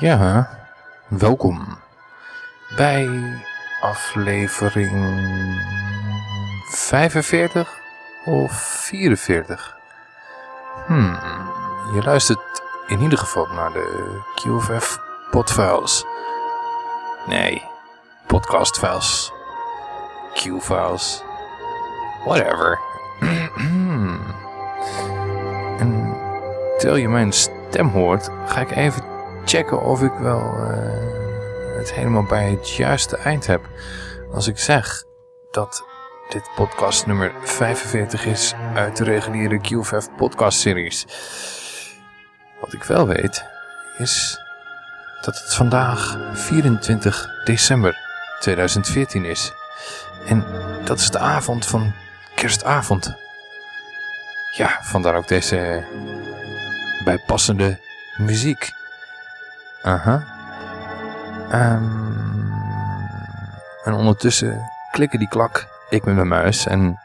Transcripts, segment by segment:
Ja, welkom bij aflevering 45 of 44. Hmm, je luistert in ieder geval naar de QFF podfiles. Nee, podcastfiles. Q-files. Whatever. en terwijl je mijn stem hoort, ga ik even checken of ik wel uh, het helemaal bij het juiste eind heb. Als ik zeg dat dit podcast nummer 45 is uit de reguliere QFF podcast series. Wat ik wel weet is dat het vandaag 24 december 2014 is. En dat is de avond van kerstavond. Ja, vandaar ook deze bijpassende muziek. Aha. Um, en ondertussen klikken die klak, ik met mijn muis en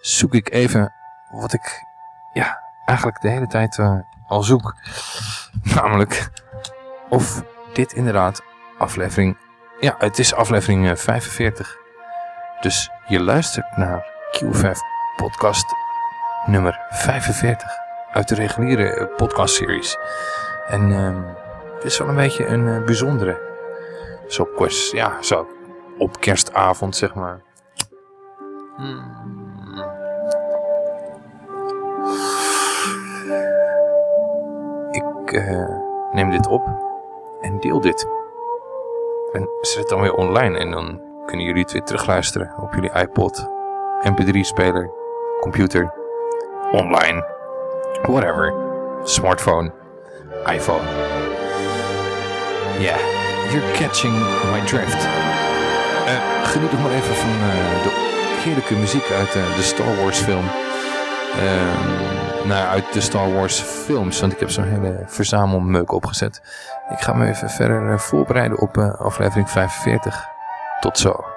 zoek ik even wat ik ja, eigenlijk de hele tijd uh, al zoek. Namelijk of dit inderdaad aflevering, ja het is aflevering 45. Dus je luistert naar Q5 podcast nummer 45 uit de reguliere podcast series. En uh, het is wel een beetje een uh, bijzondere. Zo, ja, zo op kerstavond, zeg maar. Hmm. Ik uh, neem dit op en deel dit. En zet het dan weer online en dan kunnen jullie het weer terugluisteren op jullie iPod, mp3-speler, computer, online, whatever, smartphone iPhone. Yeah, you're catching my drift. Uh, geniet nog maar even van uh, de heerlijke muziek uit uh, de Star Wars film. Ehm, nou, uit de Star Wars films, want ik heb zo'n hele verzamelmeuk opgezet. Ik ga me even verder voorbereiden op aflevering 45. Tot zo.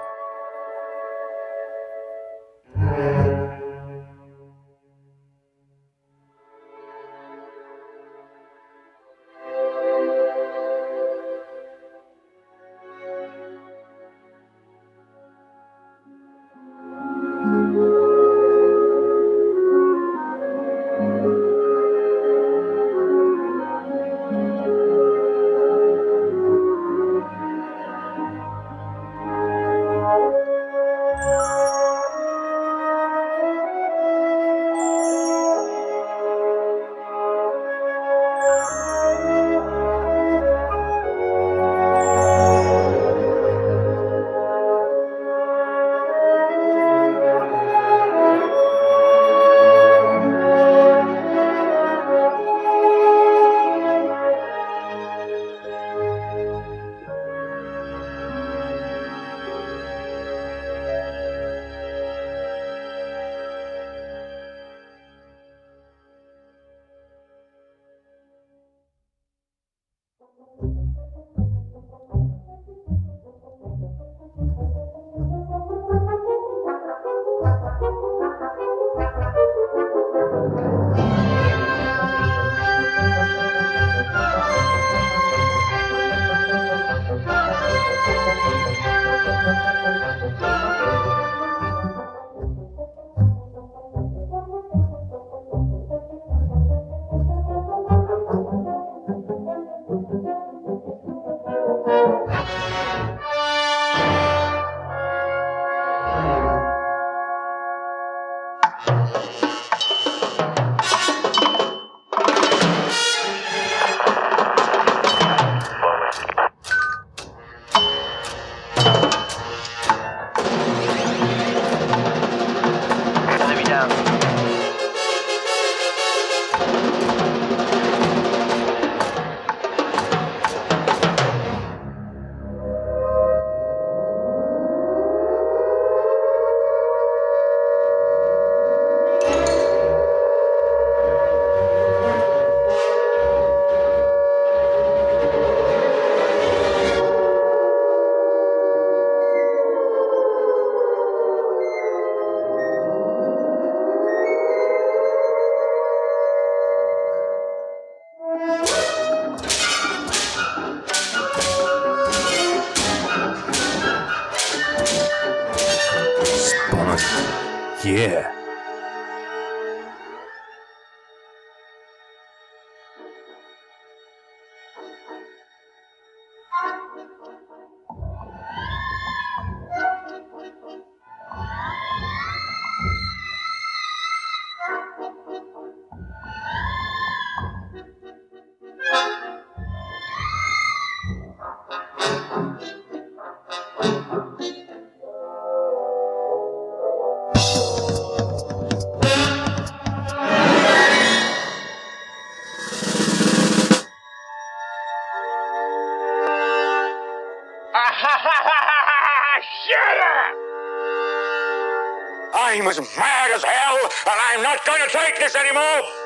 Anymore.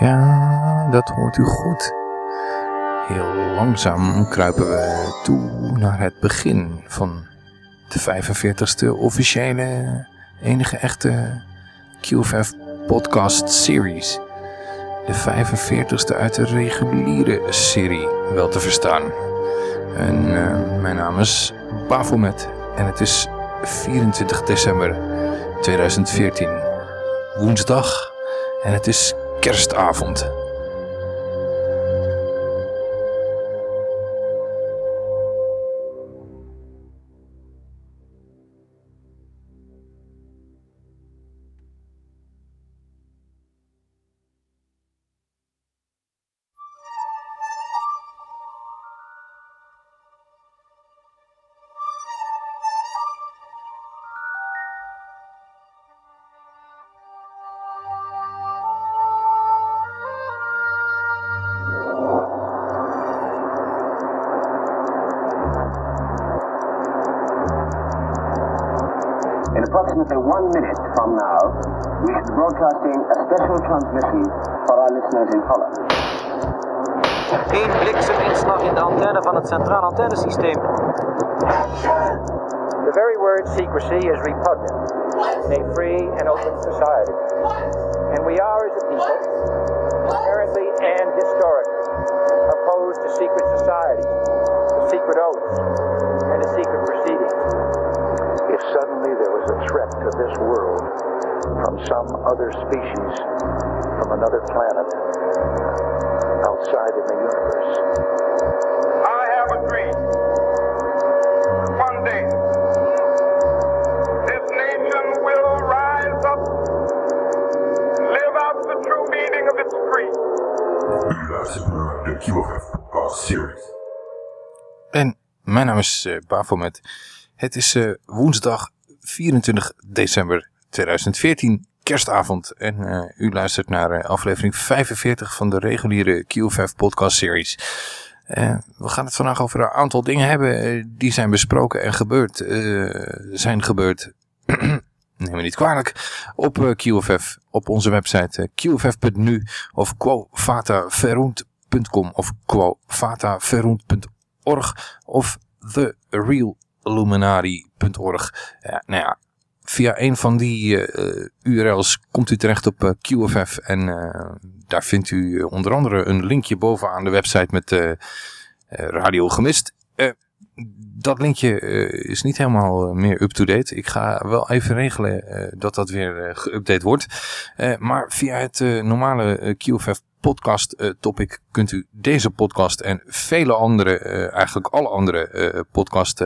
Ja, dat hoort u goed. Heel langzaam kruipen we toe naar het begin van de 45ste officiële, enige echte QFF podcast series. De 45ste uit de reguliere serie, wel te verstaan. En uh, mijn naam is Bafomet en het is 24 december 2014. Woensdag en het is kerstavond. Uh, Bafomet. Het is uh, woensdag 24 december 2014, kerstavond. En uh, u luistert naar uh, aflevering 45 van de reguliere QFF podcast series. we gaan het vandaag over een aantal dingen hebben die zijn besproken en gebeurd. zijn gebeurd, neem me niet kwalijk, op QFF, op onze website qff.nu of quovataverroend.com of quovataverroend.org of The Real Illuminati.org. Ja, nou ja, via een van die uh, URL's komt u terecht op uh, QFF en uh, daar vindt u onder andere een linkje bovenaan de website met Radio Gemist. dat linkje is niet helemaal meer up-to-date. Ik ga wel even regelen dat dat weer geüpdate wordt. maar via het normale QFF podcast uh, topic kunt u deze podcast en vele andere, uh, eigenlijk alle andere uh, podcast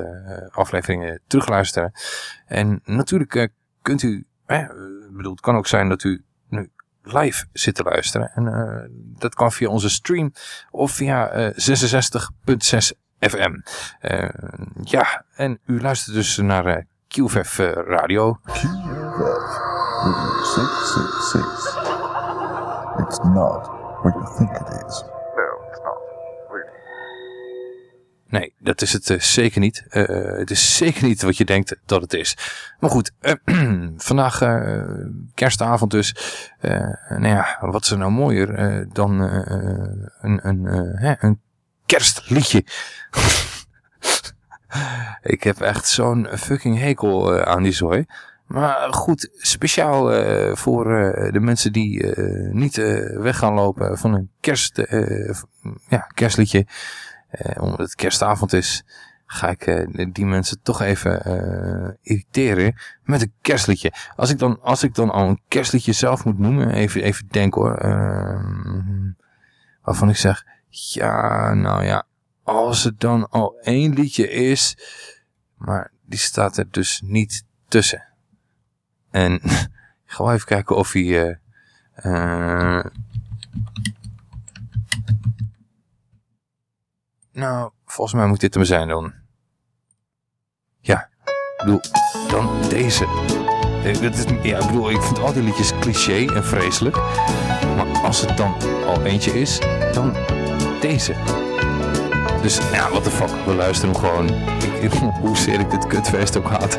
afleveringen terugluisteren. En natuurlijk kunt u, eh, bedoel, het kan ook zijn dat u nu live zit te luisteren. En dat kan via onze stream of via 66.6 FM. ja, en u luistert dus naar QVF Radio. QFF 666. It's not what you think it is. No, it's not. Really. Nee, dat is het uh, zeker niet. Uh, het is zeker niet wat je denkt dat het is. Maar goed, uh, vandaag kerstavond dus. nou ja, wat is er nou mooier dan een, een, hè, een kerstliedje. Ik heb echt zo'n fucking hekel aan die zooi. Maar goed, speciaal uh, voor uh, de mensen die uh, niet weg gaan lopen van een kerst, ja, kerstliedje. eh, omdat het kerstavond is, ga ik eh, die mensen toch even eh, irriteren met een kerstliedje. Als ik, dan, als ik dan al een kerstliedje zelf moet noemen, even, even denken hoor. ehm, waarvan ik zeg, ja, nou ja, als het dan al één liedje is, maar die staat er dus niet tussen. En ik ga wel even kijken of hij... eh, eh, nou, volgens mij moet dit hem zijn dan. Ja, ik bedoel, dan deze. Eh, Dat is, ja, ik bedoel, ik vind al die liedjes cliché en vreselijk. Maar als het dan al eentje is, dan deze. Dus ja, what the fuck, we luisteren hem gewoon. Ik, hoezeer ik dit kutfeest ook haat.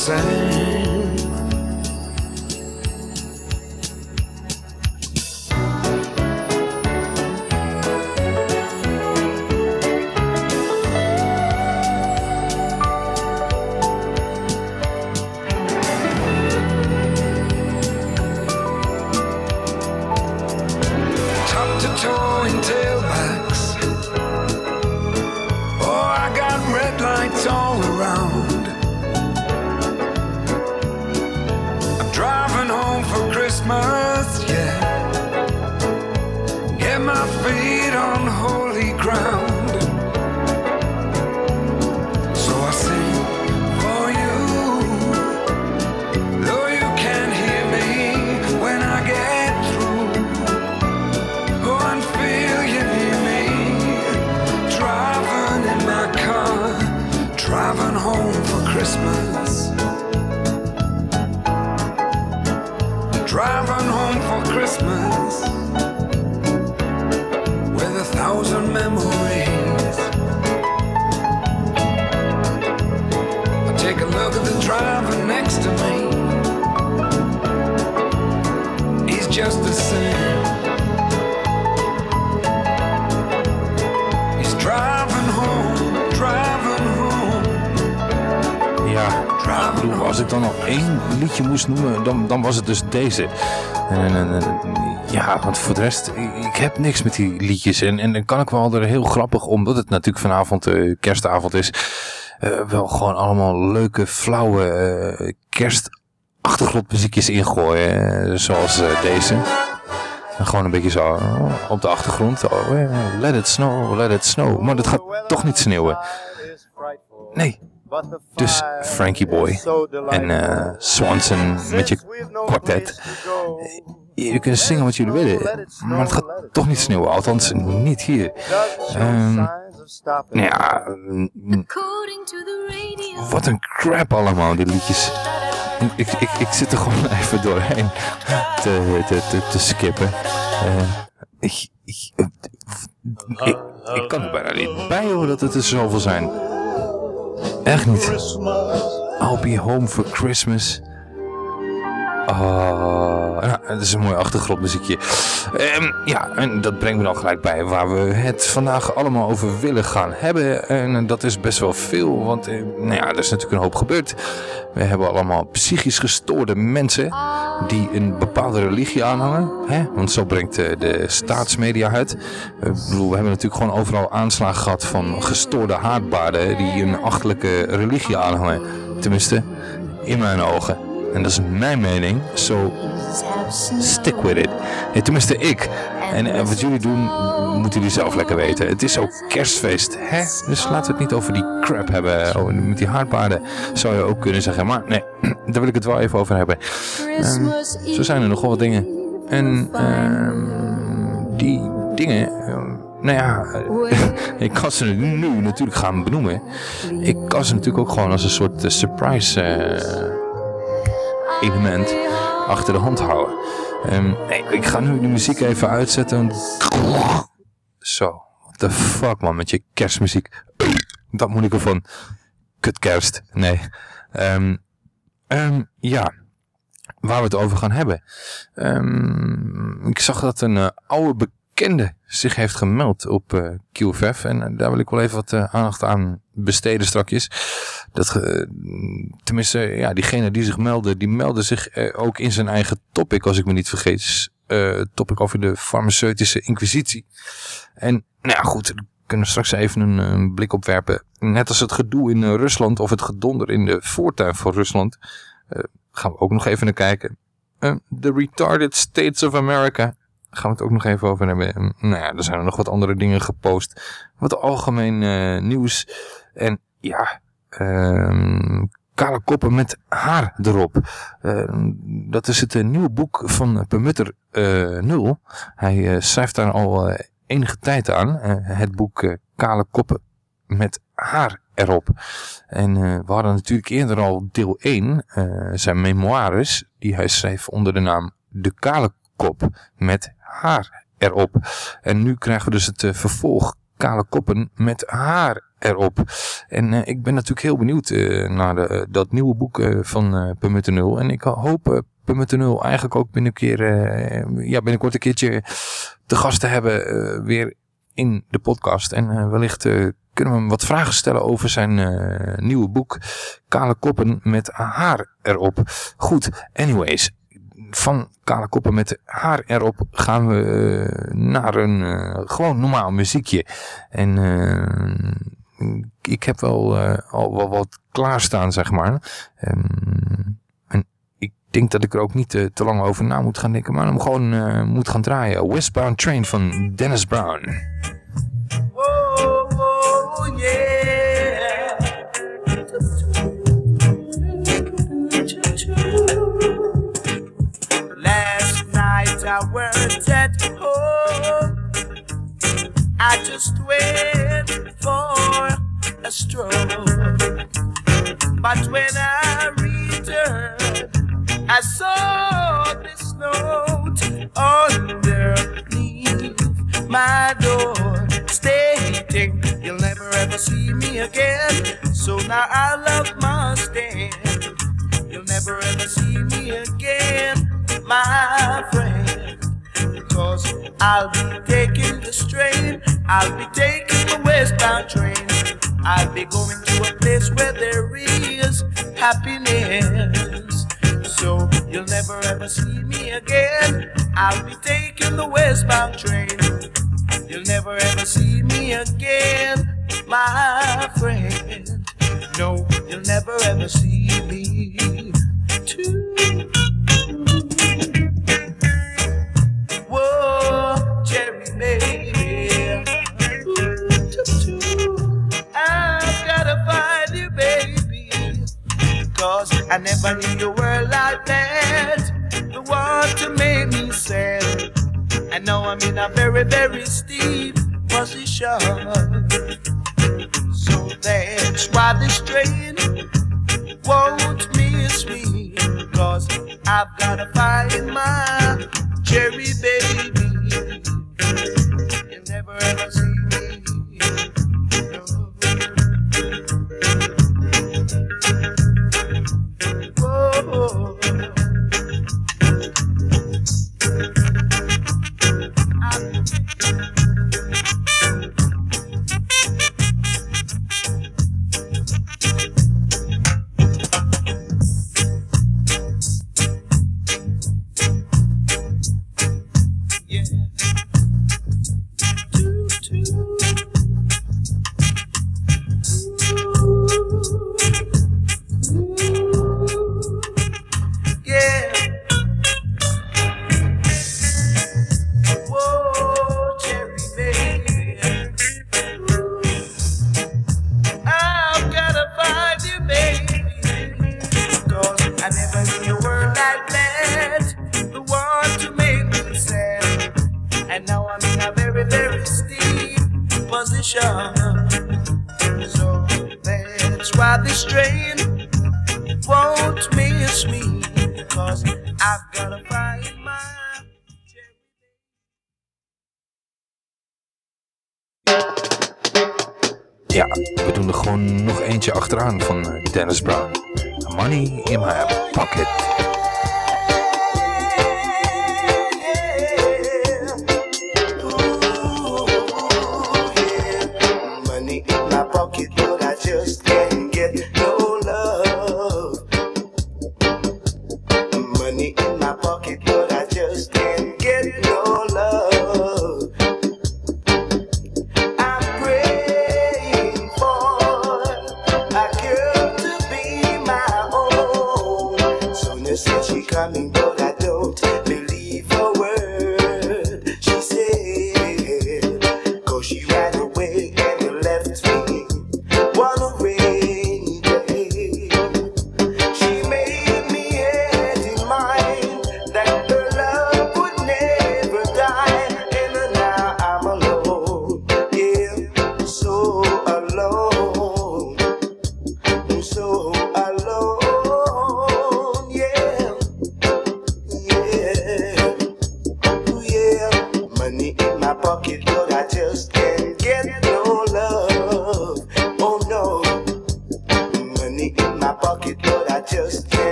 Just moest noemen, dan, dan was het dus deze. En, en, en, ja, want voor de rest, ik, heb niks met die liedjes. En, en dan kan ik wel er heel grappig, omdat het natuurlijk vanavond eh, kerstavond is, eh, wel gewoon allemaal leuke, flauwe kerstachtergrondmuziekjes ingooien. zoals deze. En gewoon een beetje zo oh, op de achtergrond. Oh, let it snow, let it snow. Maar dat gaat toch niet sneeuwen. Nee. Dus Frankie Boy en eh, Swanson met je kwartet. Jullie kunnen zingen wat jullie willen, maar het gaat toch niet sneeuwen. Althans, niet hier. Stopping. Ja, wat een crap allemaal, die liedjes. Ik, ik, ik, zit er gewoon even doorheen te, te, te, te skippen. Eh, ik, ik, ik, ik kan er bijna niet bij horen dat het er zoveel zijn. Echt niet. I'll be home for Christmas. Oh, dat is een mooi achtergrondmuziekje. Ehm, ja, en dat brengt me dan gelijk bij waar we het vandaag allemaal over willen gaan hebben. En dat is best wel veel, want eh, nou ja, er is natuurlijk een hoop gebeurd. We hebben allemaal psychisch gestoorde mensen die een bepaalde religie aanhangen. Hè? Want zo brengt eh, de staatsmedia uit. Ik bedoel, we hebben natuurlijk gewoon overal aanslagen gehad van gestoorde haatbaarden die een achtelijke religie aanhangen. Tenminste, in mijn ogen. En dat is mijn mening. So, stick with it. Tenminste ik. En eh, wat jullie doen, moeten jullie zelf lekker weten. Het is ook kerstfeest, hè? Dus laten we het niet over die crap hebben. Oh, met die haardpaarden zou je ook kunnen zeggen. Maar nee, daar wil ik het wel even over hebben. Ehm, zo zijn er nogal wat dingen. En ehm, die dingen... ehm, nou ja, ik kan ze nu natuurlijk gaan benoemen. Ik kan ze natuurlijk ook gewoon als een soort eh, surprise eh, element achter de hand houden. Ehm, ik ga nu de muziek even uitzetten. Zo, what the fuck man, met je kerstmuziek. Dat moet ik ervan. Kut kerst, nee. Ehm, ehm, ja, waar we het over gaan hebben. Ik zag dat een eh, oude bekende zich heeft gemeld op eh QFF. En eh, daar wil ik wel even wat aandacht aan besteden strakjes. Dat, tenminste, ja, diegene die zich meldde, die meldde zich eh, ook in zijn eigen topic, als ik me niet vergeet. eh topic over de farmaceutische inquisitie. En, nou ja, goed, daar kunnen we straks even een, blik op werpen. Net als het gedoe in eh, Rusland, of het gedonder in de voortuin van Rusland, gaan we ook nog even naar kijken. The Retarded States of America. Gaan we het ook nog even over hebben. En, nou ja, er zijn er nog wat andere dingen gepost. Wat algemeen nieuws. En ja, ehm, kale koppen met haar erop. Ehm, dat is het eh, nieuwe boek van eh, Permutter eh, Nul. Hij schrijft daar al enige tijd aan. Het boek Kale koppen met haar erop. En we hadden natuurlijk eerder al deel 1, eh, zijn memoires, die hij schreef onder de naam De Kale Kop met haar erop. En nu krijgen we dus het vervolg Kale Koppen met haar erop. En eh, ik ben natuurlijk heel benieuwd eh, naar de, dat nieuwe boek eh, van eh Nul. En ik hoop uh, Permutte Nul eigenlijk ook binnen een keer, eh, ja, binnenkort een keertje te gast te hebben eh, weer in de podcast. En eh, wellicht eh, kunnen we hem wat vragen stellen over zijn eh, nieuwe boek. Kale koppen met haar erop. Goed, anyways. Van kale koppen met haar erop gaan we eh, naar een eh, gewoon normaal muziekje. En eh, ik heb wel eh, al wel wat klaarstaan, zeg maar. Ehm, en ik denk dat ik er ook niet eh, te lang over na moet gaan denken, maar hem gewoon eh, moet gaan draaien. Westbound Train van Dennis Brown. Last night I worked at. I just went for a stroll. But when I returned, I saw this note underneath my door stating you'll never ever see me again. So now I love my stand. You'll never ever see me again, my friend. Because I'll be taking the strain, I'll be taking the westbound train. I'll be going to a place where there is happiness. So you'll never ever see me again. I'll be taking the westbound train. You'll never ever see me again, my friend. No, you'll never ever see me. Too. Jerry, baby. I've gotta find you, baby. Cause I never knew you were like that. The one to make me sad. I know I'm in a very, very steep position. So that's why this train won't miss me. Cause I've gotta find my cherry baby. You'll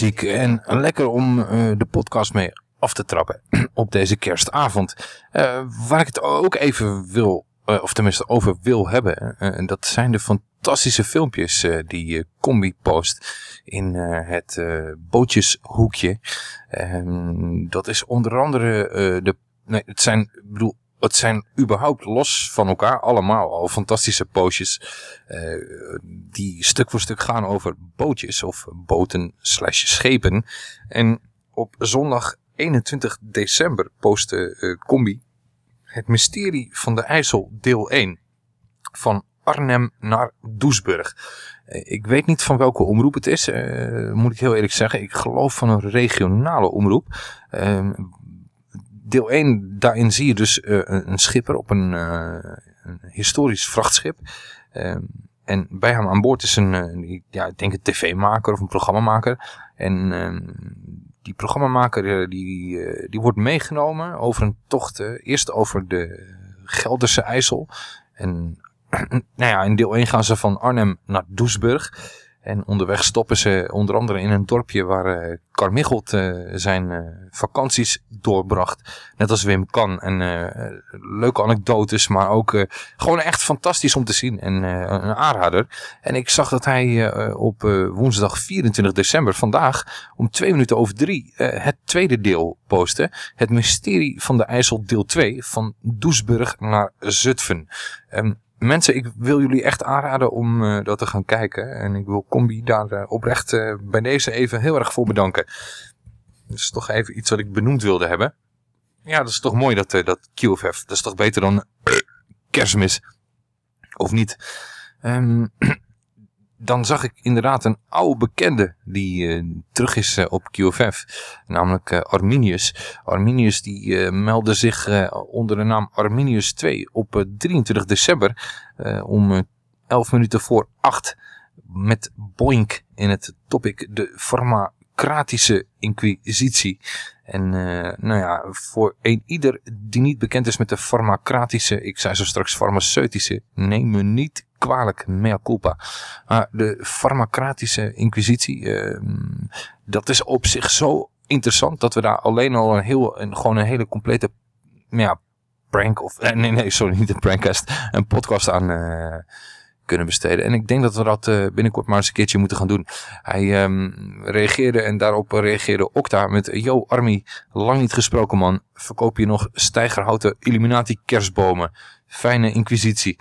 en lekker om eh, de podcast mee af te trappen op deze kerstavond. Eh, waar ik het ook even wil eh, of tenminste over wil hebben. En dat zijn de fantastische filmpjes die Combi post in het bootjeshoekje. Ehm, dat is onder andere de... Nee, het zijn, ik bedoel, het zijn überhaupt los van elkaar allemaal al fantastische postjes eh, die stuk voor stuk gaan over bootjes of boten slash schepen. En op zondag 21 december postte eh, Combi het mysterie van de IJssel deel 1 van Arnhem naar Doesburg. Eh, Ik weet niet van welke omroep het is, moet ik heel eerlijk zeggen. Ik geloof van een regionale omroep. Ehm, deel 1, daarin zie je dus eh, een, schipper op een, eh, een historisch vrachtschip. Ehm, en bij hem aan boord is een, eh, ja, ik denk een tv-maker of een programmamaker. En ehm, die programmamaker die, die wordt meegenomen over een tocht. eerst over de Gelderse IJssel. En nou ja, in deel 1 gaan ze van Arnhem naar Doesburg. En onderweg stoppen ze onder andere in een dorpje waar eh, zijn eh, vakanties doorbracht. Net als Wim Kan. En leuke anekdotes, maar ook gewoon echt fantastisch om te zien. En een aanrader. En ik zag dat hij op woensdag 24 december, vandaag, om twee minuten over drie, het tweede deel postte. Het mysterie van de IJssel deel 2 van Doesburg naar Zutphen. Ehm, mensen, ik wil jullie echt aanraden om eh, dat te gaan kijken. En ik wil Combi daar eh, oprecht eh, bij deze even heel erg voor bedanken. Dat is toch even iets wat ik benoemd wilde hebben. Ja, dat is toch mooi dat, dat QFF. Dat is toch beter dan kerstmis. Of niet? Ehm, dan zag ik inderdaad een oude bekende die eh, terug is eh, op QFF. Namelijk eh, Arminius. Arminius die meldde zich onder de naam Arminius 2 op eh, 23 december om eh, 11 minuten voor 8 met Boink in het topic de farmacratische inquisitie. En eh, nou ja, voor een ieder die niet bekend is met de farmacratische, ik zei zo straks farmaceutische, neem me niet kwalijk, mea culpa. Maar de farmacratische inquisitie, eh, dat is op zich zo interessant dat we daar alleen al een heel, een, gewoon een hele complete, ja, prank of, eh, nee, nee, sorry, niet een prankcast, een podcast aan eh, besteden. En ik denk dat we dat eh, binnenkort maar eens een keertje moeten gaan doen. Hij ehm, reageerde en daarop reageerde Okta met, yo Army, lang niet gesproken man, verkoop je nog stijgerhouten Illuminati kerstbomen? Fijne inquisitie.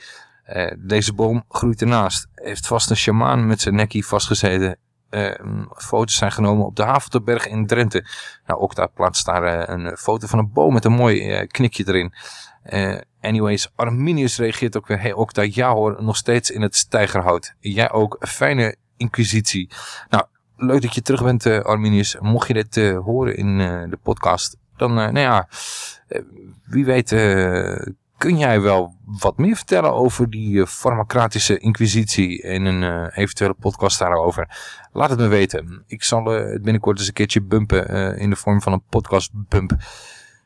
Eh, deze boom groeit ernaast. Heeft vast een shamaan met zijn nekkie vastgezeten. Eh, foto's zijn genomen op de Havelterberg in Drenthe. Nou, Okta plaatst daar eh, een foto van een boom met een mooi knikje erin. Eh, anyways, Arminius reageert ook weer. Hey Okta, ja hoor, nog steeds in het stijgerhout. Jij ook, fijne inquisitie. Nou, leuk dat je terug bent eh, Arminius. Mocht je dit eh, horen in de podcast, dan, nou ja, wie weet... kun jij wel wat meer vertellen over die farmacratische inquisitie in een eventuele podcast daarover? Laat het me weten. Ik zal het binnenkort eens een keertje bumpen in de vorm van een podcast bump.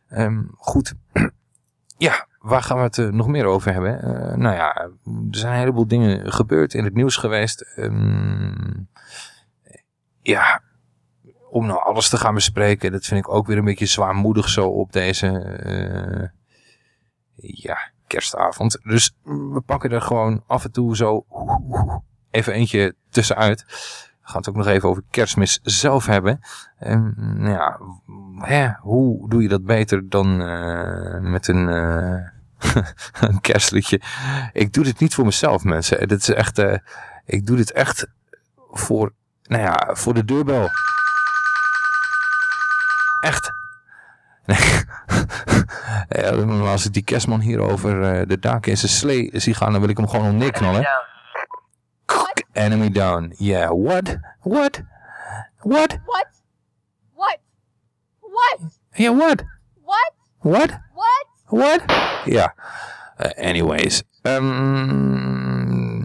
Ehm, goed. ja, waar gaan we het eh, nog meer over hebben? Eh, nou ja, er zijn een heleboel dingen gebeurd in het nieuws geweest. Ehm, ja, om nou alles te gaan bespreken, dat vind ik ook weer een beetje zwaarmoedig zo op deze... eh, ja, kerstavond. Dus we pakken er gewoon af en toe zo even eentje tussenuit. Gaan het ook nog even over kerstmis zelf hebben. En, nou ja, hè, hoe doe je dat beter dan eh, met een, eh, een kerstliedje? Ik doe dit niet voor mezelf, mensen. Dit is echt, eh, ik doe dit echt voor, nou ja, voor de deurbel. Echt. Nee. Als ik die kerstman hier over de daken in zijn slee zie gaan, dan wil ik hem gewoon om neerknallen. Enemy down. Yeah, what? What? What? What? What? What? Yeah, what? What? What? What? What? Ja. Eh, anyways. Um,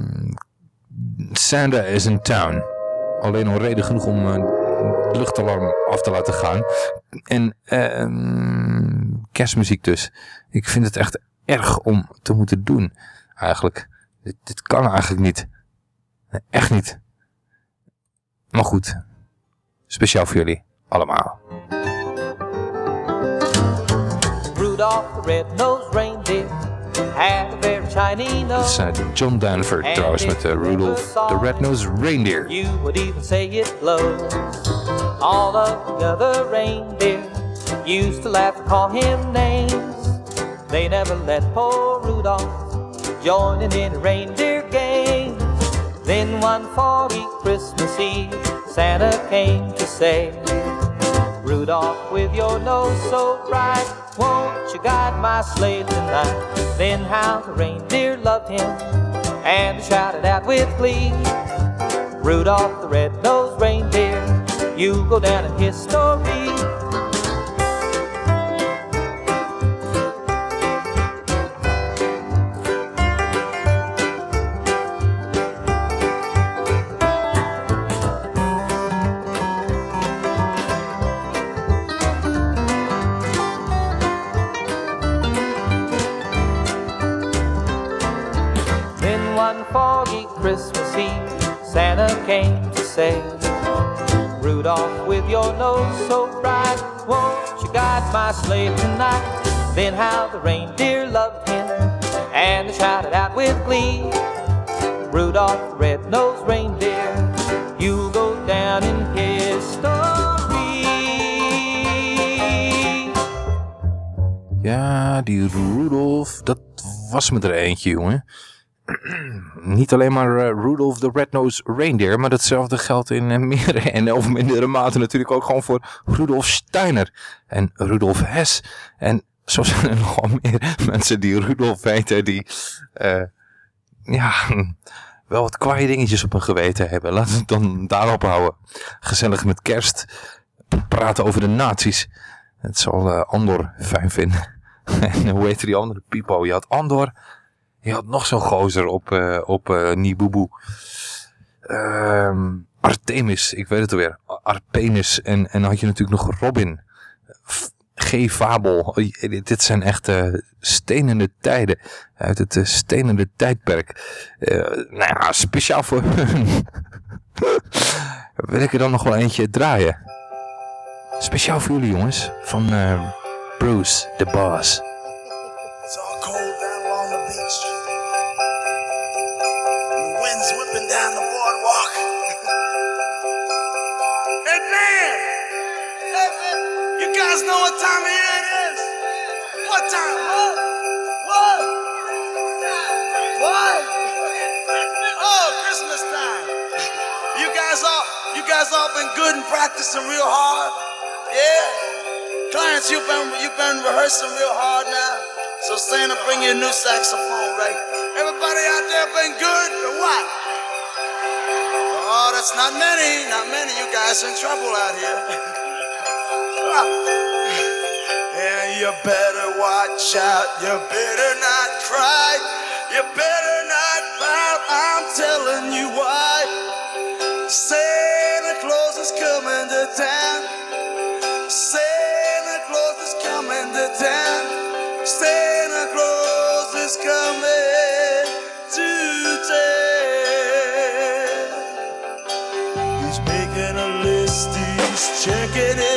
Sanda is in town. Alleen al reden genoeg om eh, het luchtalarm af te laten gaan. En ehm, kerstmuziek dus. Ik vind het echt erg om te moeten doen. Eigenlijk. Dit, dit kan eigenlijk niet. Nee, echt niet. Maar goed. Speciaal voor jullie. Allemaal. Rudolph the red-nosed reindeer had a very shiny nose. is eh, John Denver trouwens met eh, Rudolph the Red-Nosed Reindeer. You would even say it blows. All of the other reindeer used to laugh and call him names. They never let poor Rudolph joining in a reindeer games. Then one foggy Christmas Eve, Santa came to say, Rudolph, with your nose so bright, won't you guide my sleigh tonight? Then how the reindeer loved him and shouted out with glee. Rudolph the red-nosed reindeer, you go down in history. Say, Rudolph, with your nose so bright, won't you guide my sleigh tonight? Then how the reindeer loved him, and they shouted out with glee, Rudolph, the red-nosed reindeer, you'll go down in history. Ja, die Rudolph, dat was me er eentje, jongen. Niet alleen maar eh, Rudolph the Red-Nosed Reindeer, maar datzelfde geldt in meer en of mindere mate natuurlijk ook gewoon voor Rudolf Steiner en Rudolf Hess. En zo zijn er nog wel meer mensen die Rudolf weten die, eh, ja, wel wat kwaaie dingetjes op hun geweten hebben. Laten we het dan daarop houden. Gezellig met kerst praten over de nazi's. Het zal Andor fijn vinden. en hoe heette die andere Pipo? Je had Andor. Je had nog zo'n gozer op, eh op eh Nibubu. Ehm, Artemis, ik weet het alweer. Arpenis. En, en dan had je natuurlijk nog Robin. G. Fabel. Oh, Dit zijn echt eh, stenende tijden. Uit het eh, stenende tijdperk. Eh, nou ja, speciaal voor hun. Wil ik er dan nog wel eentje draaien. Speciaal voor jullie jongens. Van Bruce, the Boss. Time? What? What? What? Oh, Christmas time. You guys all you guys all been good and practicing real hard? Yeah? Clients, you've been you've been rehearsing real hard now. So Santa, bring your new saxophone, right? Everybody out there been good or what? Oh, that's not many, not many. You guys in trouble out here. you better watch out. You better not cry. You better not pout. I'm telling you why. Santa Claus is coming to town. Santa Claus is coming to town. Santa Claus is coming to town. He's making a list, he's checking it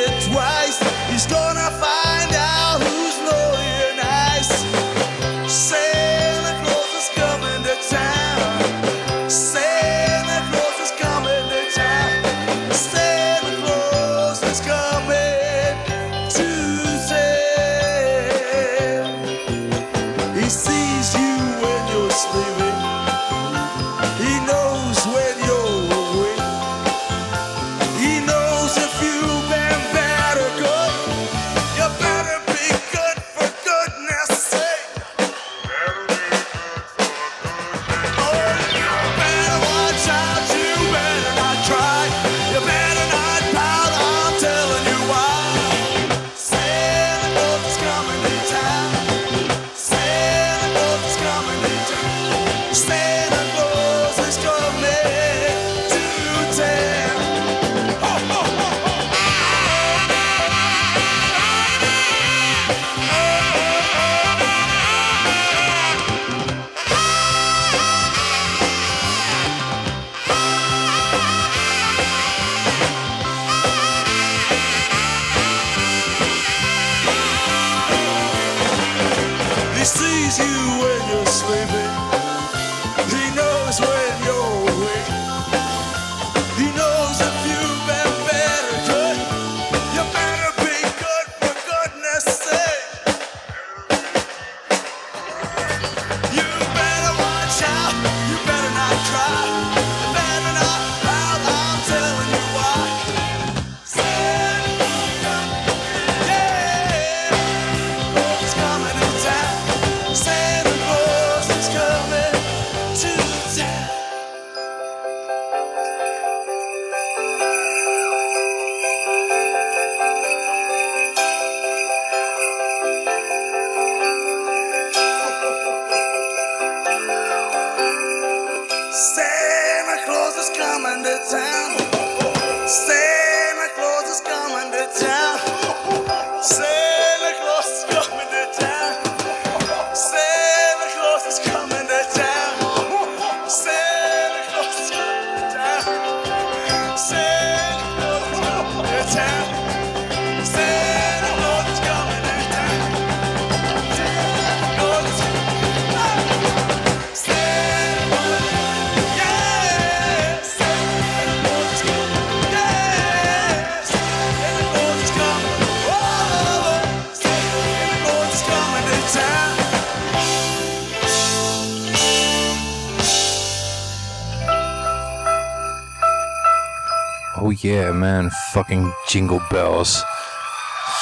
Fucking jingle bells.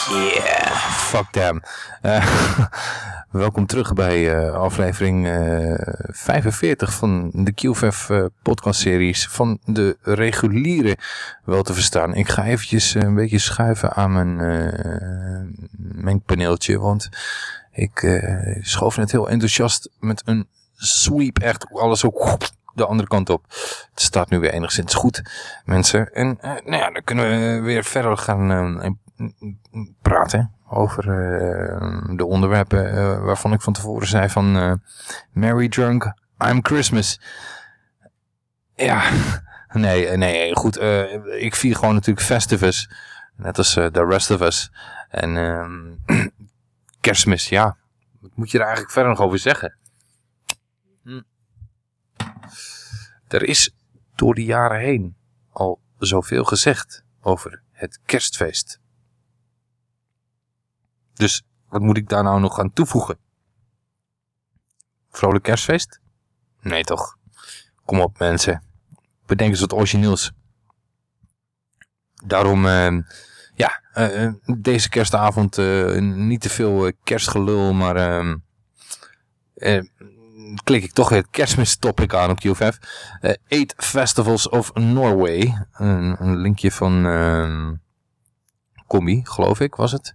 Yeah, fuck them. Eh, welkom terug bij eh, aflevering eh, 45 van de QVF eh podcastseries van de reguliere wel te verstaan. Ik ga eventjes eh, een beetje schuiven aan mijn eh mengpaneeltje, want ik eh, schoof net heel enthousiast met een sweep echt alles zo de andere kant op. Het staat nu weer enigszins goed, mensen. En eh, nou ja, dan kunnen we weer verder gaan eh, praten over eh, de onderwerpen waarvan ik van tevoren zei van Merry Drunk, I'm Christmas. Ja, nee, nee, goed. ik vier gewoon natuurlijk Festivus, net als the rest of us. En ehm, kerstmis, ja. Wat moet je er eigenlijk verder nog over zeggen? Er is door de jaren heen al zoveel gezegd over het kerstfeest. Dus wat moet ik daar nou nog aan toevoegen? Vrolijk kerstfeest? Nee toch? Kom op mensen. Bedenk eens wat origineels. Daarom, eh, ja, eh, eh, deze kerstavond eh, niet te veel kerstgelul, maar ehm, eh, klik ik toch het kerstmis-topic aan op QFF. Eh, Eight Festivals of Norway. Een, een linkje van ehm Combi, geloof ik, was het.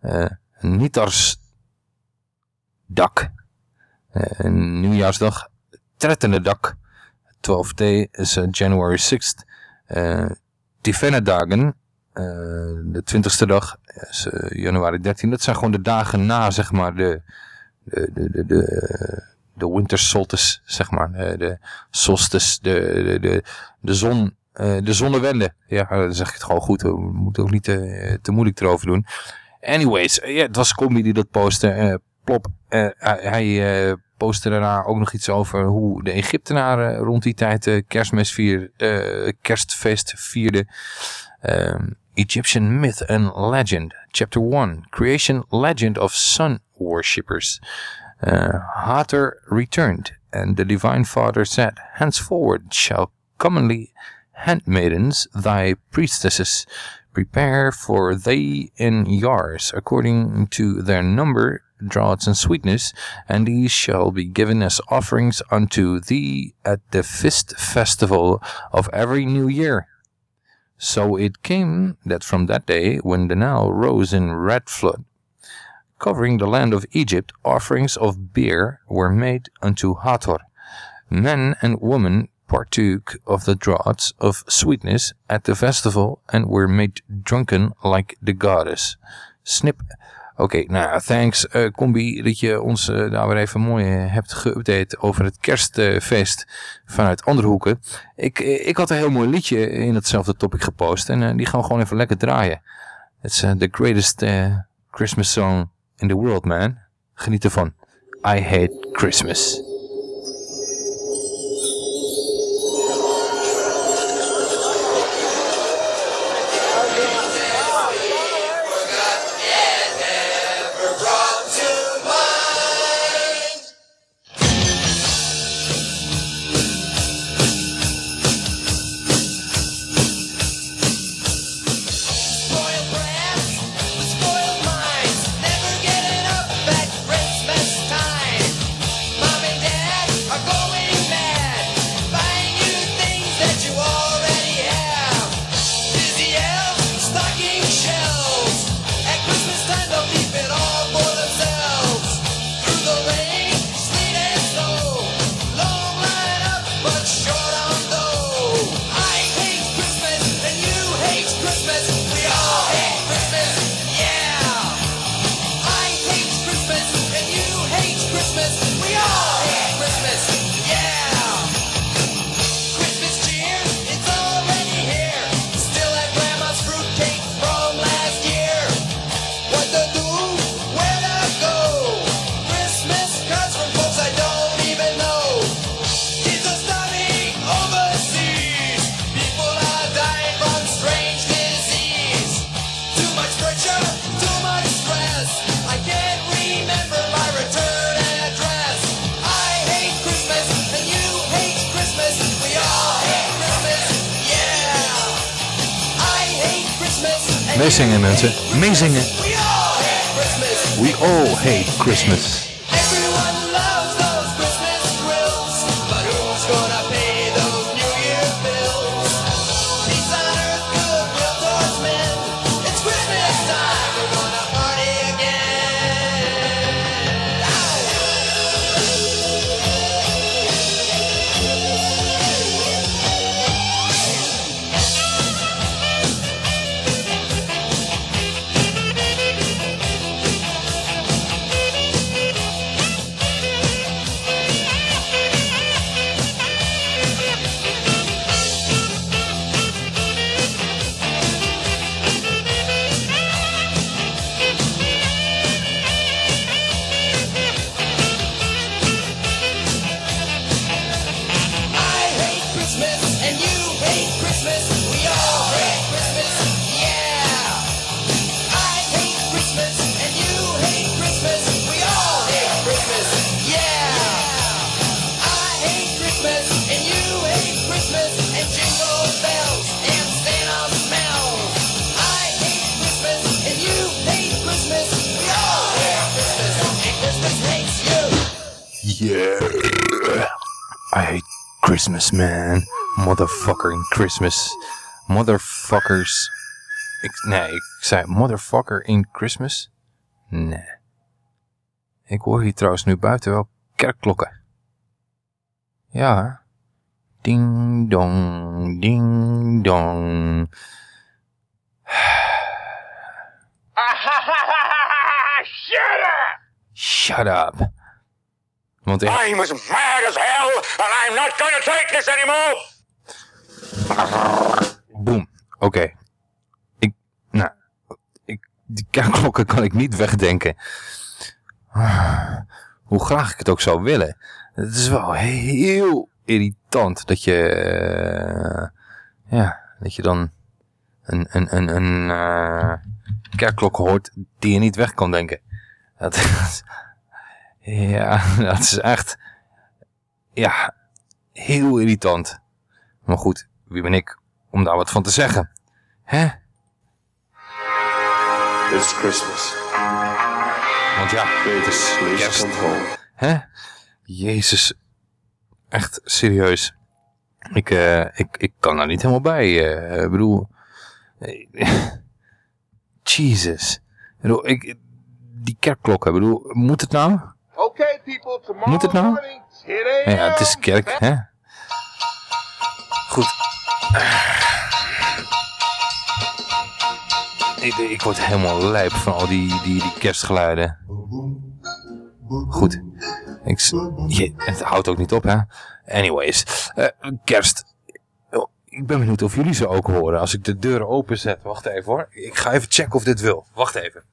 Eh Nitars Dak. Eh, nieuwjaarsdag. Trettende Dak. 12D is eh, January 6th. Eh Tifennedagen. eh de 20ste dag is januari 13. Dat zijn gewoon de dagen na, zeg maar, de, de, de, de, de winter solstice, zeg maar. De, de solstice, de, de, de, de zon, eh, de zonnewende. Ja, dan zeg ik het gewoon goed. We moeten ook niet te, te moeilijk erover doen. Anyways, eh, ja, het was Combi die dat postte. eh, plop, eh, hij eh, postte daarna ook nog iets over hoe de Egyptenaren rond die tijd eh, kerstmis vier, eh, kerstfeest vierden. Um, Egyptian Myth and Legend, Chapter 1, Creation Legend of Sun Worshippers. Uh, Hathor returned, and the Divine Father said, Henceforward shall commonly handmaidens thy priestesses prepare for thee in jars, according to their number, draughts, and sweetness, and these shall be given as offerings unto thee at the feast festival of every new year. So it came that from that day, when the Nile rose in red flood, covering the land of Egypt, offerings of beer were made unto Hathor. Men and women partook of the draughts of sweetness at the festival and were made drunken like the goddess. Snip. Oké, nou thanks eh, Combi dat je ons eh, daar weer even mooi eh, hebt geüpdate over het kerstfeest vanuit andere hoeken. Ik, ik had een heel mooi liedje in hetzelfde topic gepost en die gaan we gewoon even lekker draaien. It's the greatest Christmas song in the world, man. Geniet ervan. I hate Christmas. Christmas. Motherfuckers. Ik, nee, ik zei motherfucker in Christmas? Nee. Ik hoor hier trouwens nu buiten wel kerkklokken. Ja. Ding dong, ding dong. Shut up! Shut up. Want ik, I'm as mad as hell, and I'm not gonna take this anymore! Boom. Oké. Ik, nou, ik, die kerkklokken kan ik niet wegdenken. Hoe graag ik het ook zou willen. Het is wel heel irritant dat je, eh, ja, dat je dan een, een, een, een eh, kerkklok hoort die je niet weg kan denken. Dat, ja, dat is echt, ja, heel irritant. Maar goed, wie ben ik om daar wat van te zeggen? Hè? It's Christmas. Want ja, het is kerst. Hè? Jezus. Echt serieus. Ik, eh, ik, ik kan daar niet helemaal bij. eh, ik bedoel... Jesus. Ik bedoel, ik, die kerkklokken, ik bedoel, moet het nou? Okay, people, tomorrow Moet het nou? morning, 10 a.m. Ja, het is kerk, hè? Goed. Ik, ik word helemaal lijp van al die, die, die kerstgeluiden. Goed. Ik, het houdt ook niet op, hè? Anyways. eh, kerst. Oh, Ik ben benieuwd of jullie ze ook horen als ik de deuren openzet. Wacht even hoor. Ik ga even checken of dit wil. Wacht even.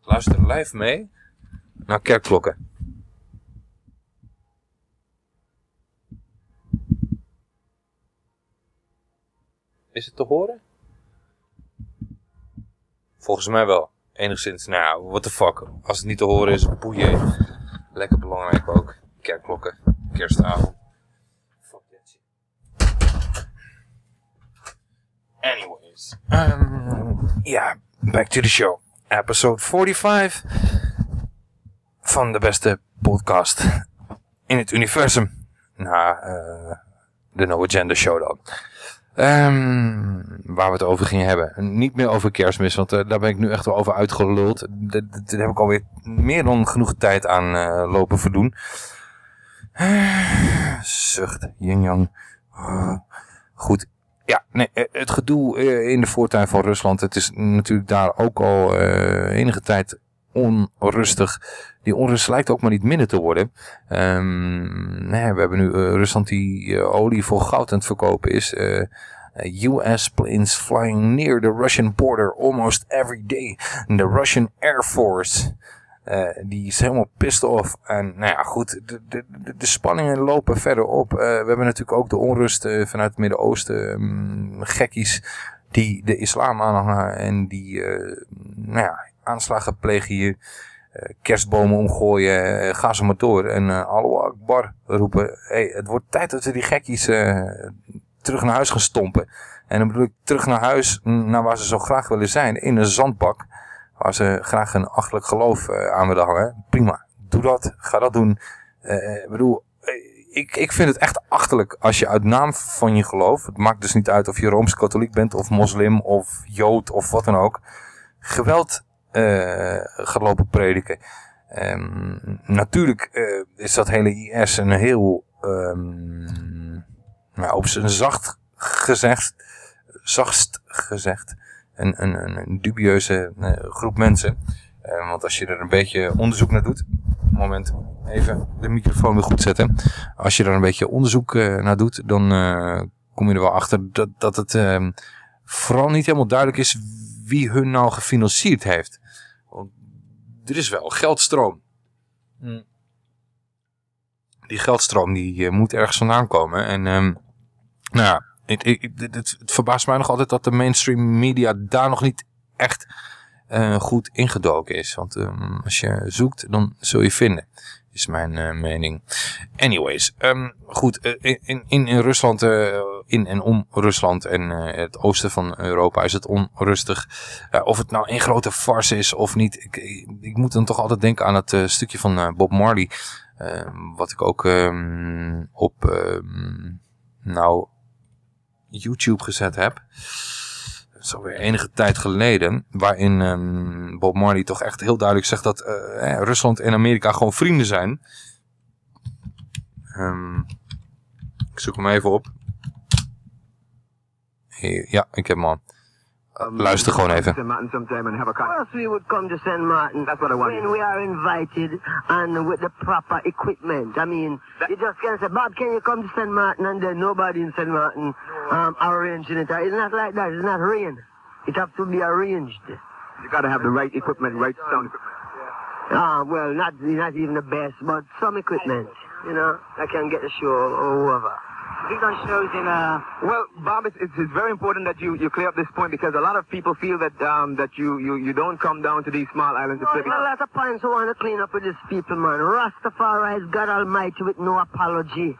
Luister live mee naar kerkklokken. Is het te horen? Volgens mij wel. Enigszins, nou, what the fuck. Als het niet te horen is, boeien. Lekker belangrijk ook. Kerkklokken. Kerstavond. Fuck that shit. Anyways. Um, ja, back to the show. Episode 45 van de beste podcast in het universum. Na eh, de No Agenda Show dan. Ehm, waar we het over gingen hebben. Niet meer over kerstmis, want eh, daar ben ik nu echt wel over uitgeluld. Daar heb ik alweer meer dan genoeg tijd aan eh, lopen verdoen. Zucht, yin yang. Ah, goed. Ja, nee, eh, het gedoe in de voortuin van Rusland. Het is natuurlijk daar ook al enige tijd onrustig. Die onrust lijkt ook maar niet minder te worden. Ehm, nee, we hebben nu eh, Rusland die olie voor goud aan het verkopen is. Eh, US planes flying near the Russian border almost every day. The Russian Air Force. eh, die is helemaal pissed off. En nou ja, goed, de, de, de, spanningen lopen verder op. We hebben natuurlijk ook de onrust vanuit het Midden-Oosten. mm, gekkies die de islam aanhangen en die nou ja, aanslagen plegen hier. eh, kerstbomen omgooien, eh, ga ze maar door. En eh Allahu Akbar roepen. Hey, het wordt tijd dat we die gekkies terug naar huis gaan stompen. En dan bedoel ik terug naar huis, naar waar ze zo graag willen zijn. In een zandbak. Waar ze graag een achterlijk geloof aan willen hangen. Prima, doe dat. Ga dat doen. Ik bedoel, ik, ik vind het echt achterlijk als je uit naam van je geloof. Het maakt dus niet uit of je Rooms-Katholiek bent of moslim of jood of wat dan ook. Geweld gaat lopen prediken. Ehm, natuurlijk eh, is dat hele IS een heel, ehm, nou, op zijn zacht gezegd, zachtst gezegd, een, een, een, dubieuze eh, groep mensen. Eh, want als je er een beetje onderzoek naar doet, moment, even de microfoon weer goed zetten. Als je er een beetje onderzoek eh, naar doet, dan eh, kom je er wel achter dat, dat het ehm, vooral niet helemaal duidelijk is wie hun nou gefinancierd heeft. Want er is wel geldstroom. Hmm. Die geldstroom die eh, moet ergens vandaan komen. En ehm, nou ja, het, het, het, verbaast mij nog altijd dat de mainstream media daar nog niet echt eh, goed ingedoken is. Want ehm, als je zoekt, dan zul je vinden. Is mijn eh, mening. Anyways, ehm, goed. eh, in, in, in Rusland, eh, in en om Rusland en het oosten van Europa is het onrustig. Of het nou een grote farce is of niet. Ik, ik, moet dan toch altijd denken aan het stukje van Bob Marley. eh, wat ik ook ehm, op ehm, nou, YouTube gezet heb. Dat is enige tijd geleden. Waarin ehm, Bob Marley toch echt heel duidelijk zegt dat eh, Rusland en Amerika gewoon vrienden zijn. Ehm, ik zoek hem even op. Ja, ik heb hem al. Luister gewoon even. St. Martin sometime and have a con- Of course we would come to St. Martin. That's what I want. When we are invited and with the proper equipment. I mean, you just can't say, Bob, can you come to St. Martin? And then nobody in St. Martin um, arranging it. It's not like that. It's not rain. It has to be arranged. You got to have the right equipment, right sound Ah, well, not not even the best, but some equipment. You know, I can get the show over. These are shows in uh Well, Bob, it's, it's, it's very important that you, you clear up this point because a lot of people feel that um, that you, you, you don't come down to these small islands. Well, a lot of points who want to clean up with these people, man. Rastafari is God Almighty with no apology.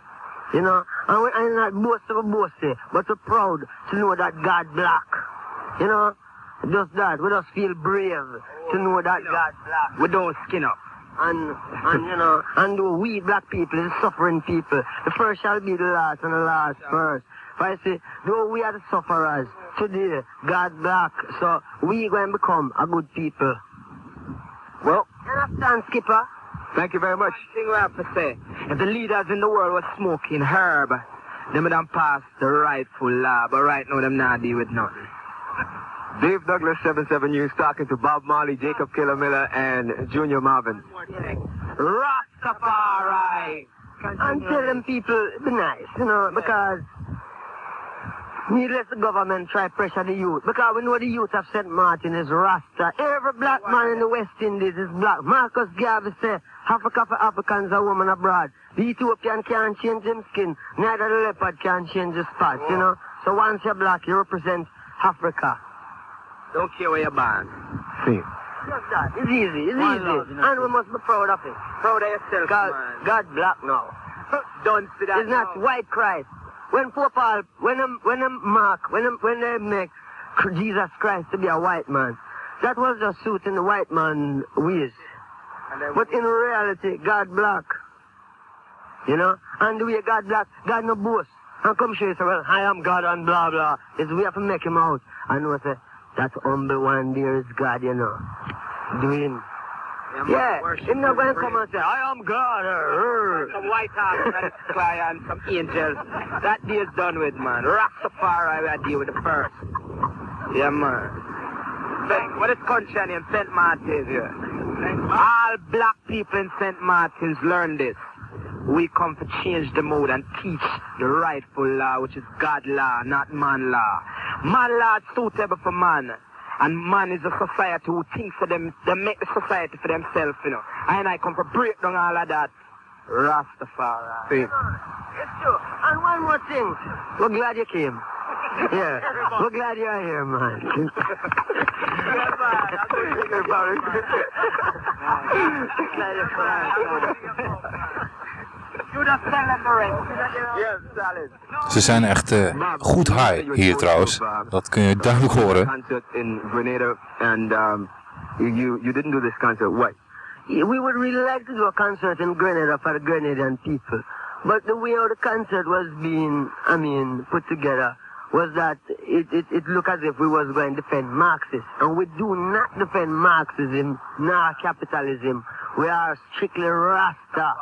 You know, and we, I'm not boasting boasting, but we're proud to know that God black. You know, just that. We just feel brave to know that God black. We don't skin up. And, and you know, and we black people, the suffering people, the first shall be the last and the last first. But I say, though we are the sufferers, today, God black, so we going to become a good people. Well, understand, Skipper? Thank you very much. Thing we have to say, if the leaders in the world were smoking herb, them would have passed the rightful law, but right now them not deal with nothing. Dave Douglas, 7-7 News, talking to Bob Marley, Jacob Killer Miller, and Junior Marvin. Rastafari! And tell them people, be nice, you know, because needless the government try pressure the youth. Because we know the youth of St. Martin is Rasta. Every black man in the West Indies is black. Marcus Garvey say, Africa for Africans are women abroad. The Ethiopian can't change his skin, neither the leopard can change his spots, you know. So once you're black, you represent Africa. Don't care where you're born. See. Just that. It's easy. It's One easy. love, you know. and we must be proud of it. Proud of yourself, God, God black now. Don't see that. It's not white Christ. When football, when them, when them mark, when them, when they make Jesus Christ to be a white man, that was just suiting the white man ways. But in reality, God black. You know? And the way God black, God no boast. And come show you say, well, I am God and blah blah. Is we have to make him out. I And we say, that humble one there is God, you know. Doing. Yeah, him not going to come and say, I am God. Some white house and sky some angels. That day is done with, man. Rastafari, we are deal with the first. Yeah, man. Saint, what is country name? St. Martin's, yeah. All black people in St. Martin's learn this. We come to change the mode and teach the rightful law, which is God law, not man law. Man law is suitable for man. And man is a society who thinks for them, they make the society for themselves, you know. And I come to break down all of that. Rastafari. See. It's true. And one more thing. We're glad you came. Yeah, we're glad you're here, man. glad Yes, solid. Ze zijn echt eh, goed high hier trouwens. Dat kun je duidelijk horen. Concert in Grenada, and um, you, you you didn't do this concert. Why? Yeah, we would really like to do a concert in Grenada for the Grenadian people. But the way how the concert was being, I mean, put together was that it, it, it looked as if we was going to defend Marxism. And we do not defend Marxism nor capitalism. We are strictly Rasta.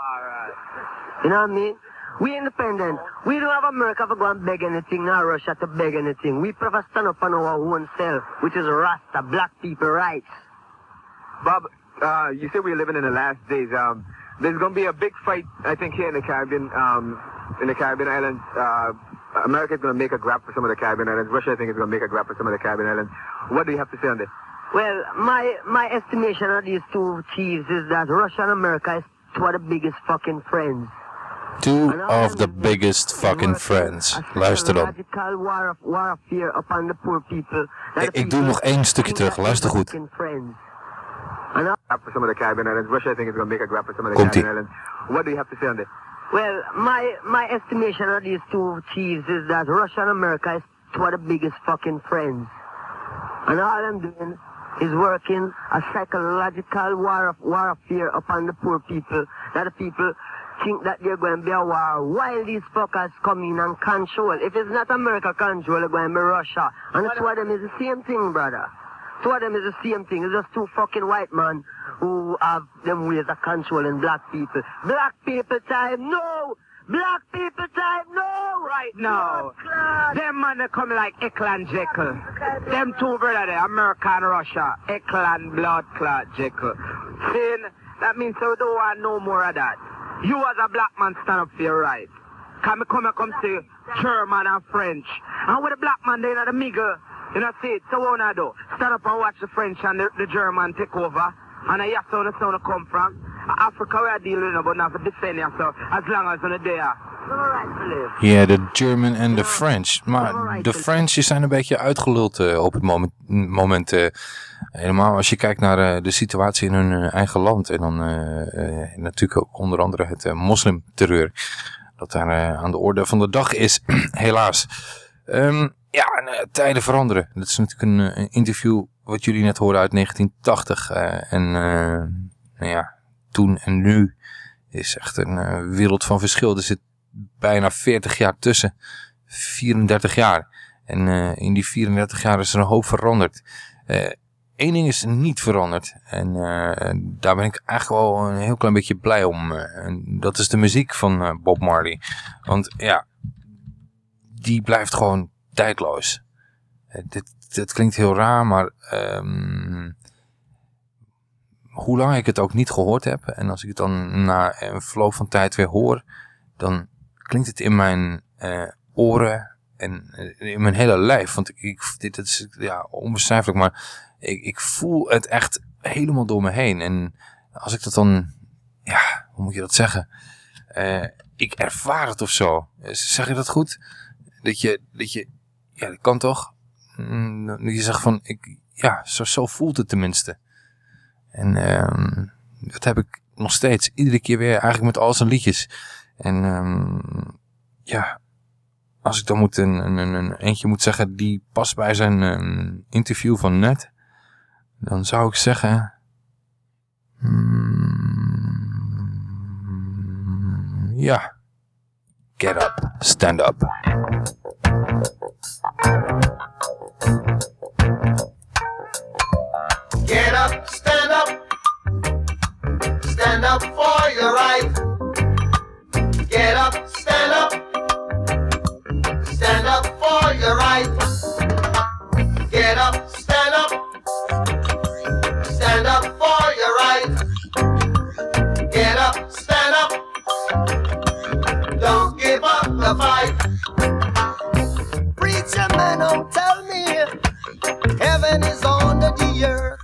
You know what I mean? We independent. We don't have America to go and beg anything, nor Russia to beg anything. We prefer stand up on our own self, which is Rasta, black people rights. Bob, uh, you said we're living in the last days. Um, there's going to be a big fight, I think, here in the Caribbean, um, in the Caribbean islands. Uh, America is going to make a grab for some of the Caribbean islands. Russia, I think, is going to make a grab for some of the Caribbean islands. What do you have to say on this? Well, my my estimation of these two chiefs is that Russia and America is two of the biggest fucking friends. Two of the biggest fucking friends. Luister dan. Psychological war of, war of fear upon the poor people. that Ik, the ik doe people nog één stukje think terug. that Luister they're goed. fucking friends. Grab for some of the Caribbean islands. Russia, I think, is going to make a grab for some of the Komt-ie. Caribbean islands. What do you have to say on this? Well, my my estimation of these two chiefs is that Russia and America is two of the biggest fucking friends. And all I'm doing is working a psychological war of war of fear upon the poor people. That the people think that they're going to be a war while these fuckers come in and control. If it's not America control, it's going to be Russia. And the two of them is the same thing, brother. Two of them is the same thing. It's just two fucking white men who have them ways of controlling black people. Black people time, no! Black people time, no! Right now, them man they come like Eckl and Jekyll. Them two brother there, America and Russia. Eckl and blood clot Jekyll. Saying that means so we don't want no more of that. You as a black man stand up for your right. Can me come come say German and French. And with the black man they in the middle, you know see it, so what I do? Stand up and watch the French and the, the German take over. And I have to the sound come from. Africa we are dealing with, but not for defend yourself as long as you're there. Ja, de German en de French. Maar de French zijn een beetje uitgeluld eh, op het moment. moment eh, helemaal als je kijkt naar eh, de situatie in hun eh, eigen land. En dan eh, natuurlijk ook onder andere het moslimterreur. Dat daar aan de orde van de dag is, helaas. Ehm, ja, en, tijden veranderen. Dat is natuurlijk een, interview wat jullie net hoorden uit 1980. eh, en nou ja, toen en nu is echt een wereld van verschil. Er zit bijna 40 jaar tussen. 34 jaar. En in die 34 jaar is er een hoop veranderd. Eén ding is niet veranderd. En eh, daar ben ik eigenlijk wel een heel klein beetje blij om. eh, en dat is de muziek van eh, Bob Marley. Want ja, die blijft gewoon tijdloos. Dit, dit klinkt heel raar, maar ehm, hoe lang ik het ook niet gehoord heb... en als ik het dan na een verloop van tijd weer hoor... dan klinkt het in mijn oren en in mijn hele lijf. Want ik, ik, dit is ja, onbeschrijfelijk, maar ik, ik voel het echt helemaal door me heen. En als ik dat dan, ja, hoe moet je dat zeggen? Eh, ik ervaar het of zo. Eh, Zeg je dat goed? Dat je, dat je, ja, dat kan toch? Mm, Dat je zegt van, ik, ja, zo, zo voelt het tenminste. En ehm, dat heb ik nog steeds, iedere keer weer, eigenlijk met al zijn liedjes. En ehm, ja, als ik dan moet een, een, een, een eentje moet zeggen die past bij zijn ehm, interview van net, dan zou ik zeggen. mm, ja. Get up, stand up. warrior.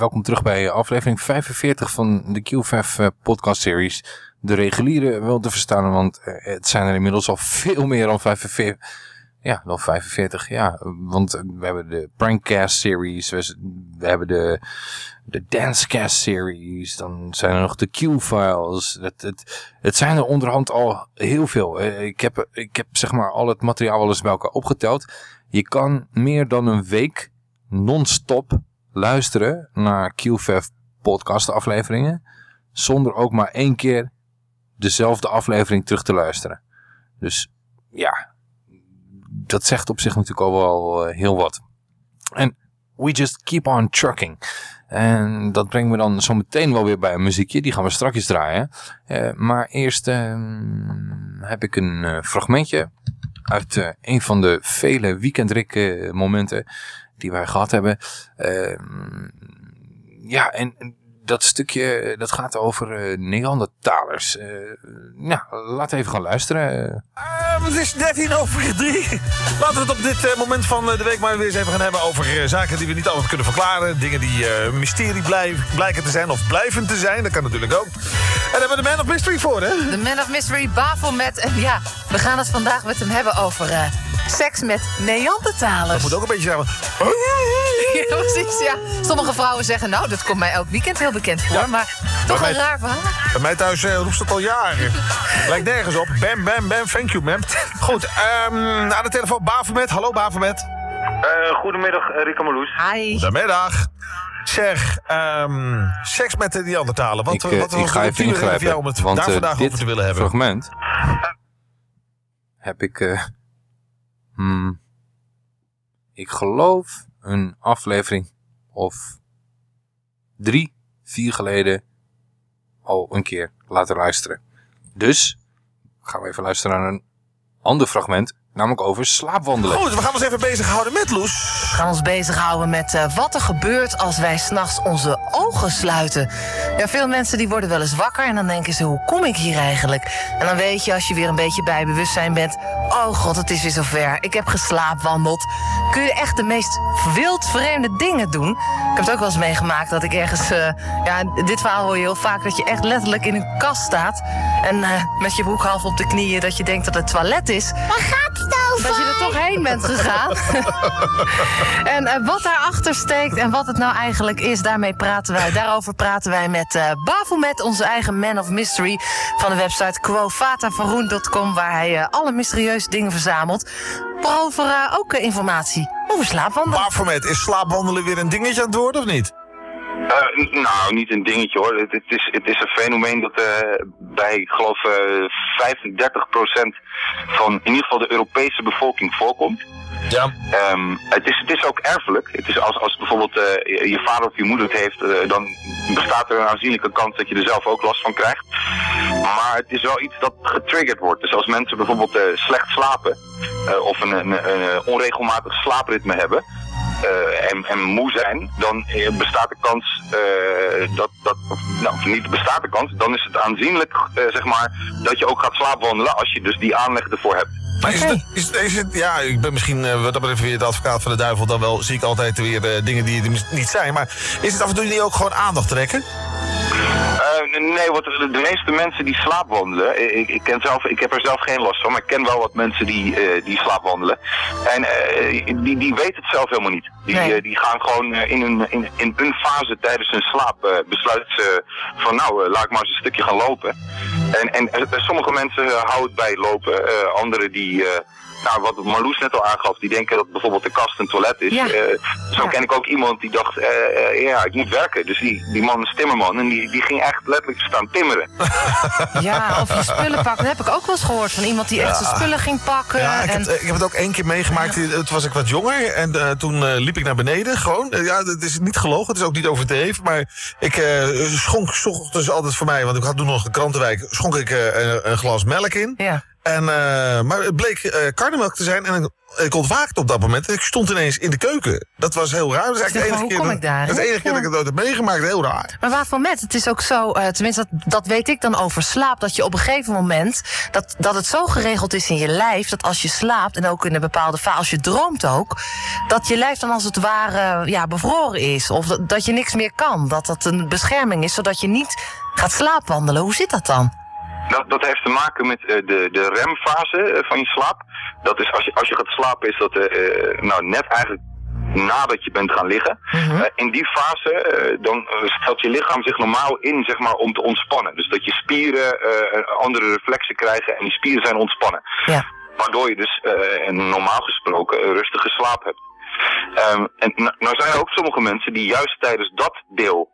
Welkom terug bij aflevering 45 van de QFF eh, podcast series. De reguliere wel te verstaan, want eh, het zijn er inmiddels al veel meer dan 45. Ja, dan 45, ja. Want eh, we hebben de Prankcast series, we, hebben de, de Dancecast series, dan zijn er nog de Q-files. Het, het, het zijn er onderhand al heel veel. Ik heb, ik heb zeg maar al het materiaal wel eens bij elkaar opgeteld. Je kan meer dan een week non-stop luisteren naar QFF podcast afleveringen. Zonder ook maar één keer dezelfde aflevering terug te luisteren. Dus ja, dat zegt op zich natuurlijk al wel eh, heel wat. En we just keep on trucking. En dat brengt me dan zo meteen wel weer bij een muziekje. Die gaan we straks draaien. Eh, maar eerst ehm, heb ik een eh, fragmentje uit een van de vele weekendrik eh, momenten die wij gehad hebben. Ehm, ja, en en dat stukje eh, dat gaat over eh, Neandertalers. Eh, nou, laten we even gaan luisteren. Ehm, het is 13 over 3. Laten we het op dit moment van de week maar weer eens even gaan hebben over zaken die we niet altijd kunnen verklaren. Dingen die eh, mysterie blijf- blijken te zijn of blijven te zijn. Dat kan natuurlijk ook. En daar hebben we de Man of Mystery voor, hè? De Man of Mystery Bafelmet. En ja, we gaan het vandaag met hem hebben over eh, seks met Neandertalers. Dat moet ook een beetje zijn. van- Ja, precies, ja. Sommige vrouwen zeggen, nou, dat komt mij elk weekend heel bekend voor. Maar toch Bij een mij- raar verhaal. Bij mij thuis eh, roept het al jaren. Lijkt nergens op. Bam, bam, bam. Thank you, ma'am. Goed, ehm, aan de telefoon Bavermet. Hallo Bavermet. goedemiddag, Rick Marloes. Hi. Goedemiddag. Zeg, ehm, seks met de Neandertalen. Wat, ik, eh, wat ik was ga even ingrijpen. jou om het want daar eh, vandaag dit over te willen hebben? fragment heb ik, eh, hmm, ik geloof een aflevering of drie, vier geleden al een keer laten luisteren. Dus gaan we even luisteren naar een ander fragment, namelijk over slaapwandelen. Goed, we gaan ons even bezighouden met Loes. We gaan ons bezighouden met eh, wat er gebeurt als wij s'nachts onze ogen sluiten. Ja, veel mensen die worden wel eens wakker en dan denken ze, hoe kom ik hier eigenlijk? En dan weet je, als je weer een beetje bij bewustzijn bent... oh god, het is weer zover, ik heb geslaapwandeld. Kun je echt de meest wildvreemde dingen doen. Ik heb het ook wel eens meegemaakt dat ik ergens... eh, ja, dit verhaal hoor je heel vaak, dat je echt letterlijk in een kast staat... en eh, met je broek half op de knieën, dat je denkt dat het toilet is. Waar gaat het Dat je er toch heen bent gegaan. En eh, wat daarachter steekt en wat het nou eigenlijk is, daarmee praten wij. Daarover praten wij met eh Bafelmet, onze eigen man of mystery van de website quovatavaroen.com, waar hij eh, alle mysterieuze dingen verzamelt. Waarover ook informatie over slaapwandelen. Bavermet, is slaapwandelen weer een dingetje aan het worden of niet? Eh, nou, niet een dingetje hoor. Het, het is, het is een fenomeen dat eh, bij, ik geloof, eh 35% van in ieder geval de Europese bevolking voorkomt. Ja. Ehm, het, is, het is ook erfelijk. Het is als, als bijvoorbeeld je vader of je moeder het heeft, dan bestaat er een aanzienlijke kans dat je er zelf ook last van krijgt. Maar het is wel iets dat getriggerd wordt. Dus als mensen bijvoorbeeld slecht slapen of een, een, een onregelmatig slaapritme hebben eh, en, en moe zijn, dan eh, bestaat de kans eh, dat, dat nou niet bestaat de kans, dan is het aanzienlijk zeg maar dat je ook gaat slaapwandelen als je dus die aanleg ervoor hebt. Maar is het, is, het- is het, ja, ik ben misschien eh, wat dat betreft weer de advocaat van de duivel. Dan wel zie ik altijd weer eh, dingen die er niet zijn. Maar is het af en toe niet ook gewoon aandacht trekken? Eh, nee, want de, de meeste mensen die slaapwandelen, ik, ik, ken zelf, ik heb er zelf geen last van, maar ik ken wel wat mensen die, eh, die slaapwandelen. En eh, die, die weten het zelf helemaal niet. Die, die gaan gewoon eh, in, een, in, in een fase tijdens hun slaap eh, besluiten ze van nou, laat ik maar eens een stukje gaan lopen. En, en sommige mensen houden het bij lopen, eh anderen die... eh, nou, wat Marloes net al aangaf, die denken dat bijvoorbeeld de kast een toilet is. Ja. Eh, zo ken ik ook iemand die dacht, eh, ja, ik moet werken. Dus die, die man is timmerman en die, die ging echt letterlijk staan timmeren. Ja, of je spullen pakken. Dat heb ik ook wel eens gehoord van iemand die echt zijn spullen ging pakken. Ja, ik en... heb, ik heb het ook één keer meegemaakt. Toen was ik wat jonger. En eh, toen eh, liep ik naar beneden. Gewoon. Ja, het is niet gelogen. Het is ook niet overdreven. Maar ik eh, schonk ochtends altijd voor mij. Want ik had toen nog de krantenwijk. Schonk ik een, een glas melk in. Ja. En, eh, maar het bleek eh karnemelk te zijn. En ik ontwaakte op dat moment. En ik stond ineens in de keuken. Dat was heel raar. Dat is eigenlijk de enige keer, ik daar, dat, enige keer dat ik het ooit heb meegemaakt. Heel raar. Maar waarvan met? Het is ook zo, eh, tenminste dat, dat weet ik dan over slaap, dat je op een gegeven moment, dat, dat het zo geregeld is in je lijf, dat als je slaapt en ook in een bepaalde fase, als je droomt ook, dat je lijf dan als het ware ja, bevroren is. Of dat, dat je niks meer kan. Dat dat een bescherming is, zodat je niet gaat slaapwandelen. Hoe zit dat dan? Dat, dat heeft te maken met eh, de, de remfase eh, van je slaap. Dat is als je, als je gaat slapen, is dat eh, nou, net eigenlijk nadat je bent gaan liggen. Eh, in die fase dan stelt je lichaam zich normaal in zeg maar, om te ontspannen. Dus dat je spieren andere reflexen krijgen en die spieren zijn ontspannen. Ja. Waardoor je dus normaal gesproken een rustige slaap hebt. Ehm, en nou, nou zijn er ook sommige mensen die juist tijdens dat deel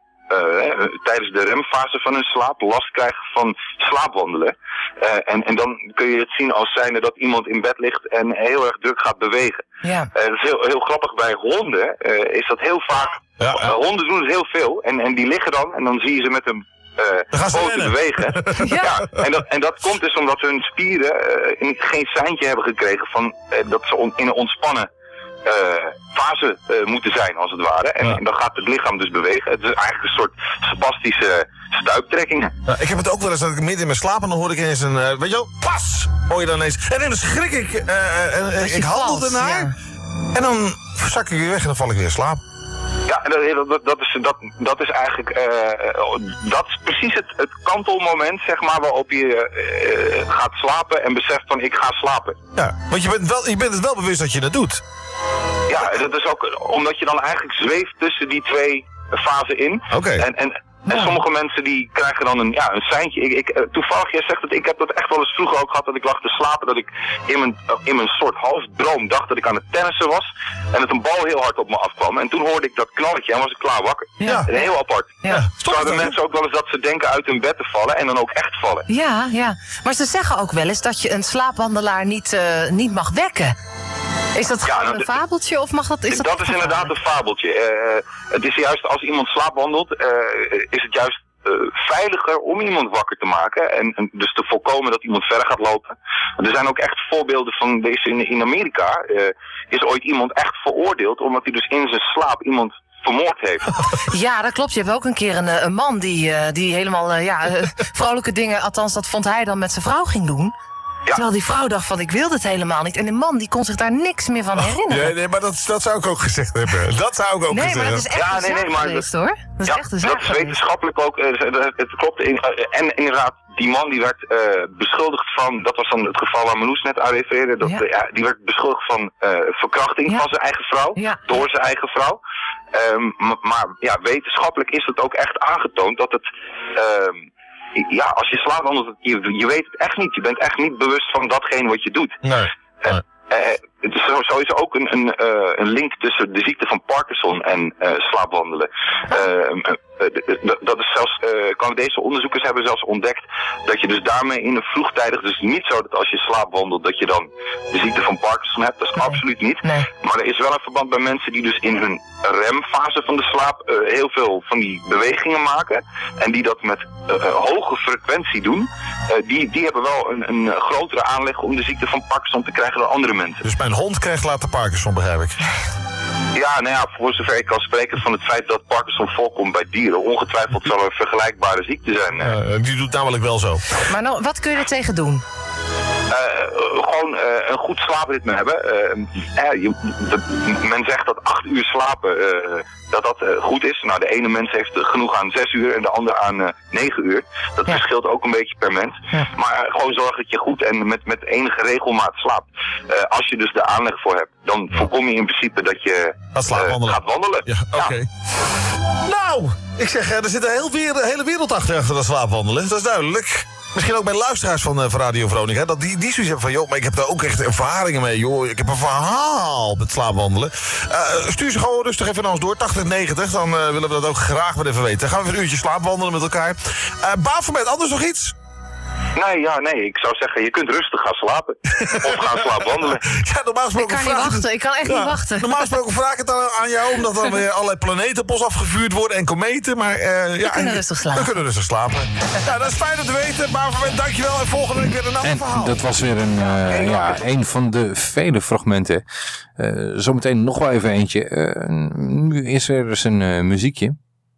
tijdens de remfase van hun slaap last krijgen van slaapwandelen. Eh, en, en dan kun je het zien als zijnde dat iemand in bed ligt en heel erg druk gaat bewegen. Ja. Eh, dat is heel, heel grappig bij honden, eh, is dat heel vaak. Eh, honden doen het heel veel en, en die liggen dan en dan zie je ze met hun eh poten bewegen. ja. en, dat, en dat komt dus omdat hun spieren eh, geen seintje hebben gekregen van eh, dat ze on- in een ontspannen eh, fase eh, moeten zijn, als het ware. En, en dan gaat het lichaam dus bewegen. Het is eigenlijk een soort spastische stuiptrekking. Ja, ik heb het ook wel eens dat ik midden in mijn slaap en dan hoor ik ineens een, eh, weet je wel, pas! Hoor je dan ineens. En dan schrik ik, eh, eh, en, eh, ik handel valt, ernaar. ja. En dan zak ik weer weg en dan val ik weer in slaap. Ja, en dat, dat, dat, is, dat, dat is eigenlijk eh, eh, dat is precies het, het kantelmoment, zeg maar, waarop je eh, gaat slapen en beseft van ik ga slapen. Ja, want je bent, wel, je bent het wel bewust dat je dat doet. Ja, dat is ook omdat je dan eigenlijk zweeft tussen die twee fasen in. Oké. En, en, en sommige mensen die krijgen dan een, ja, een seintje. Ik, ik, eh, toevallig, jij zegt dat ik heb dat echt wel eens vroeger ook gehad dat ik lag te slapen. Dat ik in mijn, eh, in mijn soort halfdroom dacht dat ik aan het tennissen was. En dat een bal heel hard op me afkwam. En toen hoorde ik dat knalletje en was ik klaar wakker. Ja. En heel apart. Ja. Zo hebben mensen ook wel eens dat ze denken uit hun bed te vallen en dan ook echt vallen. Ja, ja. Maar ze zeggen ook wel eens dat je een slaapwandelaar niet, eh, niet mag wekken. Is dat nou, een fabeltje of mag dat... Is dat, dat is inderdaad een fabeltje. Eh, het is juist als iemand slaapwandelt, eh, is het juist eh, veiliger om iemand wakker te maken. En, en dus te voorkomen dat iemand verder gaat lopen. Er zijn ook echt voorbeelden van deze in, in Amerika. eh, is ooit iemand echt veroordeeld omdat hij dus in zijn slaap iemand vermoord heeft. Ja, dat klopt. Je hebt ook een keer een, eh, een man die, eh, die helemaal eh, ja, eh, vrolijke dingen, althans dat vond hij dan met zijn vrouw ging doen. Terwijl die vrouw dacht van ik wil dit helemaal niet. En de man die kon zich daar niks meer van herinneren. Nee, nee maar dat, dat zou ik ook gezegd hebben. Dat zou ik ook Nee, gezegd maar dat is echt Ja, een nee, nee, zaak maar geweest hoor. Dat is ja, echt een zaak dat is wetenschappelijk ook. eh, het, klopt. In, eh, en inderdaad, die man die werd eh, beschuldigd van, dat was dan het geval waar Meloes net aan refereerde, dat, ja, die werd beschuldigd van eh, verkrachting van zijn eigen vrouw, door zijn eigen vrouw. Ehm, maar ja, wetenschappelijk is het ook echt aangetoond dat het, ehm, ja, als je slaapt, anders, je, je weet het echt niet. Je bent echt niet bewust van datgene wat je doet. Nee. Eh, het is zo, zo is er ook een, een, eh, een link tussen de ziekte van Parkinson en eh, slaapwandelen. Eh, dat is zelfs, eh, Canadese onderzoekers hebben zelfs ontdekt dat je dus daarmee in een vroegtijdig, dus niet zo dat als je slaapwandelt dat je dan de ziekte van Parkinson hebt, dat is absoluut niet. Maar er is wel een verband bij mensen die dus in hun remfase van de slaap eh, heel veel van die bewegingen maken en die dat met hoge frequentie doen. eh, die, die hebben wel een, een grotere aanleg om de ziekte van Parkinson te krijgen dan andere mensen. Dus mijn hond krijgt later Parkinson, begrijp ik. Ja, nou ja, voor zover ik kan spreken van het feit dat Parkinson voorkomt bij dieren, ongetwijfeld zal er een vergelijkbare ziekte zijn. eh. Eh, die doet namelijk wel zo. Maar nou, wat kun je er tegen doen? Eh, gewoon eh, een goed slaapritme hebben. Eh, je- men zegt dat acht uur slapen dat dat goed is. Nou, de ene mens heeft genoeg aan zes uur en de ander aan negen uur. Dat verschilt ook een beetje per mens. Maar gewoon zorg dat je goed en met, met enige regelmaat slaapt. Als je dus de aanleg voor hebt, dan voorkom je in principe dat je gaat wandelen. Ja, oké. Nou, ik zeg, er zit een heel weer, de hele wereld achter, achter dat slaapwandelen. Dat is duidelijk. Misschien ook bij luisteraars van, eh, van Radio Veronica. Dat die, die zoiets hebben van, joh, maar ik heb daar ook echt ervaringen mee, joh. Ik heb een verhaal met slaapwandelen. Eh, stuur ze gewoon rustig even naar ons door, 8090. Dan eh, willen we dat ook graag wel even weten. Dan gaan we even een uurtje slaapwandelen met elkaar. Uh, Bafelmet, anders nog iets? Nee, ja, nee. Ik zou zeggen, je kunt rustig gaan slapen. of gaan slaapwandelen. Ja, normaal gesproken Ik kan niet wachten, ik kan echt niet wachten. Normaal gesproken vraag ik het aan, aan jou, omdat dan weer allerlei planeten op ons afgevuurd worden en kometen. Maar eh, ja, kunnen rustig slapen. We kunnen rustig slapen. ja, dat is fijn om te weten. Maar voor mij, dankjewel. En volgende week weer een ander En verhaal. dat was weer een, eh, ja, een van de vele fragmenten. Eh, zometeen nog wel even eentje. Eh, nu is er dus een eh, muziekje.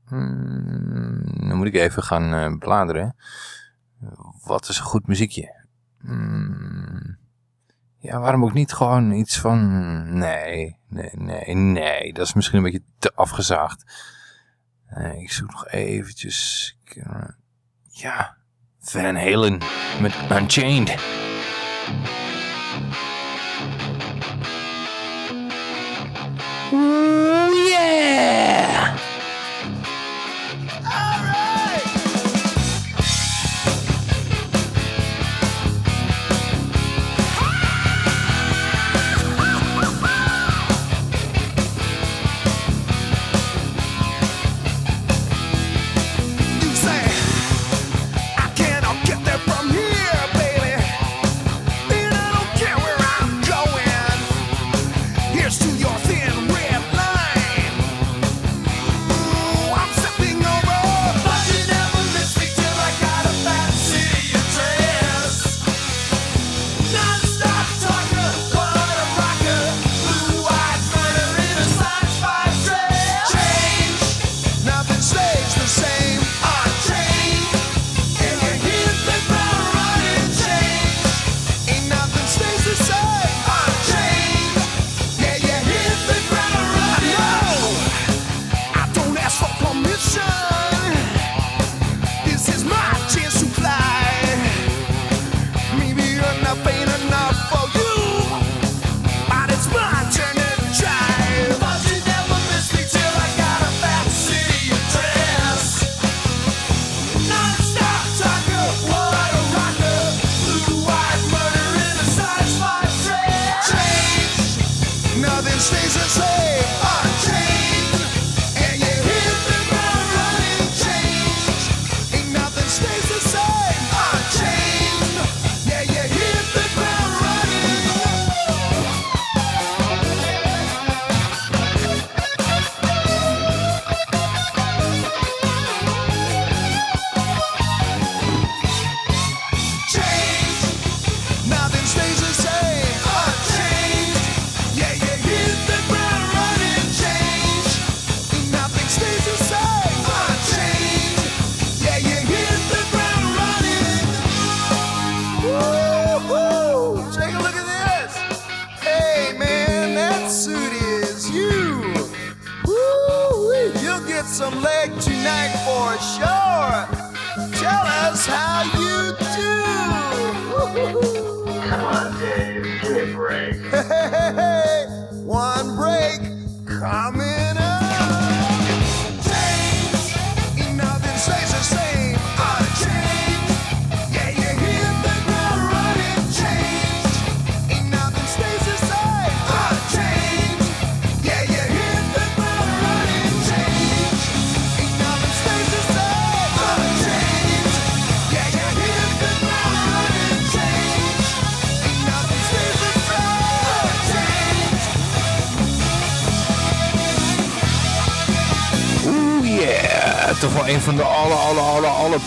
Hmm, dan moet ik even gaan eh, bladeren. Wat is een goed muziekje? Hmm, ja, waarom ook niet gewoon iets van... Nee, nee, nee, nee. Dat is misschien een beetje te afgezaagd. Eh, ik zoek nog eventjes... Eh, ja, Van Halen met Unchained. Yeah!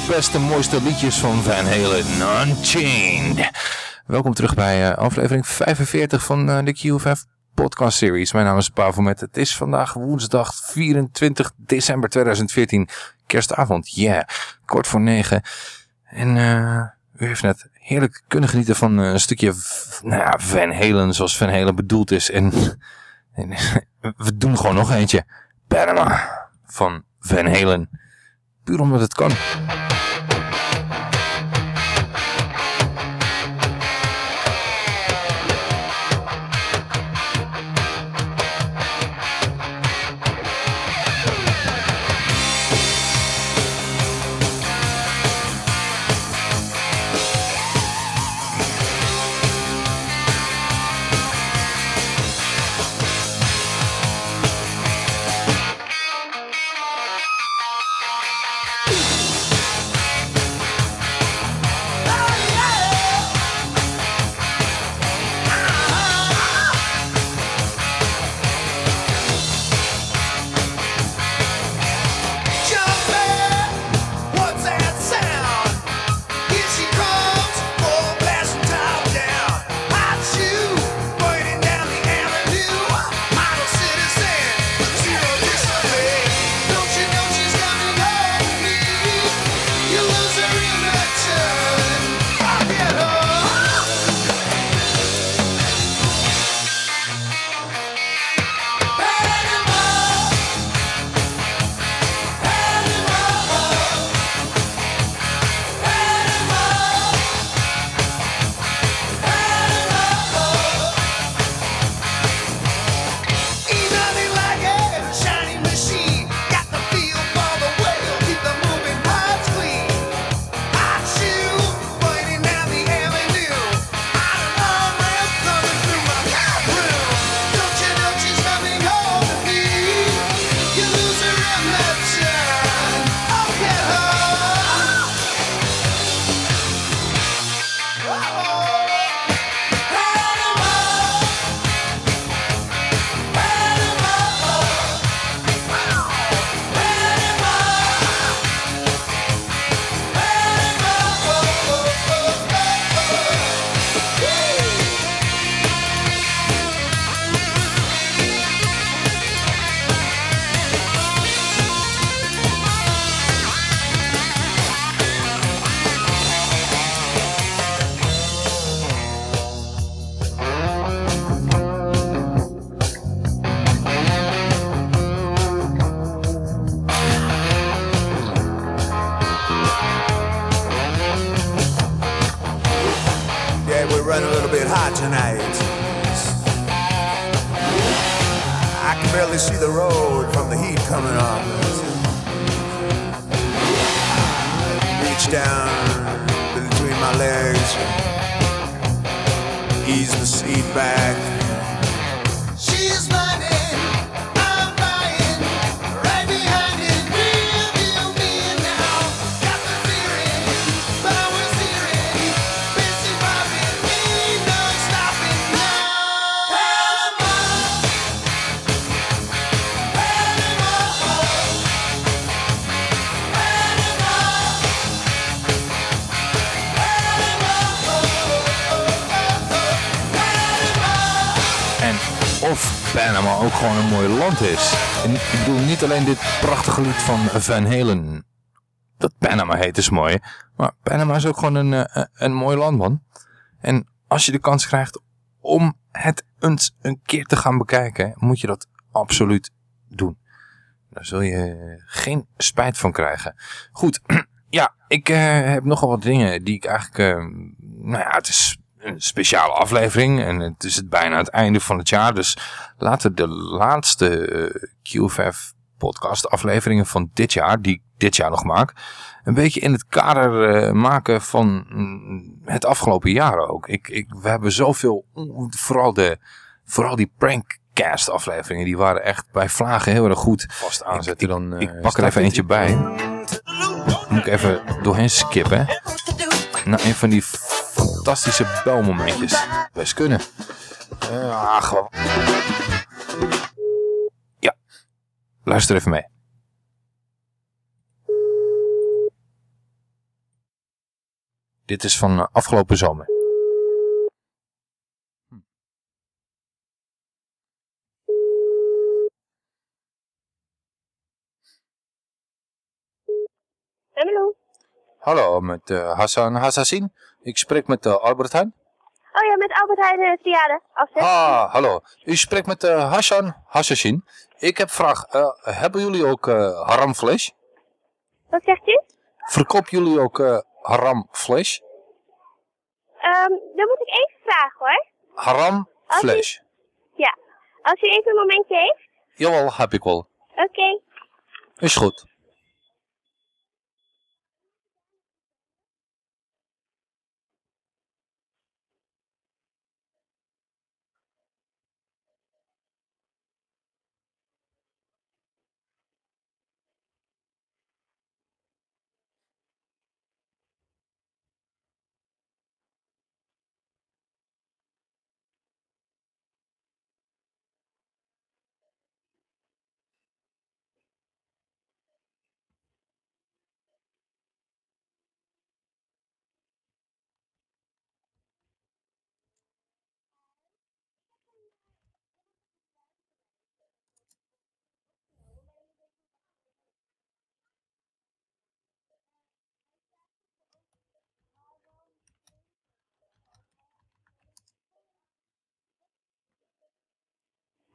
Allerbeste, mooiste liedjes van Van Halen. Unchained. Welkom terug bij eh, aflevering 45 van eh, de QFF podcast series. Mijn naam is Pavel met. Het is vandaag woensdag 24 december 2014. Kerstavond, yeah. Kort voor negen. En eh, u heeft net heerlijk kunnen genieten van een stukje nou ja, Van Halen zoals Van Halen bedoeld is. En, en we doen gewoon nog eentje. Panama van Van Halen. Puur omdat het kan. Mooi land is. En ik bedoel niet alleen dit prachtige lied van Van Halen. Dat Panama heet is mooi. Maar Panama is ook gewoon een, eh, een mooi land man. En als je de kans krijgt om het eens een keer te gaan bekijken. Moet je dat absoluut doen. Daar zul je geen spijt van krijgen. Goed, ja, ik eh, heb nogal wat dingen die ik eigenlijk... eh, nou ja, het is een speciale aflevering en het is het bijna het einde van het jaar. Dus laten we de laatste eh, QFF podcast afleveringen van dit jaar, die ik dit jaar nog maak, een beetje in het kader eh, maken van mm, het afgelopen jaar ook. Ik, ik, we hebben zoveel, vooral, de, vooral die prankcast afleveringen, die waren echt bij vlagen heel erg goed. Vast aanzetten dan. ik pak er even eentje bij. Moet ik even doorheen skippen. Naar een van die fantastische belmomentjes. Best kunnen. ah, gewoon. Ja, luister even mee. Dit is van eh, afgelopen zomer. Hallo. Hallo, met eh, Hassan. Hassan Hassassin. Ik spreek met eh, Albert Heijn. Oh ja, met Albert Heijn uh, Triade. Afzet. Ah, hallo. U spreekt met eh, Hassan Hassassin. Ik heb vraag. eh, hebben jullie ook eh haramvlees? Wat zegt u? Verkopen jullie ook eh haramvlees? Ehm, dan moet ik even vragen hoor. Haramvlees. Ja. Als u even een momentje heeft. Jawel, heb ik wel. Oké. Is goed.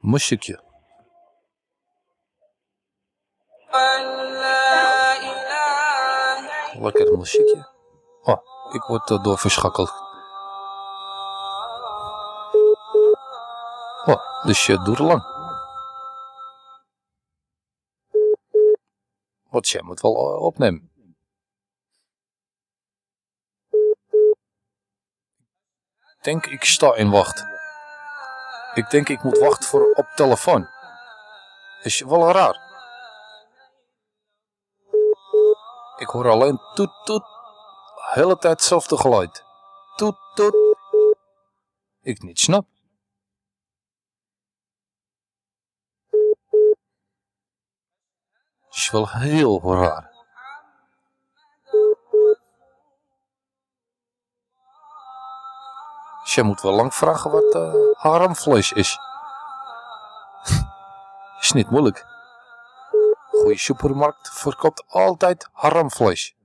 Muziekje. Lekker muziekje. Oh, ik word er door verschakeld. Oh, de shit duurt lang. Wat jij moet wel opnemen. Ik denk ik sta in wacht. Ik denk ik moet wachten voor op telefoon. Is wel raar. Ik hoor alleen toet toet. Hele tijd hetzelfde geluid. Toet toet. Ik niet snap. is wel heel raar. Dus jij moet wel lang vragen wat eh haramvlees is. is niet moeilijk. Goeie supermarkt verkoopt altijd haramvlees.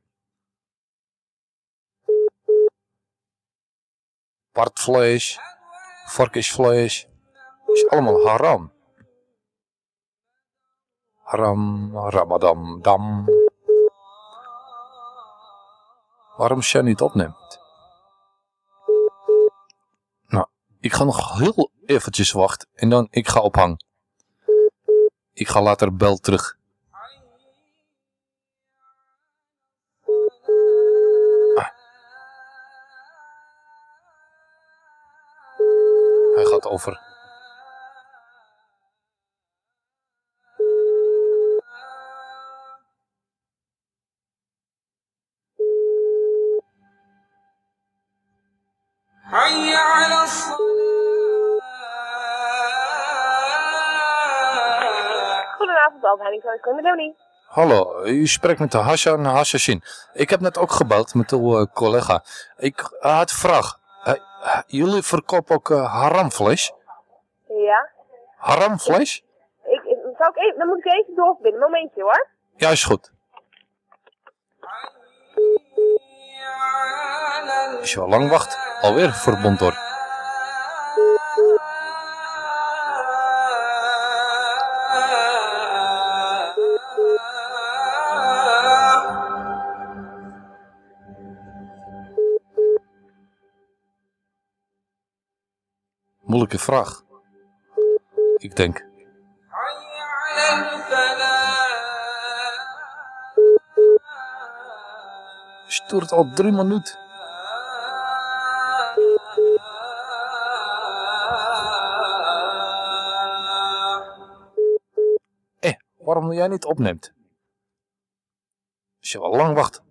Partvlees, varkensvlees, is allemaal haram. Haram, ramadam, dam. Waarom jij niet opneemt? ik ga nog heel eventjes wachten en dan ik ga ophangen. Ik ga later bel terug. Ah. Hij gaat over. حي على Goedenavond, Hallo, u spreekt met de Hassan Hassassin. Ik heb net ook gebeld met uw eh, collega. Ik had vraag. Jullie verkopen ook eh, haramvlees? Ja. Haramvlees? Ik, ik, zou ik even, dan moet ik even doorverbinden. Momentje hoor. Ja, is goed. Is je wel lang wacht? Alweer verbond door. Moeilijke vraag. Ik denk. Stuurt al drie minuten. Eh, waarom jij niet opneemt? Als je wel lang wacht.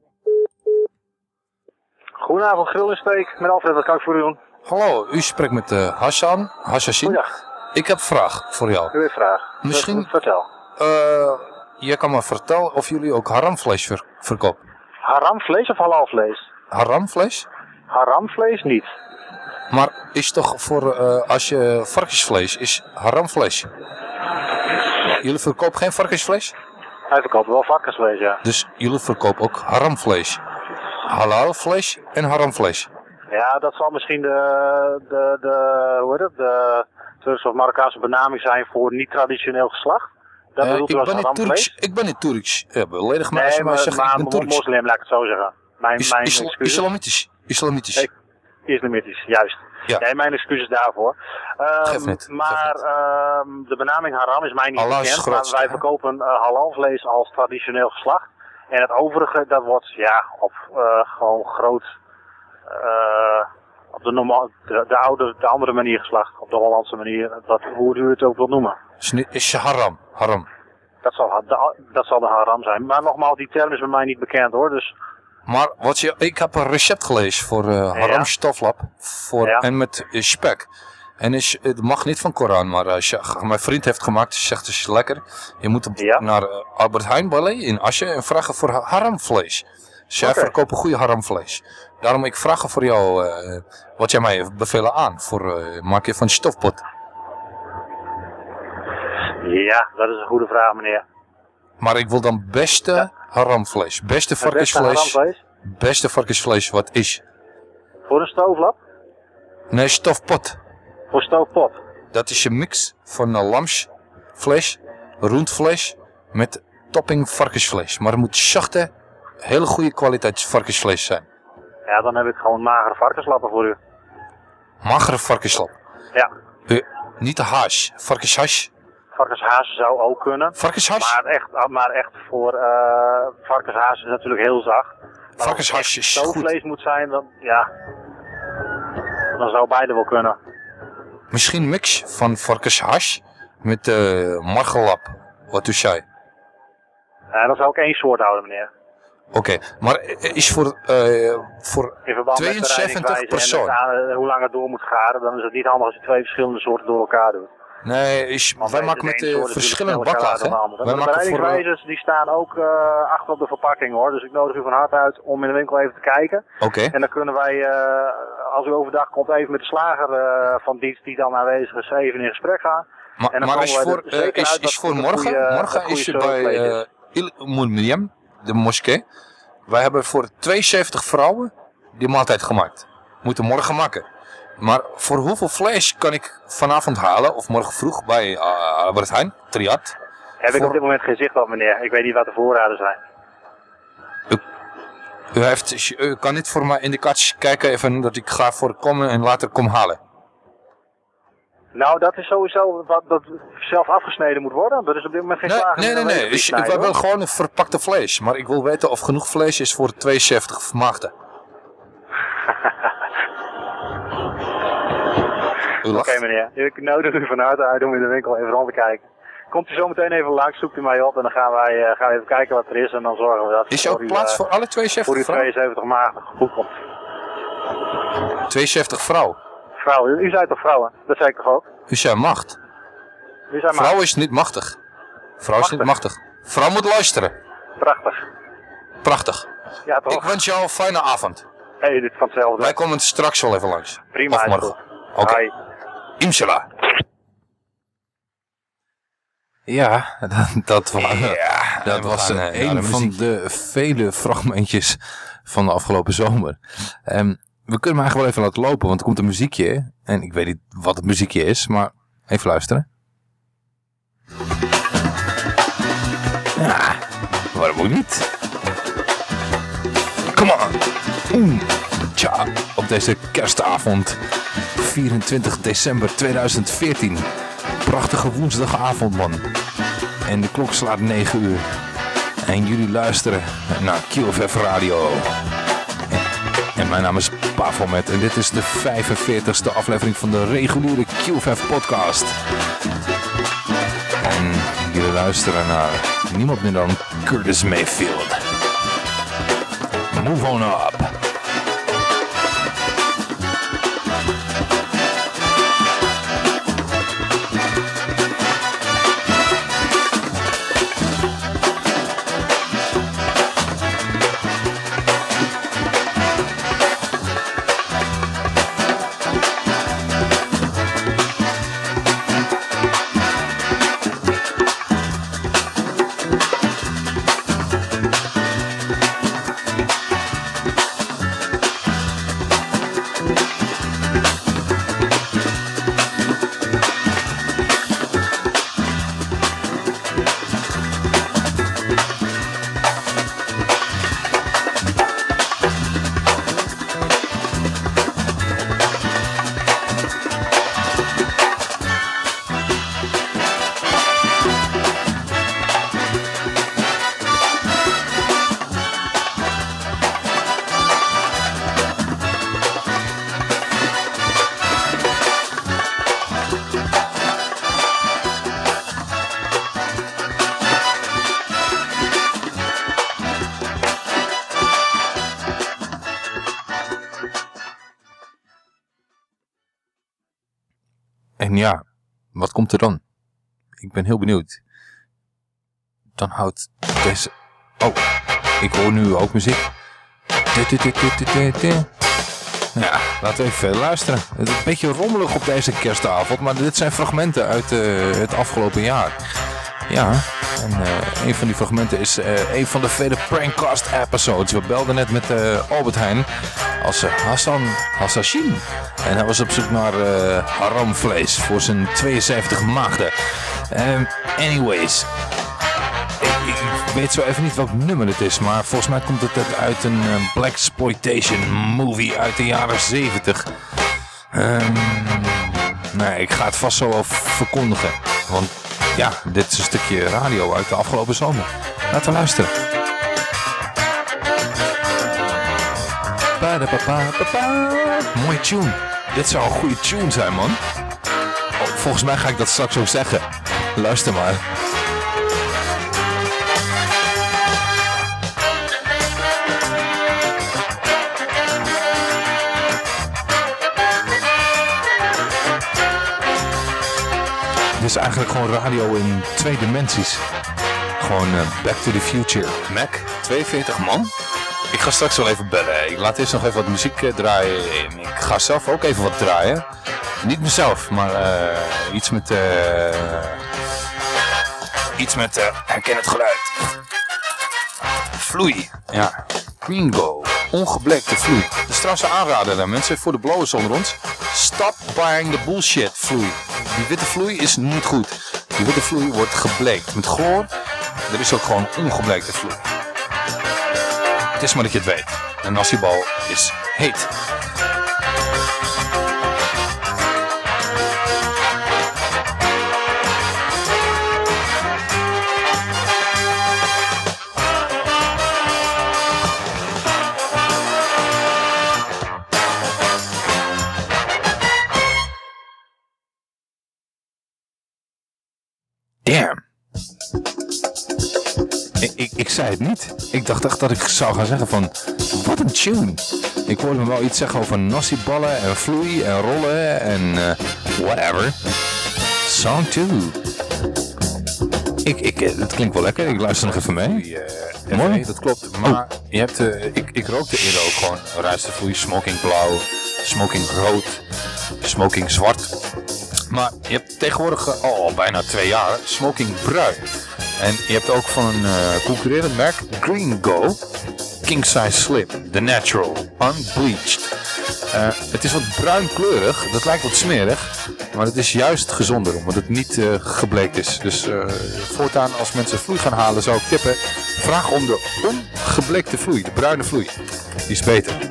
Goedenavond, Grill en Steek. Met Alfred, wat kan ik voor u doen? Hallo, u spreekt met uh, Hassan, Hassassin. Ik heb een vraag voor jou. U heeft vraag. Misschien- Vertel. Eh, je kan me vertellen of jullie ook haramvlees ver verkopen. Haramvlees of halalvlees? Haramvlees? Haramvlees niet. Maar is toch voor, eh, als je varkensvlees, is haramvlees? Jullie verkopen geen varkensvlees? Hij verkoopt wel varkensvlees, ja. Dus jullie verkopen ook haramvlees. Halalvlees en haramvlees. Ja, dat zal misschien de, de, de hoe heet het, de Turkse of Marokkaanse benaming zijn voor niet-traditioneel geslacht. Dat Eh, bedoelt u ik, als ben niet? Turks, ik ben niet Turks. Ja, beledig als Nee, je mij maar, zegt, maar ik ben Turks. moslim, laat ik het zo zeggen. Mijn, Is, mijn isla- excuses. islamitisch. Islamitisch. Islamitisch, juist. Ja. Nee, mijn excuses daarvoor. Ehm, niet, Maar ehm, de benaming haram is mij niet Allah bekend. grootste, maar wij verkopen uh, halalvlees als traditioneel geslacht. En het overige, dat wordt ja, op eh, gewoon groot, op de, normaal, de, de, oude, de andere manier geslacht. Op de Hollandse manier, dat, hoe u het ook wilt noemen. Is, is haram. Haram. Dat zal, de, dat zal de haram zijn. Maar nogmaals, die term is bij mij niet bekend hoor. Dus Maar wat je, ik heb een recept gelezen voor eh haram Ja. stoflap. Voor, Ja. En met eh, spek. En is, het mag niet van Koran, maar als je, mijn vriend heeft gemaakt, zegt het is lekker. Je moet naar eh, Albert Heijn bellen in Asje en vragen voor ha- haramvlees. Zij verkopen goede haramvlees. Daarom ik vraag voor jou eh, wat jij mij bevelen aan voor eh maak je van stofpot. ja, dat is een goede vraag meneer. Maar ik wil dan beste haramvlees. Beste varkensvlees. haramvlees? Beste varkensvlees wat is. Voor een stooflap? Nee, stofpot. Voor stoofpot? Dat is een mix van uh, lamsvlees, rundvlees met topping varkensvlees. Maar het moet zachte, hele goede kwaliteit varkensvlees zijn. Ja, dan heb ik gewoon magere varkenslappen voor u. Magere varkenslap. Ja. Eh, niet de hash, varkenshash. Varkenshaas zou ook kunnen. Varkenshaas? Maar echt, maar echt voor eh varkenshaas is natuurlijk heel zacht. Maar het is echt stoofvlees moet zijn, dan ja. Dan zou beide wel kunnen. Misschien mix van varkenshash met uh, margelap, wat u zei. Ja, dan zou ik één soort houden, meneer. Oké, maar is voor, eh, voor In verband met de 72 reidingswijze persoon. en het aan- eh, hoe lang het door moet garen, dan is het niet handig als je twee verschillende soorten door elkaar doet. Nee, is, wij maken met eh, is verschillende baklagen. dan de Wij andere. Maar de maken voor... eh, die staan ook achter op de verpakking hoor. Dus ik nodig u van harte uit om in de winkel even te kijken. Oké. En dan kunnen wij, eh, als u overdag komt, even met de slager van dienst die dan aanwezig is, even in gesprek gaan. Maar, en dan maar komen is voor, is, is voor morgen, morgen is er bij Il de moskee. Wij hebben voor 72 vrouwen die maaltijd gemaakt. Moeten morgen maken. Maar voor hoeveel vlees kan ik vanavond halen, of morgen vroeg bij uh, Albert Heijn, Triad? Heb ik op dit moment geen zicht op, meneer. Ik weet niet wat de voorraden zijn. U, heeft, u kan niet voor mij indicaties kijken even dat ik ga voorkomen en later kom halen. Nou, dat is sowieso wat dat zelf afgesneden moet worden. Er is op dit moment geen Nee, slager nee, nee. dat nee. wij willen hoor. gewoon een verpakte vlees. Maar ik wil weten of genoeg vlees is voor 72 maagden. U Oké meneer, ik nodig u van harte uit om in de winkel even rond te kijken. Komt u zo meteen even langs, zoekt u mij op en dan gaan wij eh, gaan we even kijken wat er is en dan zorgen we dat Is er u, plaats eh, voor alle 72 voor uw vrouwen? 72 maagden goed komt. 72 vrouw. Vrouw, u, u zei toch vrouwen? Dat zei ik toch ook? U zei macht. U zei Vrouw is niet machtig. Vrouw is niet machtig. Vrouw moet luisteren. Prachtig. Prachtig. Ja toch? Ik wens jou een fijne avond. Hey, dit van hetzelfde. Wij komen straks wel even langs. Prima, Of morgen. Oké. Inshallah. Ja, dat, dat, wa- dat was gaan, een, eh, een van de vele fragmentjes van de afgelopen zomer. Ehm, we kunnen hem eigenlijk wel even laten lopen, want er komt een muziekje. En ik weet niet wat het muziekje is, maar even luisteren. Ja, waarom ook niet? Come on. Tja, op deze kerstavond, 24 december 2014. Prachtige woensdagavond, man. En de klok slaat 9 uur. En jullie luisteren naar QFF Radio. En mijn naam is En dit is de 45ste aflevering van de reguliere QFF podcast. En jullie luisteren naar niemand minder dan Curtis Mayfield. Move on up. Dan? Ik ben heel benieuwd. Dan houdt deze... Oh, ik hoor nu ook muziek. Ja, laten we even luisteren. Het is een beetje rommelig op deze kerstavond, maar dit zijn fragmenten uit eh, het afgelopen jaar. Ja, en eh, een van die fragmenten is eh, een van de vele prankcast episodes. We belden net met Albert Heijn als eh, Hassan Hassashin. En hij was op zoek naar eh, haramvlees voor zijn 72 maagden. Ehm, anyways, ik, weet zo even niet welk nummer het is, maar volgens mij komt het uit een uh, Black Exploitation movie uit de jaren 70. Ehm, nee, ik ga het vast zo wel verkondigen. Want ja, dit is een stukje radio uit de afgelopen zomer. Laten we luisteren. Mooie tune. Dit zou een goede tune zijn, man. Oh, volgens mij ga ik dat straks ook zeggen. Luister maar. Dit is eigenlijk gewoon radio in twee dimensies. Gewoon eh, Back to the Future. Mac, 42 man. Ik ga straks wel even bellen. Ik laat eerst nog even wat muziek eh, draaien. Ik ga zelf ook even wat draaien. Niet mezelf, maar eh, iets met... eh, iets met... eh, herken het geluid. Vloei. Ja. Gringo. Ongebleekte vloei. Dat is trouwens een aanrader aan mensen voor de blowers onder ons. Stop buying the bullshit vloei. Die witte vloei is niet goed. Die witte vloei wordt gebleekt met chloor. Er is ook gewoon ongebleekte vloei. Het is maar dat je het weet. Een nasibal is heet. Zei het niet. Ik dacht echt dat ik zou gaan zeggen van, wat een tune. Ik hoorde me wel iets zeggen over nassiballen en vloei en rollen en eh, whatever. Song 2. Ik, ik, eh, het klinkt wel lekker, ik luister nog even mee. Mooi. dat klopt. Maar je hebt, eh, ik, ik rookte eerder ook gewoon ruistervloei, smoking blauw, smoking rood, smoking zwart. Maar je hebt tegenwoordig eh, al, al bijna twee jaar smoking bruin. En je hebt ook van een eh, concurrerend merk, Green Go, King Size Slip, The Natural, Unbleached. Eh, het is wat bruinkleurig, dat lijkt wat smerig, maar het is juist gezonder omdat het niet eh, gebleekt is. Dus eh, voortaan als mensen vloei gaan halen zou ik tippen, vraag om de ongebleekte vloei, de bruine vloei. Die is beter.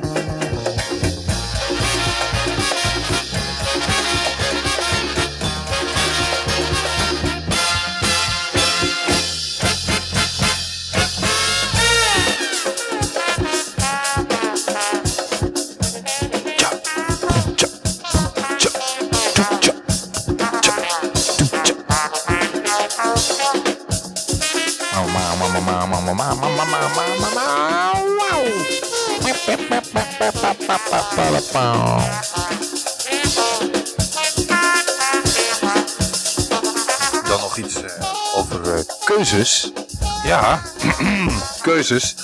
Dan nog iets eh, over eh, keuzes. Ja, keuzes.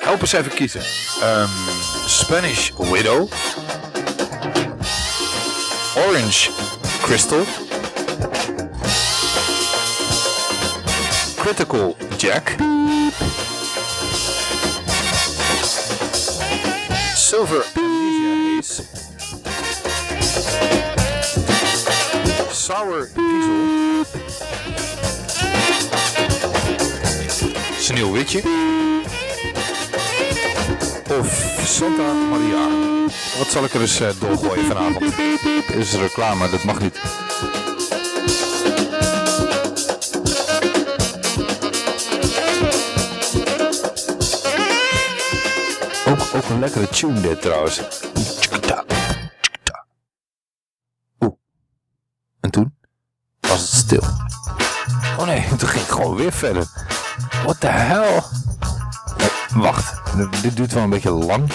Help eens even kiezen. Ehm, Spanish Widow. Orange Crystal. Critical Jack. Silver Sneeuwwitje. Of Santa Maria. Wat zal ik er eens eh, doorgooien vanavond? Is reclame, dat mag niet. Ook, ook een lekkere tune dit trouwens. En toen was het stil. Oh nee, toen ging ik gewoon weer verder. What the hell? Nee, wacht, dit duurt wel een beetje lang.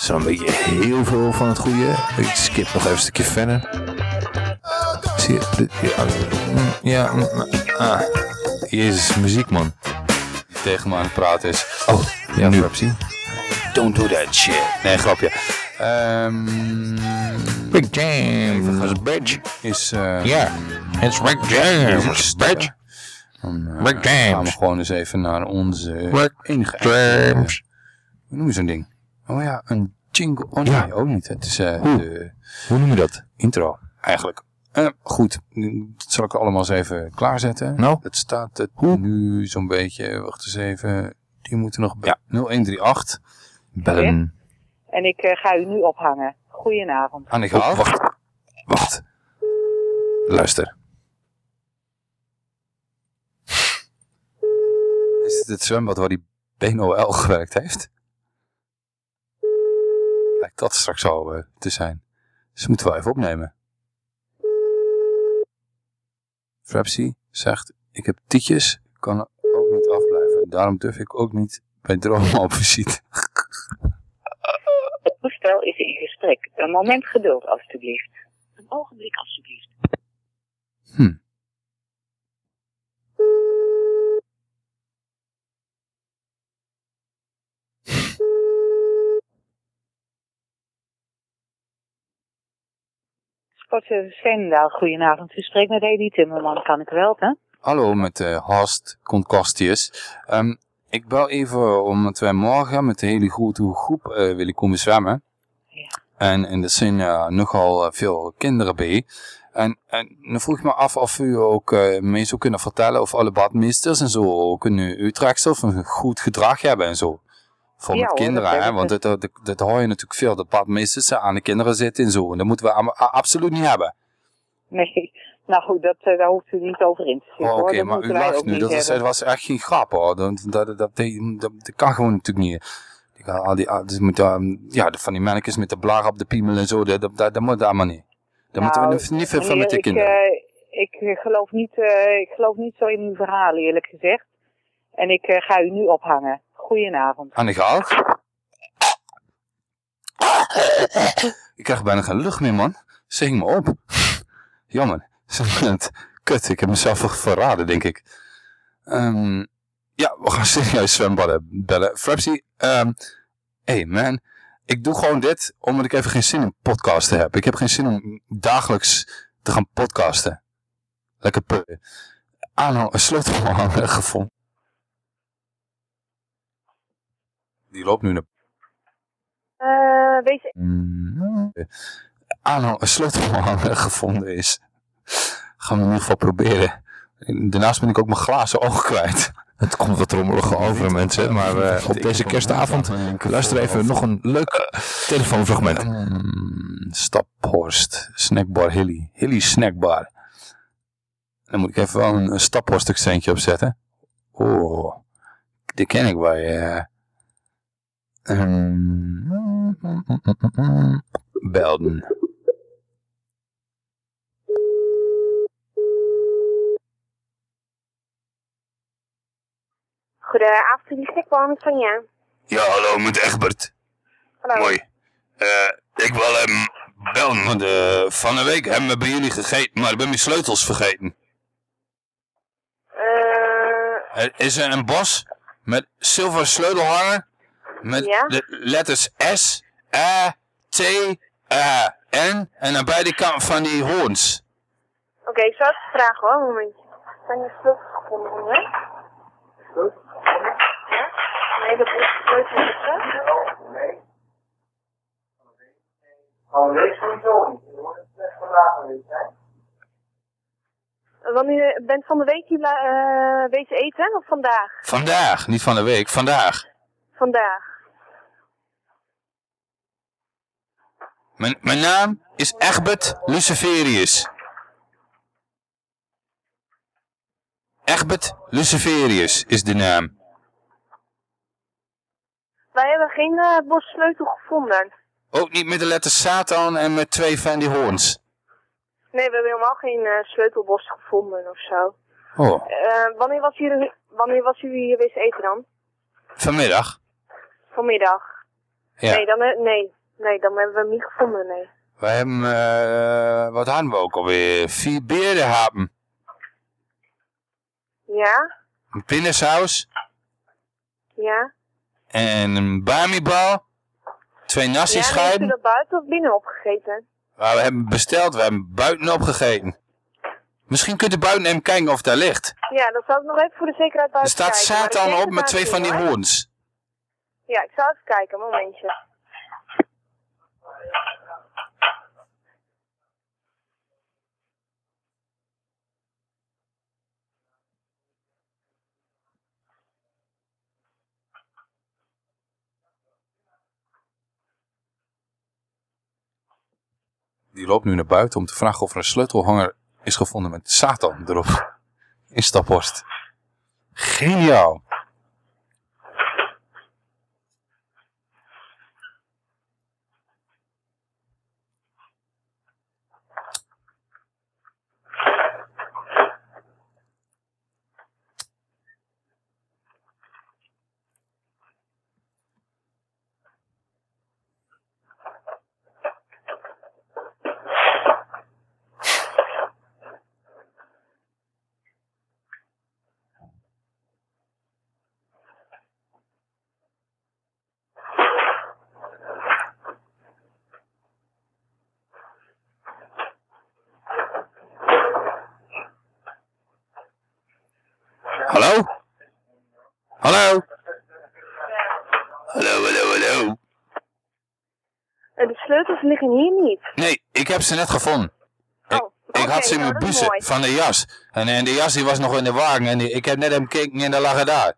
Zo'n beetje heel veel van het goede. Ik skip nog even een stukje verder. Zie je? Dit, ja, mm, ja mm, ah. Jezus, muziek man. Die tegen me aan het praten is. Oh, ja, nu. Pepsi. Don't do that shit. Nee, grapje. Ehm Rick James, bitch. Is, eh Ja, it's Rick James, bitch. Dan, eh, Rick Gaan we gewoon eens even naar onze Rick enige James. Hoe noem je zo'n ding? Oh ja, een jingle. Oh nee, Ja. ook niet. Het is eh, Hoe? de Hoe noem je dat? intro, eigenlijk. Eh, goed, nu- dat zal ik allemaal eens even klaarzetten. Nou? Het staat het nu zo'n beetje. Wacht eens even. Die moeten nog... Ja, 0138. Bellen. En ik eh, ga u nu ophangen. Goedenavond. Aan de gaal. wacht. Wacht. Luister. Is dit het zwembad waar die BNOL gewerkt heeft? Lijkt dat straks al eh, te zijn. Dus moeten we wel even opnemen. Frapsy zegt, ik heb tietjes, kan ook niet afblijven. Daarom durf ik ook niet bij dromen op visite. Het toestel is in gesprek. Een moment geduld, alstublieft. Een ogenblik, alstublieft. Hm. Sportservice Veenendaal, goedenavond. U spreekt met Edie Timmerman. Kan ik u helpen? Hallo, met uh, Horst Concostius. Ehm, ik bel even omdat wij morgen met de hele grote groep eh, willen komen zwemmen. En, en er zijn eh, nogal veel kinderen bij. En, en dan vroeg ik me af of u ook eh mee zou kunnen vertellen of alle badmeesters en zo kunnen uittreksels van een goed gedrag hebben en zo. Voor Ja, met hoor, kinderen, dat hè? want dat, dat, dat hoor je natuurlijk veel, dat badmeesters aan de kinderen zitten en zo. En dat moeten we absoluut niet hebben. Nee, nou goed, dat, eh, daar hoeft u niet over in te zitten. Oh, Oké. Dat maar u lacht nu. Dat, is, dat was echt geen grap hoor. Dat, dat, dat, dat, dat, dat kan gewoon natuurlijk niet. Al die, dus moet, ehm, ja, de- van die mannetjes met de blaar op de piemel en zo, dat, dat, dat, dat moet allemaal niet. Daar moeten we Nou, niet- veel van met ik, kinderen. eh, ik, eh, geloof niet, ik geloof niet zo in uw verhaal, eerlijk gezegd. En ik ga u nu ophangen. Goedenavond. Aan de gaal. Ik krijg bijna geen lucht meer, man. Zing me op. Jammer. Kut, ik heb mezelf verraden, denk ik. Ehm, ja, we gaan serieus zwembadden bellen. Frapsy, ehm hey man, ik doe gewoon dit omdat ik even geen zin in podcasten heb. Ik heb geen zin om dagelijks te gaan podcasten. Lekker pullen. Aanhang, een sleutelhanger gevonden. Die loopt nu naar Eh, wees... aanhang, een sleutelhanger gevonden is. Gaan we in ieder geval proberen. Daarnaast ben ik ook mijn glazen oog kwijt. Het komt wat rommelig over mensen, maar eh, op deze kerstavond luister even nog een leuk telefoonfragment. Mm, Staphorst, snackbar Hilly. Hilly snackbar. Dan moet ik even wel een, een Staphorst accentje opzetten. Oh, die ken ik bij... eh ehm, Belden. Goedenavond, die met van ja. Ja, hallo, met Egbert. Hallo. Mooi. Eh, ik wil hem bellen, want eh, van de week hebben we bij jullie gegeten, maar ik ben mijn sleutels vergeten. Eh, Er is er een bos met zilveren sleutelhanger met Ja? de letters S, A, T, A, N en aan beide kanten van die hoorns. Oké, ik zal even vragen hoor, een momentje. Zijn je sleutels gevonden, hè? Ja? Nee, dat is sleutels gevonden. Nee. Van een week sowieso niet. Je moet het echt vandaag geweest zijn. Wanneer bent van de week hier eh wezen eten of vandaag? Vandaag, niet van de week, vandaag. Vandaag. Mijn, mijn naam is Egbert Luciferius. Egbert Luciferius is de naam. Wij hebben geen eh bossleutel gevonden. Ook niet met de letter Satan en met twee van die hoorns. Nee, we hebben helemaal geen eh, sleutelbos gevonden of zo. Oh, Eh, wanneer, was hier, wanneer was u hier wezen eten dan? vanmiddag. Vanmiddag. Ja. Nee, dan, eh, nee. nee, dan hebben we hem niet gevonden, nee. We hebben, eh, wat hadden we ook alweer? Vier berenhapen. Ja? Een pindasaus. Ja? En een bamibal. Twee Ja, en heeft u nasi-schijven. dat buiten of binnen opgegeten? Maar we hebben besteld, we hebben buiten opgegeten. Misschien kunt u buiten even kijken of het daar ligt. Ja, dat zal ik nog even voor de zekerheid Er buiten staat kijken. maar ik Satan op het met twee van die hoorns. Ja, ik zal even kijken, momentje. Die loopt nu naar buiten om te vragen of er een sleutelhanger is gevonden met Satan erop. In Staphorst. Geniaal. Hallo? Hallo? Hallo, hallo, hallo. Eh, de sleutels liggen hier niet. Nee, ik heb ze net gevonden. Ik, ik had ze in nou, mijn mooi. van de jas. En, en de jas die was nog in de wagen en die- ik heb net hem gekeken en daar lag daar.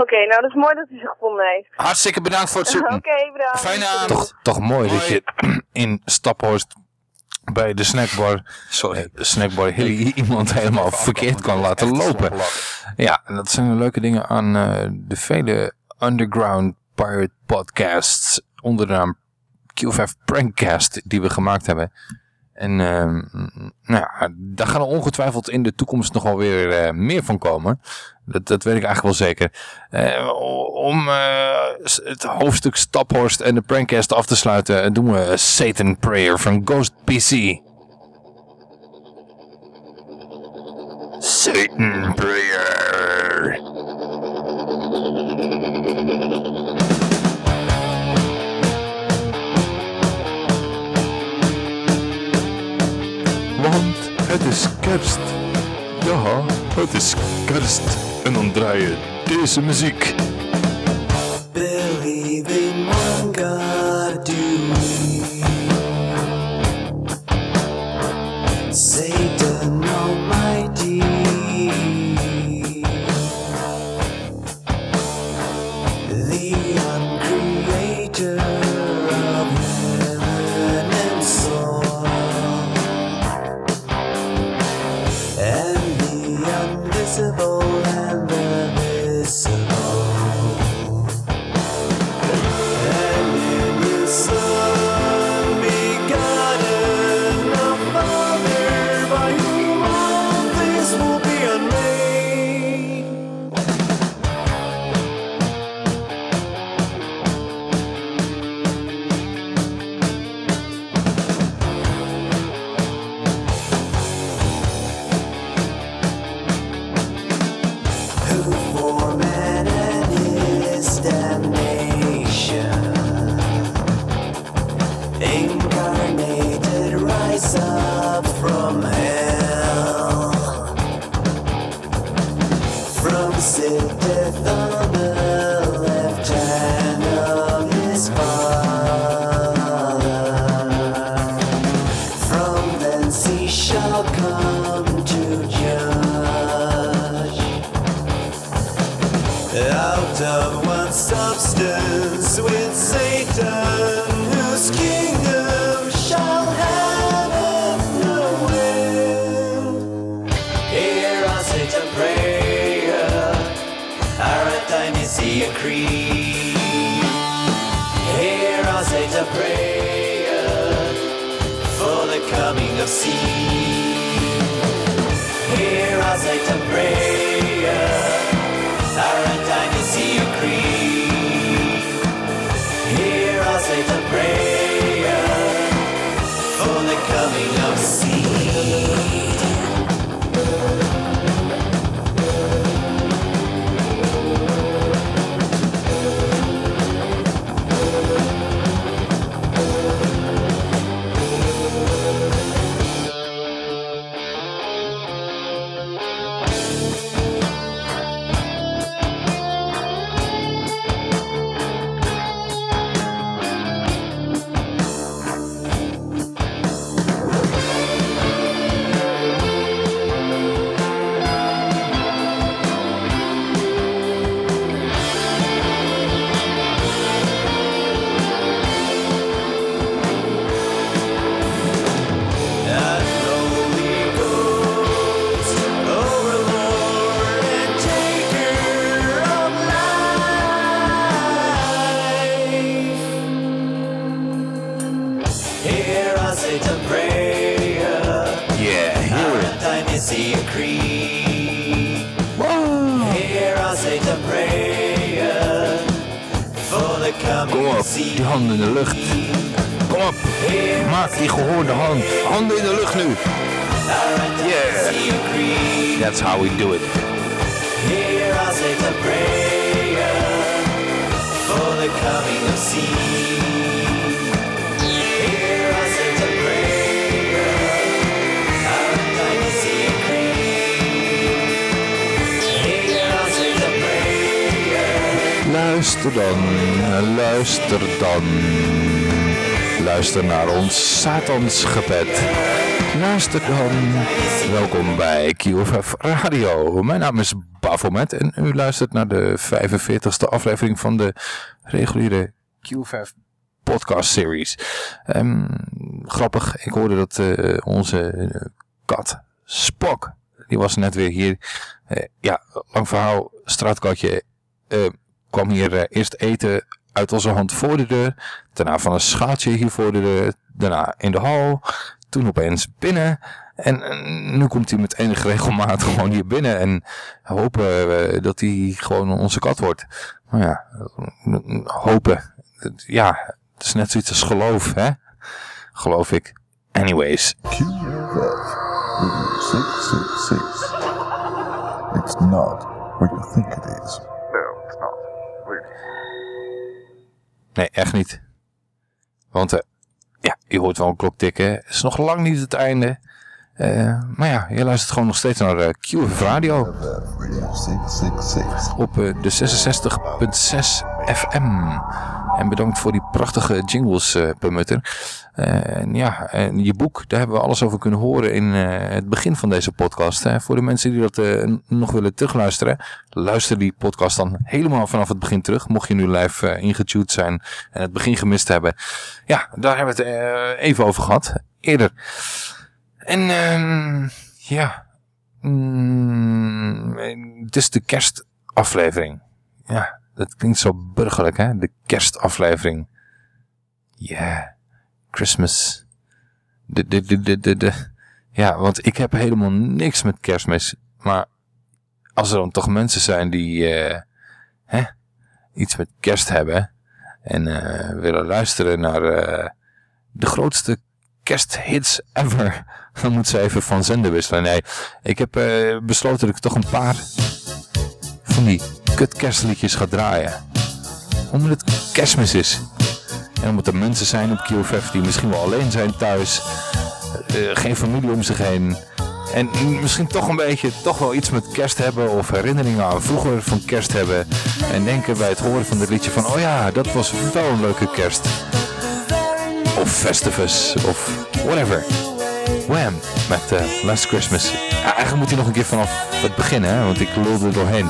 Oké, nou dat is mooi dat u ze gevonden heeft. Hartstikke bedankt voor het zoeken. Oké, bedankt. Fijne avond. Toch, toch mooi dat je in Staphorst bij de snackbar, Sorry. de snackbar Hilly iemand helemaal verkeerd kan laten lopen. Ja, en dat zijn de leuke dingen aan eh, de vele underground pirate podcasts onder de naam Q5 Prankcast die we gemaakt hebben. En ehm, nou ja, daar gaan er ongetwijfeld in de toekomst nog wel weer eh, meer van komen. Dat, dat weet ik eigenlijk wel zeker. Eh, om eh, het hoofdstuk Staphorst en de Prankcast af te sluiten, doen we Satan Prayer van Ghost PC. Satan Prayer. Het is kerst. Ja, het is kerst. En dan draai je deze muziek. Believe in one God, do? Satan Almighty. The uncreator Dan. Welkom bij QFF Radio. Mijn naam is Bafomet en u luistert naar de 45ste aflevering van de reguliere QFF podcast series. Ehm, grappig, ik hoorde dat eh, onze kat Spock, die was net weer hier. Eh, ja, lang verhaal, straatkatje eh, kwam hier eerst eten uit onze hand voor de deur. Daarna van een schaaltje hier voor de deur. Daarna in de hal. Toen opeens binnen. En eh, nu komt hij met enige regelmaat gewoon hier binnen. En hopen we dat hij gewoon onze kat wordt. Maar ja, eh, hopen. Ja, het is net zoiets als geloof, hè? Geloof ik. Anyways. QFF Radio 666. It's not what you think it is. Nee, echt niet. Want eh, ja, je hoort wel een klok tikken. Het is nog lang niet het einde. Eh, maar ja, je luistert gewoon nog steeds naar eh, QFF Radio. Radio 666. Op de 66.6 FM. En bedankt voor die prachtige jingles, eh Permutter. En ja, en je boek, daar hebben we alles over kunnen horen in eh, het begin van deze podcast. Hè. Voor de mensen die dat nog willen terugluisteren, luister die podcast dan helemaal vanaf het begin terug. Mocht je nu live ingetuned zijn en het begin gemist hebben. Ja, daar hebben we het even over gehad, eerder. En ehm, ja, Mm, het is de kerstaflevering. Ja, dat klinkt zo burgerlijk, hè? De kerstaflevering. Yeah, Christmas. De, de, de, de, de. Ja, want ik heb helemaal niks met kerstmis. Maar als er dan toch mensen zijn die eh, hè, iets met kerst hebben... en eh, willen luisteren naar eh, de grootste kersthits ever... dan moet ze even van zender wisselen. Nee, ik heb besloten dat ik toch een paar van die kut kerstliedjes ga draaien. Omdat het kerstmis is. En omdat er mensen zijn op QFF die misschien wel alleen zijn thuis. eh, geen familie om zich heen. En misschien toch een beetje, toch wel iets met kerst hebben. Of herinneringen aan vroeger van kerst hebben. En denken bij het horen van dit liedje van, oh ja, dat was wel een leuke kerst. Of Festivus, of whatever. Wham, met eh, Last Christmas. Eigenlijk moet hij nog een keer vanaf het begin, hè, want ik lulde er doorheen.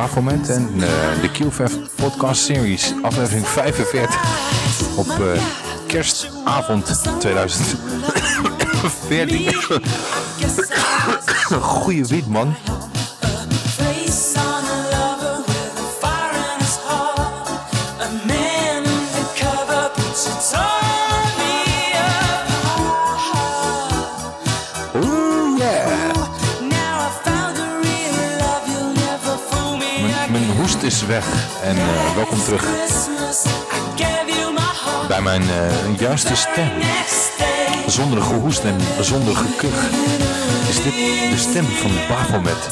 En eh, de QFF podcast series aflevering 45 op eh, kerstavond 2014. Goeie wiet man. Weg en eh, welkom terug bij mijn eh, juiste stem. Zonder gehoest en zonder gekuch is dit de stem van Bafelmet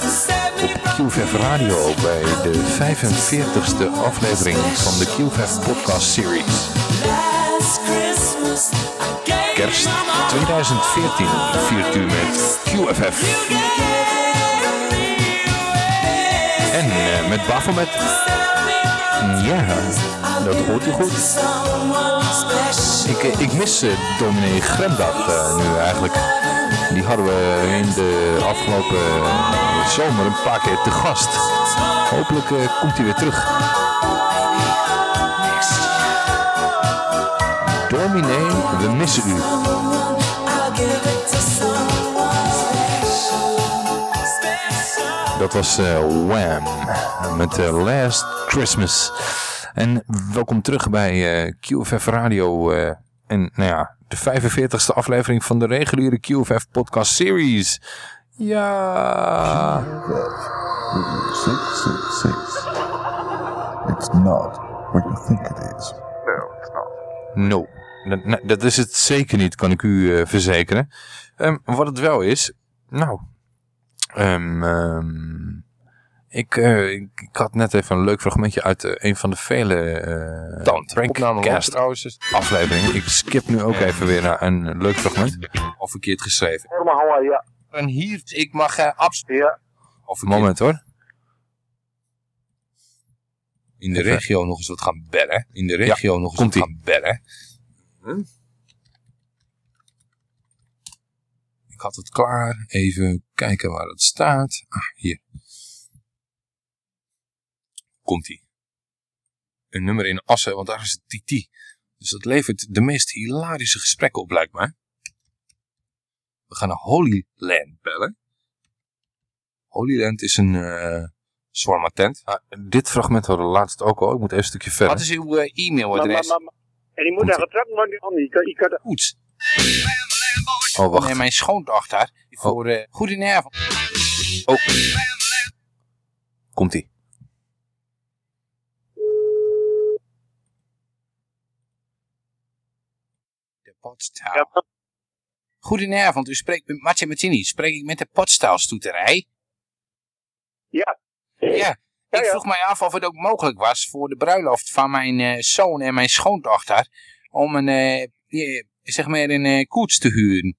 op QVF Radio bij de 45ste aflevering van de QVF podcast series. Kerst you my heart. 2014 viert u met QFF. Met Bafelmet. Ja, dat hoort u goed. Ik, eh, ik mis eh, dominee eh, nu eigenlijk. Die hadden we in de afgelopen zomer een paar keer te gast. Hopelijk komt hij weer terug. Dominee, we missen u. Dat was eh, Wham met eh, Last Christmas. En welkom terug bij eh, QFF Radio. eh, en nou ja, de 45ste aflevering van de reguliere QFF podcast series. Ja. 666. It's not what you think it is. No. Dat, nou, dat is het zeker niet, kan ik u eh, verzekeren. Ehm, wat het wel is, nou, ehm, ehm, ik, eh, ik, ik had net even een leuk fragmentje uit eh, een van de vele uh, Prankcast afleveringen. Ik skip nu ook even weer naar een leuk fragment. Of verkeerd geschreven. Ja. En hier, ik mag uh. Ja. Of een moment hoor. In de regio nog eens wat gaan bellen. In de regio nog eens wat gaan bellen. Huh? Ik had het klaar. Even kijken waar het staat. Ah, hier. Komt-ie. Een nummer in Assen, want daar is het TT. Dus dat levert de meest hilarische gesprekken op, lijkt mij. We gaan naar Holyland bellen. Holyland is een uh, zwarma tent. Ah, dit fragment hadden we laatst ook al. Ik moet even een stukje verder. Wat is uw uh, e-mailadres? En die moet daar getrapt worden. Oh, ik, ik had... Goed. Oh, wacht. Nee, mijn schoondochter. Voor uh, goedenavond. Oh. Komt-ie. De potstaal. Ja. Goedenavond, u spreekt met Matje Martini. Spreek ik met de potstaalstoeterij? Ja. Ja. Ik vroeg mij af of het ook mogelijk was voor de bruiloft van mijn uh, zoon en mijn schoondochter om een, uh, zeg maar een uh, koets te huren.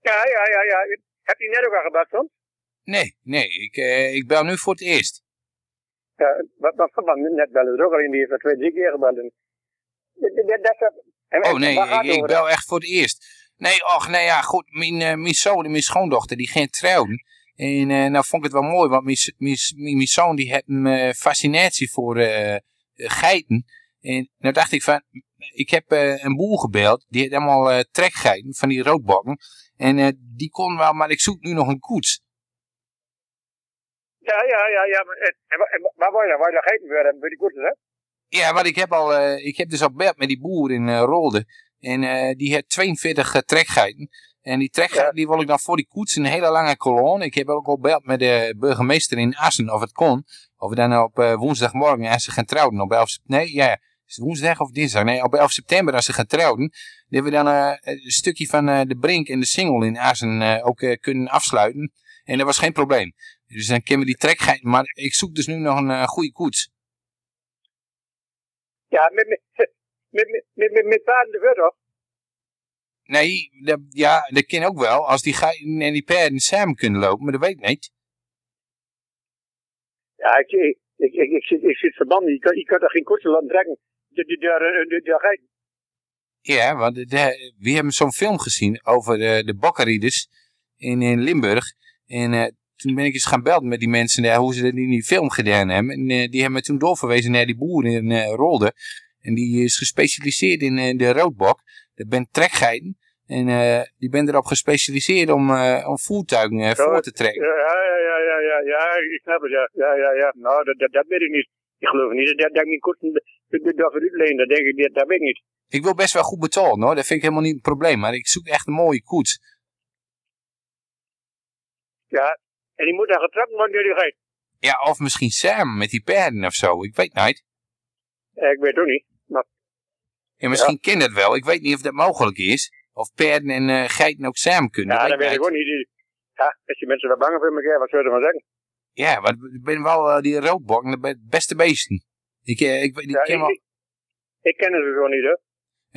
Ja, ja, ja, ja. Heb je net ook al gebeld, soms? Nee, nee. Ik, ik bel nu voor het eerst. Ja, wat, wat, wat net bellen er ook al in. Die twee, drie keer gebeld. Oh nee, ik, ik bel echt voor het eerst. Nee, och, nee, ja, goed. Mijn, mijn zoon en mijn schoondochter, die gaan trouwen. En uh, nou vond ik het wel mooi, want mijn zoon die had een uh, fascinatie voor geiten. En nou dacht ik van, ik heb een boel gebeld, die had allemaal trekgeiten van die roodbakken. En die kon wel, maar ik zoek nu nog een koets. Ja, ja, ja, ja. Maar, en, en, waar je dan? Weer hebben, die koetsen, hè? Ja, want ik heb, al, ik heb dus al gebeld met die boer in Rolde. En die had 42 trekgeiten. En die trekgeiten ja. die wil ik dan voor die koets een hele lange kolon. Ik heb ook al gebeld met de burgemeester in Assen of het kon. Of we dan op woensdagmorgen als ze gaan trouwen op 11 Nee, ja, Is het woensdag of dinsdag? Nee, op 11 september als ze gaan trouwen. Dan hebben we dan eh, een stukje van eh, de Brink en de Singel in Azen eh, ook kunnen afsluiten. En dat was geen probleem. Dus dan kunnen we die trekgein. Maar ik zoek dus nu nog een goede koets. Ja, met, met, met, met, met, paarden de verder. Nee, dat, ja, dat kan ook wel. Als die geiten en die paarden samen kunnen lopen, maar dat weet ik niet. Ja, ik, ik, ik, ik, zit, ik zit verbanden. Je kan, je kan daar geen korte laten trekken. De. Ja, want de, we hebben zo'n film gezien over de, de bokkenrieders in, in Limburg. En eh, toen ben ik eens gaan belden met die mensen daar, hoe ze dat in die film gedaan hebben. En eh, die hebben me toen doorverwezen naar die boer in eh, Rolde. En die is gespecialiseerd in de roodbok. Dat ben trekgeiten. En die ben erop gespecialiseerd om, om voertuigen voor te trekken. Ja, ja, ja, ja, ja, ja, ik snap het, ja. Ja, ja, ja. Nou, dat, dat, dat weet ik niet. Ik geloof niet dat, dat ik niet korten daarvoor uitleen. Dat denk ik, dat, dat weet ik niet. Ik wil best wel goed betalen hoor, dat vind ik helemaal niet een probleem. Maar ik zoek echt een mooie koets. Ja, en die moet dan getrapt worden door die geit. Ja, of misschien samen met die paarden of zo. Ik weet niet. Ja, ik weet het ook niet. Maar, Ja, misschien ken dat wel. Ik weet niet of dat mogelijk is. Of paarden en eh, geiten ook samen kunnen. ja, Dat dat weet ik ook niet. Ja, als die mensen daar bang voor elkaar, wat zullen ze maar zeggen? Ja, maar ik ben wel eh, die roodbok, de beste beesten. Ik, eh, ik, Ja, ken ik, wel... ik, ken ze gewoon niet, hè.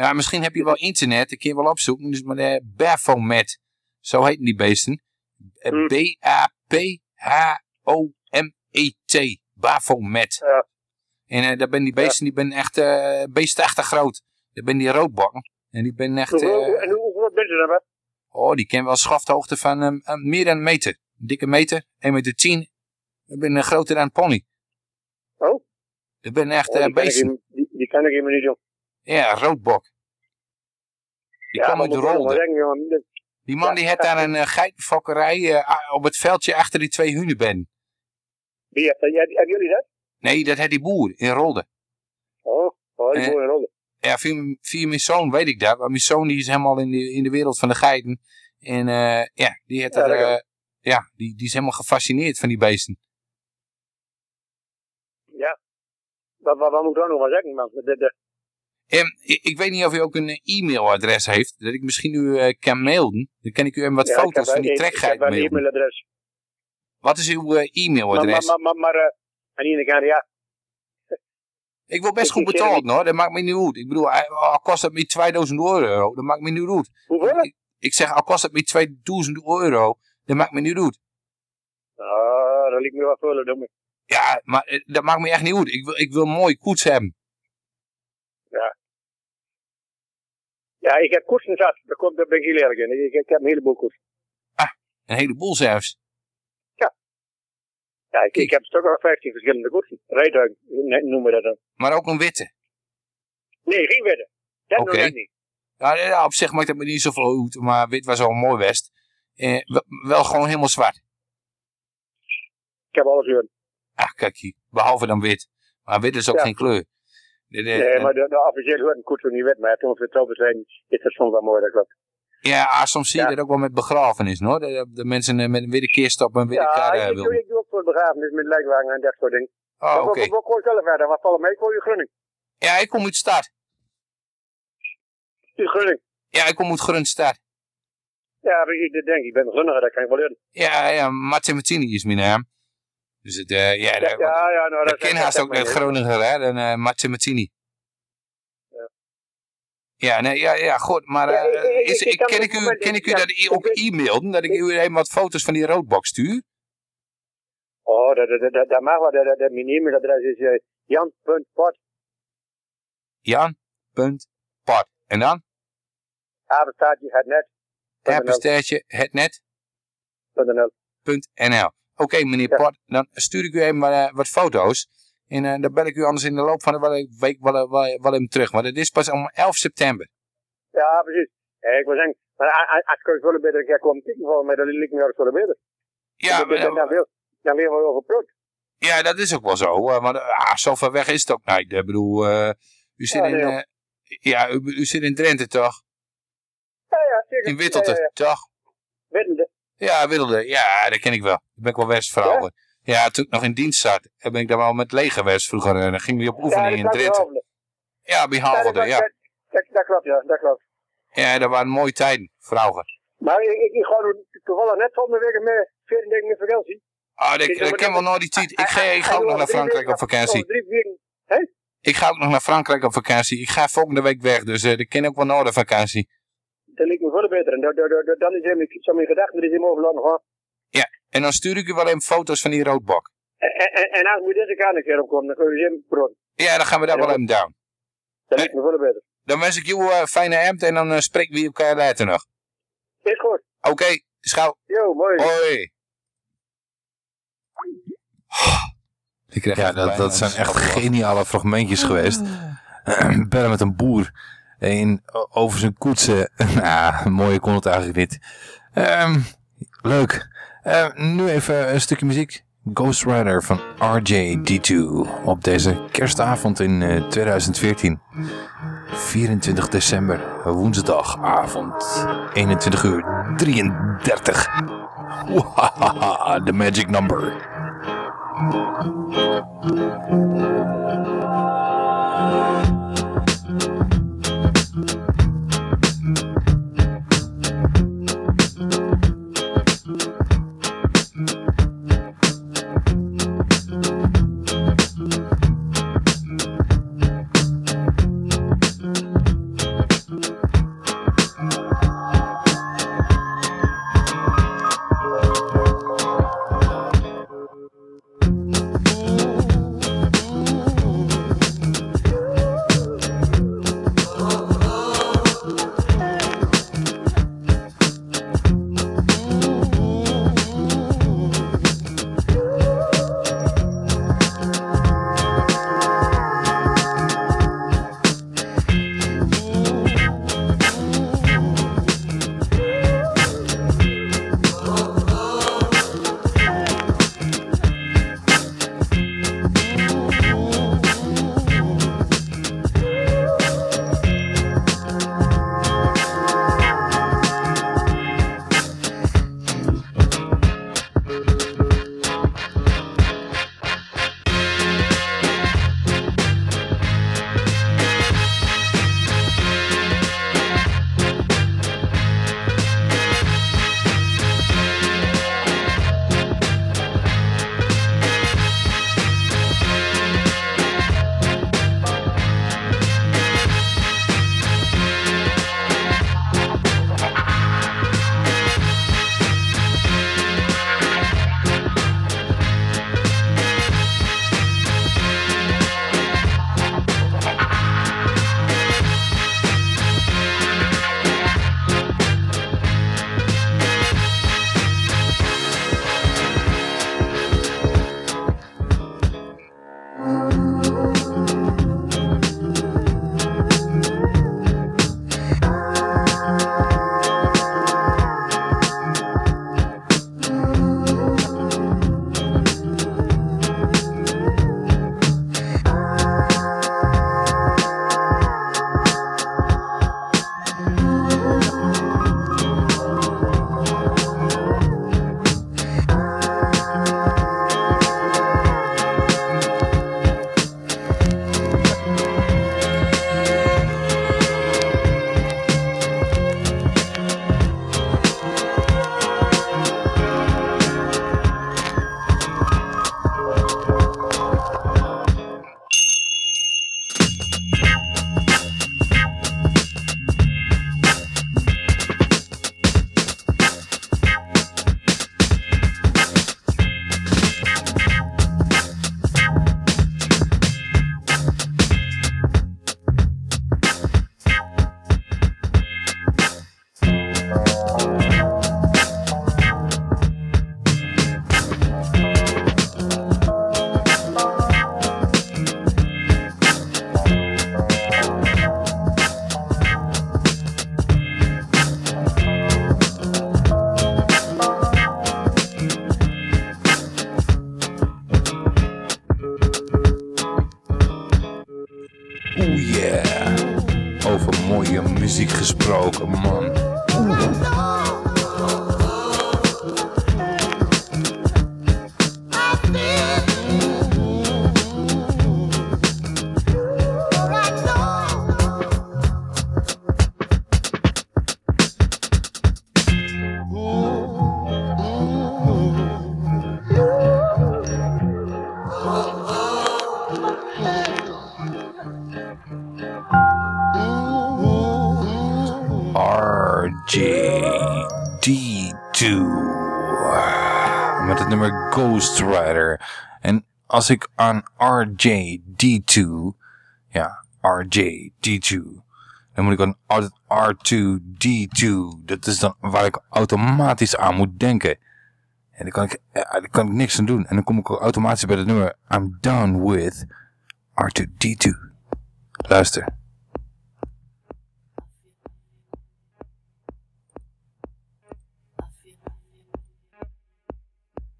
Ja, misschien heb je wel internet. Ik kan je wel opzoeken. Dus maar de Baphomet. Zo heten die beesten. Eh, Hm. B-A-P-H-O-M-E-T. Baphomet. Ja. En eh daar ben die beesten, die ben echt eh beestachtig groot. Dat ben die roodbokken. En die ben echt... Eh, en hoe- hoeveel mensen dan wat? oh, die ken wel schafthoogte van ehm, eh, meer dan een meter. Een dikke meter. 1 meter 10. Dat ben eh, groter dan een pony. Oh? Dat ben echt Oh, eh ik beesten. hem- die, die kan ik helemaal niet doen. Ja, roodbok. Die Ja, kwam uit de ik rolde. Die man die had daar een uh, geitenfokkerij eh, op het veldje achter die twee hunebedden. Wie heeft dat? Hebben jullie dat? Nee, dat had die boer in Rolde. Oh, oh die Eh, boer in Rolde. Ja, via, via mijn zoon weet ik dat. Want mijn zoon die is helemaal in de, in de wereld van de geiten. En eh, ja, die, heeft Ja, er, eh, ja die, die is helemaal gefascineerd van die beesten. Ja. Wat, wat, wat moet ik dan nog maar zeggen, man? Ik, ik weet niet of u ook een e-mailadres heeft. Dat ik misschien u eh, kan mailen. Dan kan ik u even wat ja, ik foto's van die Ik trekgeit heb wel een mailen. e-mailadres. Wat is uw eh, Maar, e-mailadres? maar, maar, maar, ene kant, ja. Ik wil best Ik- goed ik betaald, hoor. Dat maakt me niet uit. Ik bedoel, al kost het me 2000 euro, dat maakt me niet uit. Hoeveel? Ik, ik zeg, al kost het me 2000 euro, dat maakt me niet uit. Ah, dat liet me wel vullen, doe me. Ja, maar eh, dat maakt me echt niet uit. Ik wil, ik wil een mooie koets hebben. Ja. Ja, ik heb koersen zat. Daar, komt, daar ben ik heel eerlijk in. Ik, ik heb een heleboel koersen. Een heleboel zelfs. Ja, ik, ik heb een stuk of 15 verschillende koersen. Rijtuigen, noemen we dat dan. Maar ook een witte. Nee, geen wedden. Dat Oké. nog niet. Ja, ja, op zich maakt het me niet zoveel uit, maar wit was al een mooi west. Eh, wel, wel gewoon helemaal zwart. Ik heb alles weer. Ah, kijk hier. Behalve dan wit. Maar wit is ook Ja. geen kleur. De- de- Nee, maar de, de officieel hoort een koers niet wet. Maar toen we vertrokken zijn, is dat soms wel mooi, dat klopt. Ja, ah, soms zie je dat ook wel met begrafenis, hoor. De, de mensen eh, met een witte kist op een witte kar eh, Ja, ik, doe, ik doe ook voor begrafenis met lijkwagen en dat soort dingen. Oh, oké. Wat, wat, wat zelf verder? Wat vallen mee voor je gunning? Ja, ik kom uit stad. Je gunning? Ja, ik kom uit Grunstad. Ja, ik denk ik. Ik ben gunniger, dat kan ik wel leren. Ja, ja, Martini is mijn naam. Dus het, eh, ja, Ja, ja, ja, nou, dat ken haast ook net je. Groninger, hè, dan uh, Martini. Ja. Ja, nee, ja, ja, goed, maar eh, is, ik- ken, op ik het u, ken ik u dat ik- e-mailen, dat ik u even wat foto's van die roodbox stuur? Oh, dat, dat, dat, dat mag wel. Dat, dat, mijn e-mailadres is uh, jan.pot, Jan.pat. En dan? apenstaartje, het net. Apenstaartje, hetnet.nl. .nl. Oké, meneer Pot, dan stuur ik u even wat, eh, wat foto's. En eh, dan bel ik u anders in de loop van de week wel, wel, wel, even terug. Want het is pas om 11 september. Ja, precies. Ja, ik wil zeggen, maar als ik wel beter een keer kwam voor mij, dan liet ik me ook wel beter. Ja, dan, maar dan, dan, dan weer wel over. Ja, dat is ook wel zo. eh, maar ah, zo ver weg is het ook niet. Ik bedoel, eh, u zit Ja, in... nee, eh, ja, u, u zit in Drenthe, toch? Ja, ja, zeker. In Wittelte, Ja, ja, ja. toch? Wittelde. Ja, Wittelde. Ja, dat ken ik wel. Daar ben ik wel Westvrouwen. Ja? toen ik nog in dienst zat, eh, ben ik daar wel met leger West vroeger. En dan gingen we op oefening in ik Drenthe. Ja, bij dat, ja. Dat, klopt, ja, dat klopt. Ja, dat waren mooie tijden, vrouwen. Maar ik, ik, ik ga toevallig net van de week met 14 dagen in vakantie. Ah, dat, Ik- dat ken wel nog die tijd. Ik ga, ik ga ook nog naar Frankrijk op vakantie. Ik ga ook nog naar Frankrijk op vakantie. Ik ga volgende week weg, dus eh dat ken ook wel na de vakantie. Dat lijkt me veel beter. En dat, dat, dat, dan is helemaal, zo mijn gedachten, er is helemaal overladen gaan. Ja, en dan stuur ik u wel even foto's van die roodbok. En, en, en als moet deze kant een keer opkomen, dan kun je hem brood. Ja, dan gaan we daar wel even down. Dat lijkt me veel beter. Dan wens ik jou een fijne hemd en dan eh, spreken we elkaar later nog. Is goed. Oké, schouw. Yo, mooi. Hoi. Ik krijg Ja, dat, dat zijn echt geniale fragmentjes geweest. Bellen met een boer. Over zijn koetsen. nou, mooier kon het eigenlijk niet. Ehm, leuk. Eh, nu even een stukje muziek. Ghost Rider van RJD2. Op deze kerstavond in eh, 2014. 24 december, woensdagavond. 21 uur 33. Wahaha, the magic number. En als ik aan RJD2, ja, RJD2, dan moet ik aan R2D2. Dat is dan waar ik automatisch aan moet denken. En dan kan ik, eh, kan ik niks aan doen. En dan kom ik automatisch bij het nummer I'm down with R2D2. Luister.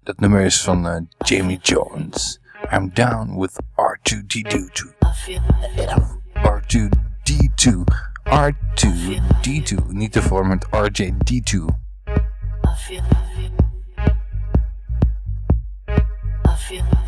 Dat nummer is van uh, Jamie Jones. I'm down with R2D2. R2D2. R2D2. Niet te vormen met RJD2. I feel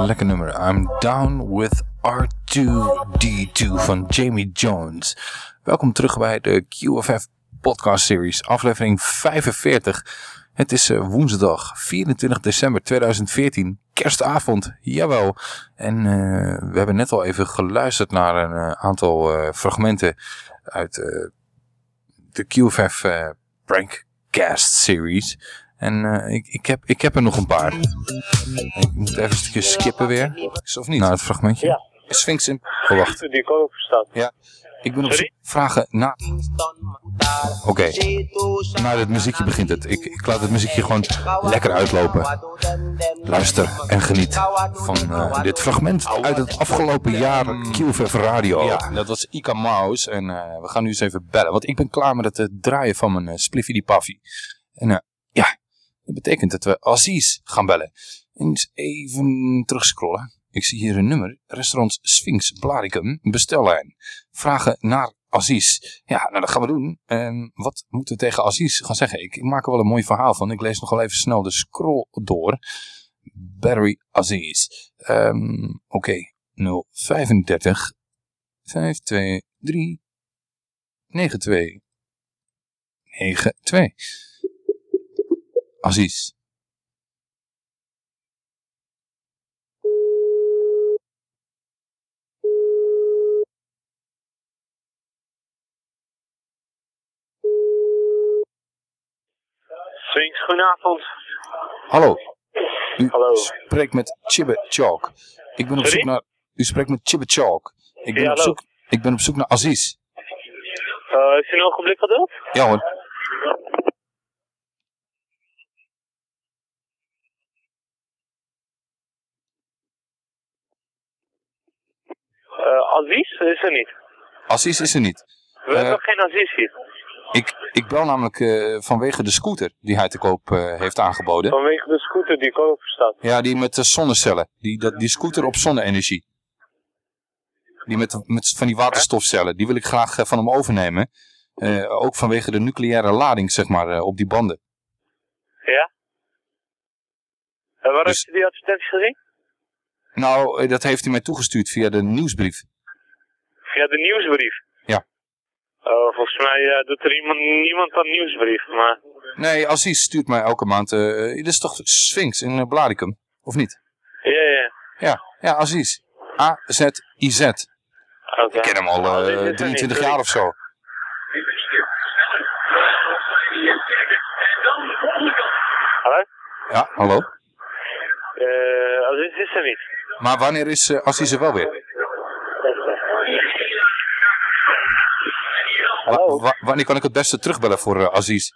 een lekker nummer. I'm down with R2D2 van Jamie Jones. Welkom terug bij de QFF podcast series, aflevering 45. Het is eh, woensdag 24 december 2014, kerstavond, jawel. En eh, we hebben net al even geluisterd naar een eh, aantal fragmenten uit de QFF Prankcast series. En eh, ik, ik, heb, ik heb er nog een paar. Ik moet even een stukje skippen weer. Of niet? Naar het fragmentje. Ja. Sphinx in... Oh, wacht. Die ik ook. Ja. Ik ben op zoek vragen naar... Oké. Na het muziekje begint het. Ik, ik laat het muziekje gewoon lekker uitlopen. Luister en geniet van eh, dit fragment uit het afgelopen jaar QVF Radio. Ja, dat was Ika Maus. En eh, we gaan nu eens even bellen. Want ik ben klaar met het draaien van mijn uh, Spliffy die Paffy. En dat betekent dat we Aziz gaan bellen. Eens even terugscrollen. Ik zie hier een nummer. Restaurant Sphinx Blaricum. Bestellijn. Vragen naar Aziz. Ja, nou dat gaan we doen. En wat moeten we tegen Aziz gaan zeggen? Ik, maak er wel een mooi verhaal van. Ik lees nog wel even snel de scroll door. Barry Aziz. Ehm, Oké. 035 523 92 92. Aziz. Swings, goedenavond. Hallo. U Hallo. spreekt met Chibbe Chalk. Ik ben op Sorry? zoek naar... U spreekt met Chibbe Chalk. Ik ben, Ja, op zoek, ik ben op zoek naar Aziz. Uh, is u een ogenblik geduld? Ja hoor. Uh, Aziz is er niet. Aziz is er niet. We Eh, hebben geen Aziz hier. Ik, ik bel namelijk eh, vanwege de scooter die hij te koop eh, heeft aangeboden. Vanwege de scooter die koop staat. Ja, die met de zonnecellen. Die, dat, die scooter op zonne-energie. Die met, met van die waterstofcellen. Die wil ik graag eh, van hem overnemen. Eh, ook vanwege de nucleaire lading, zeg maar, eh, op die banden. Ja? En waar Dus- heeft u die advertentie gezien? Nou, eh, dat heeft hij mij toegestuurd via de nieuwsbrief. Via de nieuwsbrief. Ja. Oh, volgens mij eh, doet er iemand, niemand aan nieuwsbrief, maar... Nee, Aziz stuurt mij elke maand... eh dit is toch Sphinx in uh, Blaricum? Of niet? Ja, ja, Ja, ja Aziz. A-Z-I-Z. Oké. Ik ken hem al eh, Aziz is er niet, 23 sorry. jaar of zo. Hallo? Ja, hallo. Eh, Aziz is er niet. Maar wanneer is uh, Aziz er wel weer? Wa- wa- wanneer kan ik het beste terugbellen voor uh, Aziz?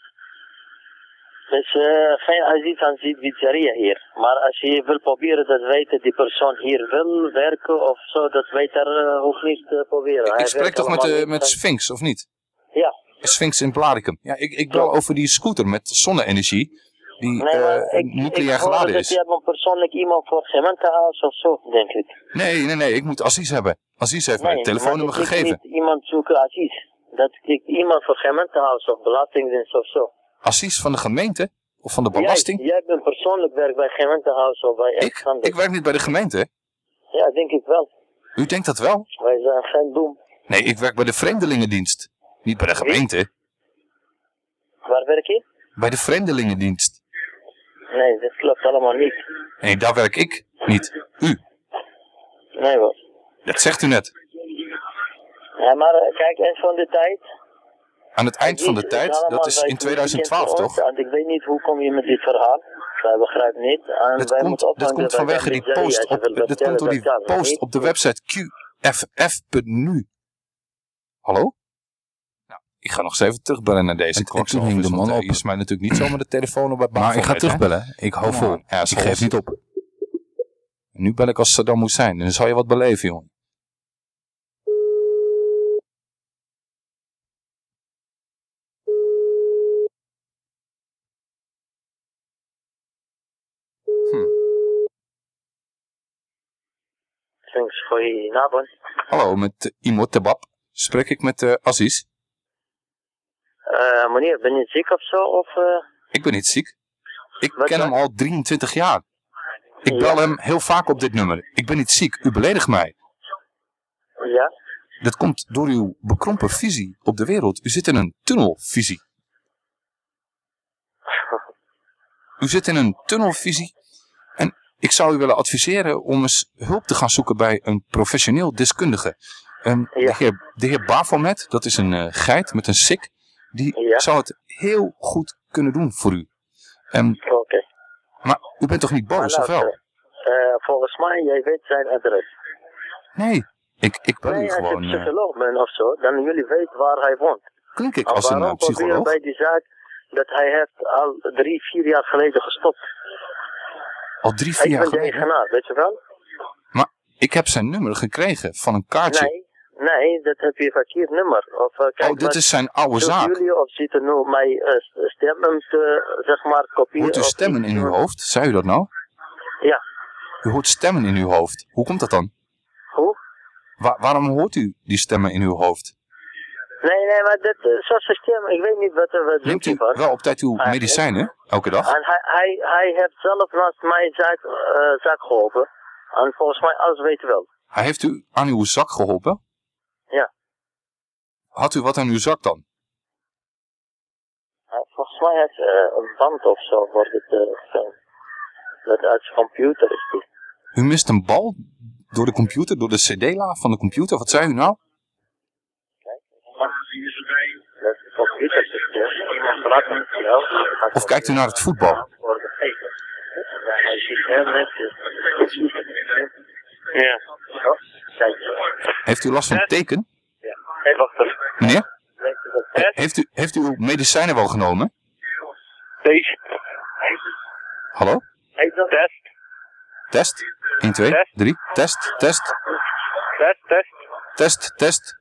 Het is eh, geen Aziz aan Zid pizzeria hier. Maar als je wil proberen dat weten die persoon hier wil werken of zo, dat weet er uh, hoeft niet te proberen. Hij Ik spreek toch met, met Sphinx, of niet? Ja. Sphinx in Blaricum. Ja, ik, ik bel over die scooter met zonne-energie. Die Nee, eh, ik, nucleair ik geladen is. je hebt een persoonlijk iemand voor gemeentehuis of zo, denk ik. Nee, nee, nee. Ik moet Aziz hebben. Aziz heeft mij Nee, het telefoonnummer maar ik gegeven. niet iemand zoeken Aziz. Dat ik iemand voor gemeentehuis of belastingdienst of zo. Aziz van de gemeente? Of van de belasting? Jij, jij bent persoonlijk werk bij gemeentehuis of bij Ik, ik werk niet bij de gemeente. Ja, denk ik wel. U denkt dat wel? Wij zijn geen doem. Nee, ik werk bij de Vreemdelingendienst. Niet bij de gemeente. Waar werk je? Bij de Vreemdelingendienst. Nee, dat klopt allemaal niet. Nee, daar werk ik niet. U. Nee hoor. Dat zegt u net. Ja, maar eh, kijk, eens van de tijd. Aan het eind van de tijd, dat is in 2012 weekend voor toch? En ik weet niet hoe kom je met dit verhaal. Wij begrijpen niet. En Dat wij komt, dat komt vanwege die post op, dat komt door die post op de website qff.nu. Hallo? Ik ga nog eens even terugbellen naar deze kwakzalvers. hing de want, man eh, op. Je smijt natuurlijk niet zomaar de telefoon op bij Maar ik ga terugbellen. Ik hou vol. Ja, Ik school geef is- niet op. En nu bel ik als Saddam Hussein. En dan zal je wat beleven, jongen. Thanks, goedenavond. Hallo, met uh, Imo Tebab. Spreek ik met eh, Aziz? Eh, meneer, ben je ziek of zo? Of, eh, Ik ben niet ziek. Ik ken hem al 23 jaar. Ik bel hem heel vaak op dit nummer. Ik ben niet ziek, u beledigt mij. Ja? Dat komt door uw bekrompen visie op de wereld. U zit in een tunnelvisie. U zit in een tunnelvisie. En ik zou u willen adviseren om eens hulp te gaan zoeken bij een professioneel deskundige. Ehm, de, heer, de heer Bafomet, dat is een eh, geit met een sik. Die zou het heel goed kunnen doen voor u. Ehm, Oké. Maar u bent toch niet boos, of wel? luister, eh, volgens mij, jij weet zijn adres. Nee, ik, ik bel nee, u als je gewoon... eh, psycholoog bent of zo, dan jullie weten waar hij woont. klink ik als een eh, psycholoog? bij die zaak dat hij heeft al drie, vier jaar geleden gestopt. Al drie, vier ik jaar ben de geleden? eigenaar, weet je wel? Maar ik heb zijn nummer gekregen van een kaartje. Nee, nee, dat heb je verkeerd nummer. Of, eh, kijk, Oh, dit is zijn oude zaak. jullie of zitten nu mijn eh, stemmen te, zeg maar, kopiëren? Hoort u stemmen in uw hoofd? Zei u dat nou? Ja. U hoort stemmen in uw hoofd. Hoe komt dat dan? Hoe? Wa- waarom hoort u die stemmen in uw hoofd? Nee, nee, maar dit, eh, zo'n systeem, ik weet niet wat er wat Neemt u wel op tijd uw medicijnen? Elke dag? En hij, hij, hij heeft zelf naast mijn zaak, eh, zaak geholpen. En volgens mij alles weet wel. Hij heeft u aan uw zak geholpen? Had u wat aan uw zak dan? Eh, volgens mij heeft eh, een band of zo wordt het uh, gefilmd. Dat uit zijn computer is die. U mist een bal door de computer, door de cd-la van de computer? Wat zei u nou? Of kijkt u naar het voetbal? hij. Ja. Heeft u last van teken? Ja. Wacht even. Meneer? Heeft, u, heeft u uw medicijnen wel genomen? Deze. Hallo? Test. Test? 1, 2, 3. Test, test, Test, test. test, test.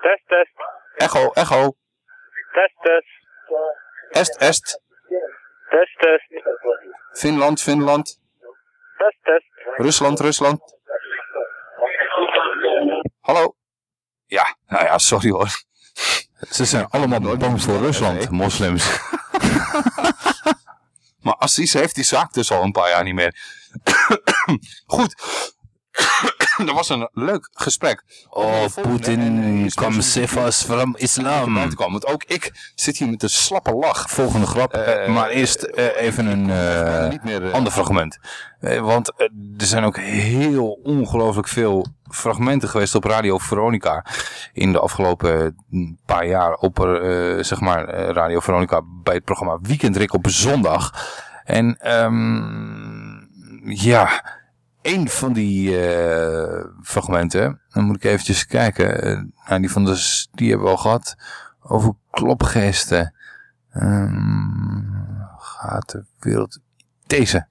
Test, test. Echo, echo. Test, test. Est, est. Test, test. Finland, Finland. Test, test. Rusland, Rusland. Hallo? Ja, nou ja, sorry hoor. Ze zijn allemaal bang voor Rusland, moslims. maar Assis heeft die zaak dus al een paar jaar niet meer. Goed. Dat was een leuk gesprek. Oh, Poetin kwam sefas from islam. Want ook ik zit hier met een slappe lach. Volgende grap. maar eerst eh, even een eh, ander fragment. Eh, want eh, er zijn ook heel ongelooflijk veel fragmenten geweest op Radio Veronica. In de afgelopen mm, paar jaar op eh, zeg maar, eh, Radio Veronica bij het programma Weekendrik op zondag. En ehm, ja, een van die eh, fragmenten, dan moet ik eventjes kijken. eh, nou, die, van de, die hebben we al gehad. Over klopgeesten. Ehm, gaat de wereld... Deze.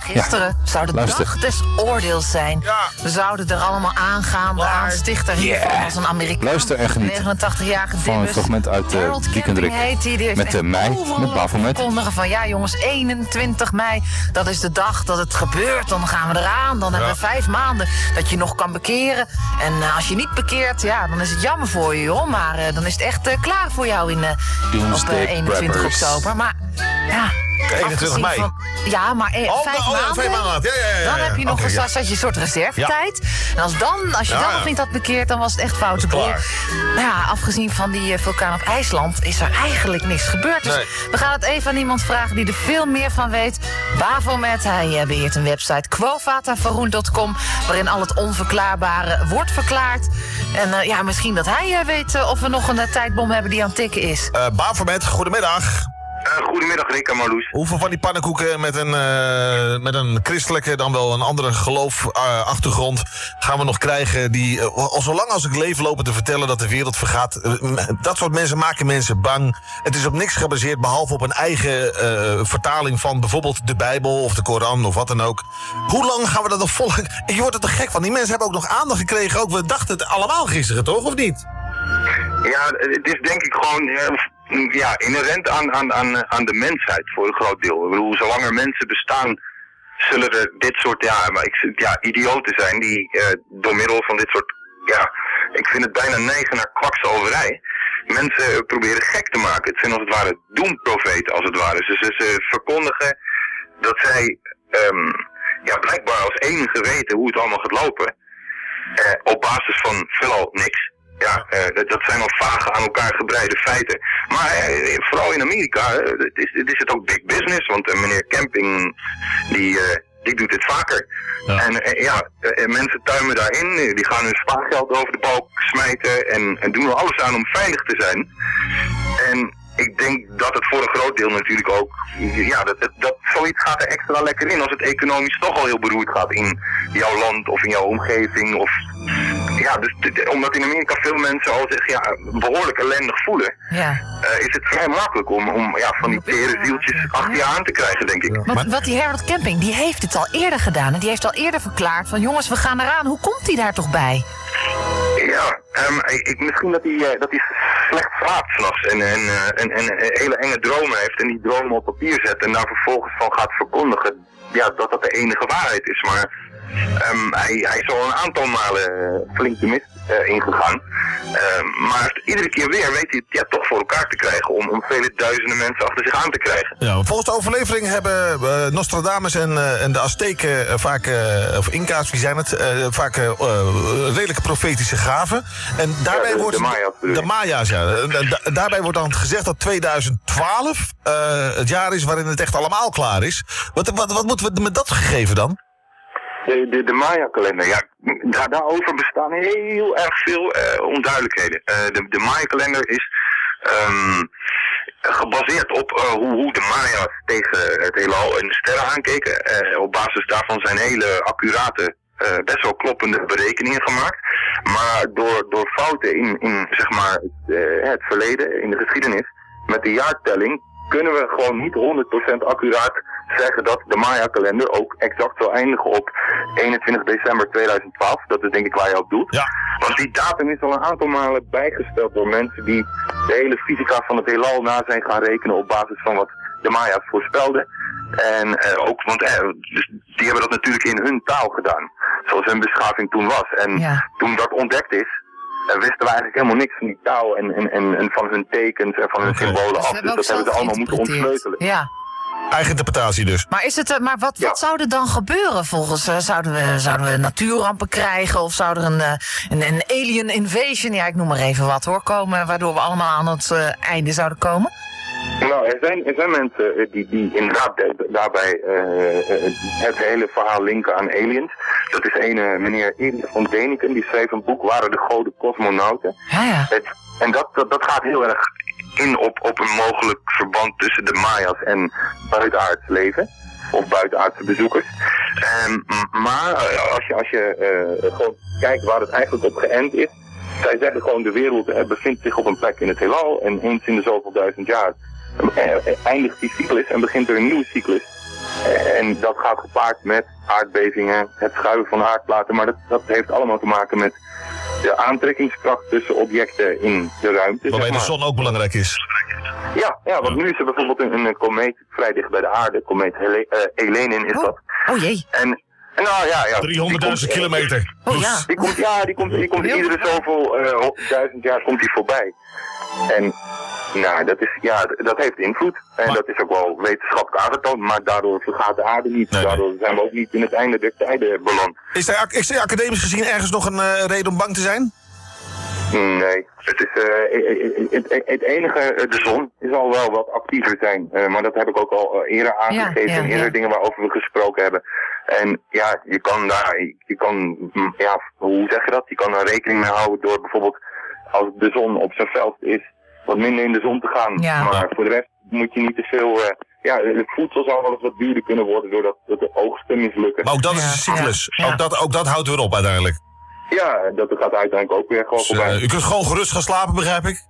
Gisteren zou de luister. dag des oordeels zijn. We zouden er allemaal aangaan. De aanstichter hiervan Yeah. was een Amerikaan. Luister en geniet 89-jarige van een fragment uit uh, Harold Weekendrik. Camping heet. Die Met echt eh, mij, overal met Bafomet. Kondigen van ja jongens, 21 mei, dat is de dag dat het gebeurt. Dan gaan we eraan. Dan hebben we vijf maanden dat je nog kan bekeren. En eh, als je niet bekeert, ja, dan is het jammer voor je joh. Maar eh, dan is het echt eh, klaar voor jou in, eh, op Doomsday eh, 21 preppers. oktober. Maar ja... 21 afgezien mei. van- ja, maar eh, Oh, ja, maanden. vijf maanden. Ja, ja. Dan heb je nog een, soort reservetijd. En als, dan, als je dan nog niet had bekeerd, dan was het echt foute boel. Nou ja, afgezien van die eh, vulkaan op IJsland is er eigenlijk niks gebeurd. Dus Nee. we gaan het even aan iemand vragen die er veel meer van weet. Bavomet, hij eh, beheert een website quovatavaroen.com... waarin al het onverklaarbare wordt verklaard. En eh, ja, misschien dat hij weet of we nog een tijdbom hebben die aan het tikken is. Bavermet, goedemiddag. Goedemiddag Rick en Marloes. Hoeveel van die pannenkoeken met een, eh, met een christelijke, dan wel een andere geloof eh, achtergrond gaan we nog krijgen die eh, al zolang als ik leef lopen te vertellen dat de wereld vergaat. Eh, dat soort mensen maken mensen bang. Het is op niks gebaseerd behalve op een eigen eh, vertaling van bijvoorbeeld de Bijbel of de Koran of wat dan ook. Hoe lang gaan we dat nog volgen? Je wordt er te gek van. Die mensen hebben ook nog aandacht gekregen. Ook, we dachten het allemaal gisteren, toch? Of niet? Ja, het is denk ik gewoon eh, ja, inherent aan, aan, aan, aan de mensheid voor een groot deel. Ik bedoel, zolang er mensen bestaan, zullen er dit soort ja, maar ik, ja, idioten zijn die eh, door middel van dit soort, ja, ik vind het bijna neigen naar kwakzalverij. Mensen proberen gek te maken. Het zijn als het ware doemprofeten, als het ware. Ze, ze, ze verkondigen dat zij ehm, ja, blijkbaar als enige weten hoe het allemaal gaat lopen. Eh, op basis van veelal niks. Ja, eh, dat, dat zijn al vage aan elkaar gebreide feiten. Maar eh, vooral in Amerika het is, het is het ook big business. Want eh, meneer Camping, die, die doet het vaker. En eh, ja, mensen tuimen daarin. Die gaan hun spaargeld over de balk smijten. En, en doen er alles aan om veilig te zijn. En ik denk dat het voor een groot deel natuurlijk ook... Ja, dat, dat, dat zoiets gaat er extra lekker in als het economisch toch al heel beroerd gaat in jouw land of in jouw omgeving. Of, ja, dus dit- omdat in Amerika veel mensen al zich ja, behoorlijk ellendig voelen, Ja. eh, is het vrij makkelijk om, om ja, van die tere zieltjes achter je aan te krijgen, denk ik. Want wat die Harold Camping, die heeft het al eerder gedaan. En die heeft al eerder verklaard van jongens, we gaan eraan. Hoe komt hij daar toch bij? Ja, ehm, ik, misschien dat hij, eh, dat hij slecht slaapt s'nachts en, en, eh, en, en hele enge dromen heeft en die dromen op papier zet en daar vervolgens van gaat verkondigen ja, dat dat de enige waarheid is. Maar ehm, hij, hij is al een aantal malen eh, flink de mist eh, ingegaan. Ehm, maar iedere keer weer weet hij het ja, toch voor elkaar te krijgen om, om vele duizenden mensen achter zich aan te krijgen. Ja, volgens de overlevering hebben eh, Nostradamus en, en de Azteken vaak, of Inca's, wie zijn het, vaak redelijke profetische gaven. En daarbij de- wordt de Maya's de ja. Da- daarbij wordt dan gezegd dat 2012 eh, het jaar is waarin het echt allemaal klaar is. Wat, wat, wat moeten we met dat gegeven dan? De, de, de Maya-kalender, ja, daar, daarover bestaan heel erg veel eh, onduidelijkheden. Eh, de, de Maya-kalender is ehm, gebaseerd op eh, hoe, hoe de Maya's tegen het heelal en de sterren aankeken. Op basis daarvan zijn hele accurate, best wel kloppende berekeningen gemaakt. Maar door, door fouten in, in zeg maar, het verleden, in de geschiedenis, met de jaartelling, kunnen we gewoon niet 100% accuraat zeggen dat de Maya-kalender ook exact zal eindigen op 21 december 2012. Dat is denk ik waar je op doet. Ja. Want die datum is al een aantal malen bijgesteld door mensen die de hele fysica van het heelal na zijn gaan rekenen op basis van wat de Maya's voorspelden. En eh, ook, want eh, dus die hebben dat natuurlijk in hun taal gedaan, zoals hun beschaving toen was. En toen dat ontdekt is, eh, wisten we eigenlijk helemaal niks van die taal en, en, en, en van hun tekens en van hun symbolen af. Dus dat hebben ze allemaal moeten ontsleutelen. Ja. Eigen interpretatie dus. Maar, is het, eh, maar wat, wat zou er dan gebeuren volgens? eh, zouden, we, zouden we natuurrampen krijgen? Of zou er een, eh, een, een alien invasion, ja ik noem maar even wat hoor, komen... waardoor we allemaal aan het einde zouden komen? Nou, er zijn, er zijn mensen die, die inderdaad de- daarbij het hele verhaal linken aan aliens. Dat is een meneer Erik van Deniken, die schreef een boek Waren de Goden Cosmonauten. Het, en dat, dat, dat gaat heel erg in op, op een mogelijk verband tussen de Maya's en buitenaards leven. Of buitenaardse bezoekers. Ehm, maar eh, als je, als je eh, gewoon kijkt waar het eigenlijk op geënt is. Zij zeggen gewoon de wereld eh, bevindt zich op een plek in het heelal. En eens in de zoveel duizend jaar eindigt die cyclus en begint er een nieuwe cyclus. En dat gaat gepaard met aardbevingen, het schuiven van aardplaten. Maar dat, dat heeft allemaal te maken met de aantrekkingskracht tussen objecten in de ruimte. Waarbij zeg de zon ook belangrijk is. Ja, ja, want nu is er bijvoorbeeld een, een komeet vrij dicht bij de aarde. Komeet Hele, eh, Elenin is dat. Oh jee. En nou ja, ja. 300.000 die komt, eh, kilometer. Oh ja. Die komt, ja, die komt, die komt iedere zoveel eh, duizend jaar komt die voorbij. En nou, dat, is, ja, dat heeft invloed. En dat is ook wel wetenschappelijk aangetoond. Maar daardoor vergaat de aarde niet. daardoor zijn we ook niet in het einde der tijden beland. Is er, is er academisch gezien ergens nog een eh, reden om bang te zijn? Nee, het is eh, het, het, het enige, eh, de zon is al wel wat actiever zijn. Eh, maar dat heb ik ook al eh, eerder aangegeven ja, in eerder ja. dingen waarover we gesproken hebben. En ja, je kan daar, je kan, mm, ja, hoe zeg je dat? Je kan er rekening mee houden door bijvoorbeeld als de zon op zijn veld is, wat minder in de zon te gaan. Ja. Maar voor de rest moet je niet te veel, eh, ja, het voedsel zou wel eens wat duurder kunnen worden doordat dat de oogsten mislukken. Maar ook dat is een cyclus. Ook, dat, ook dat houdt weer op uiteindelijk. Ja, dat gaat uiteindelijk ook weer gewoon Dus, voorbij. eh, u kunt gewoon gerust gaan slapen, begrijp ik?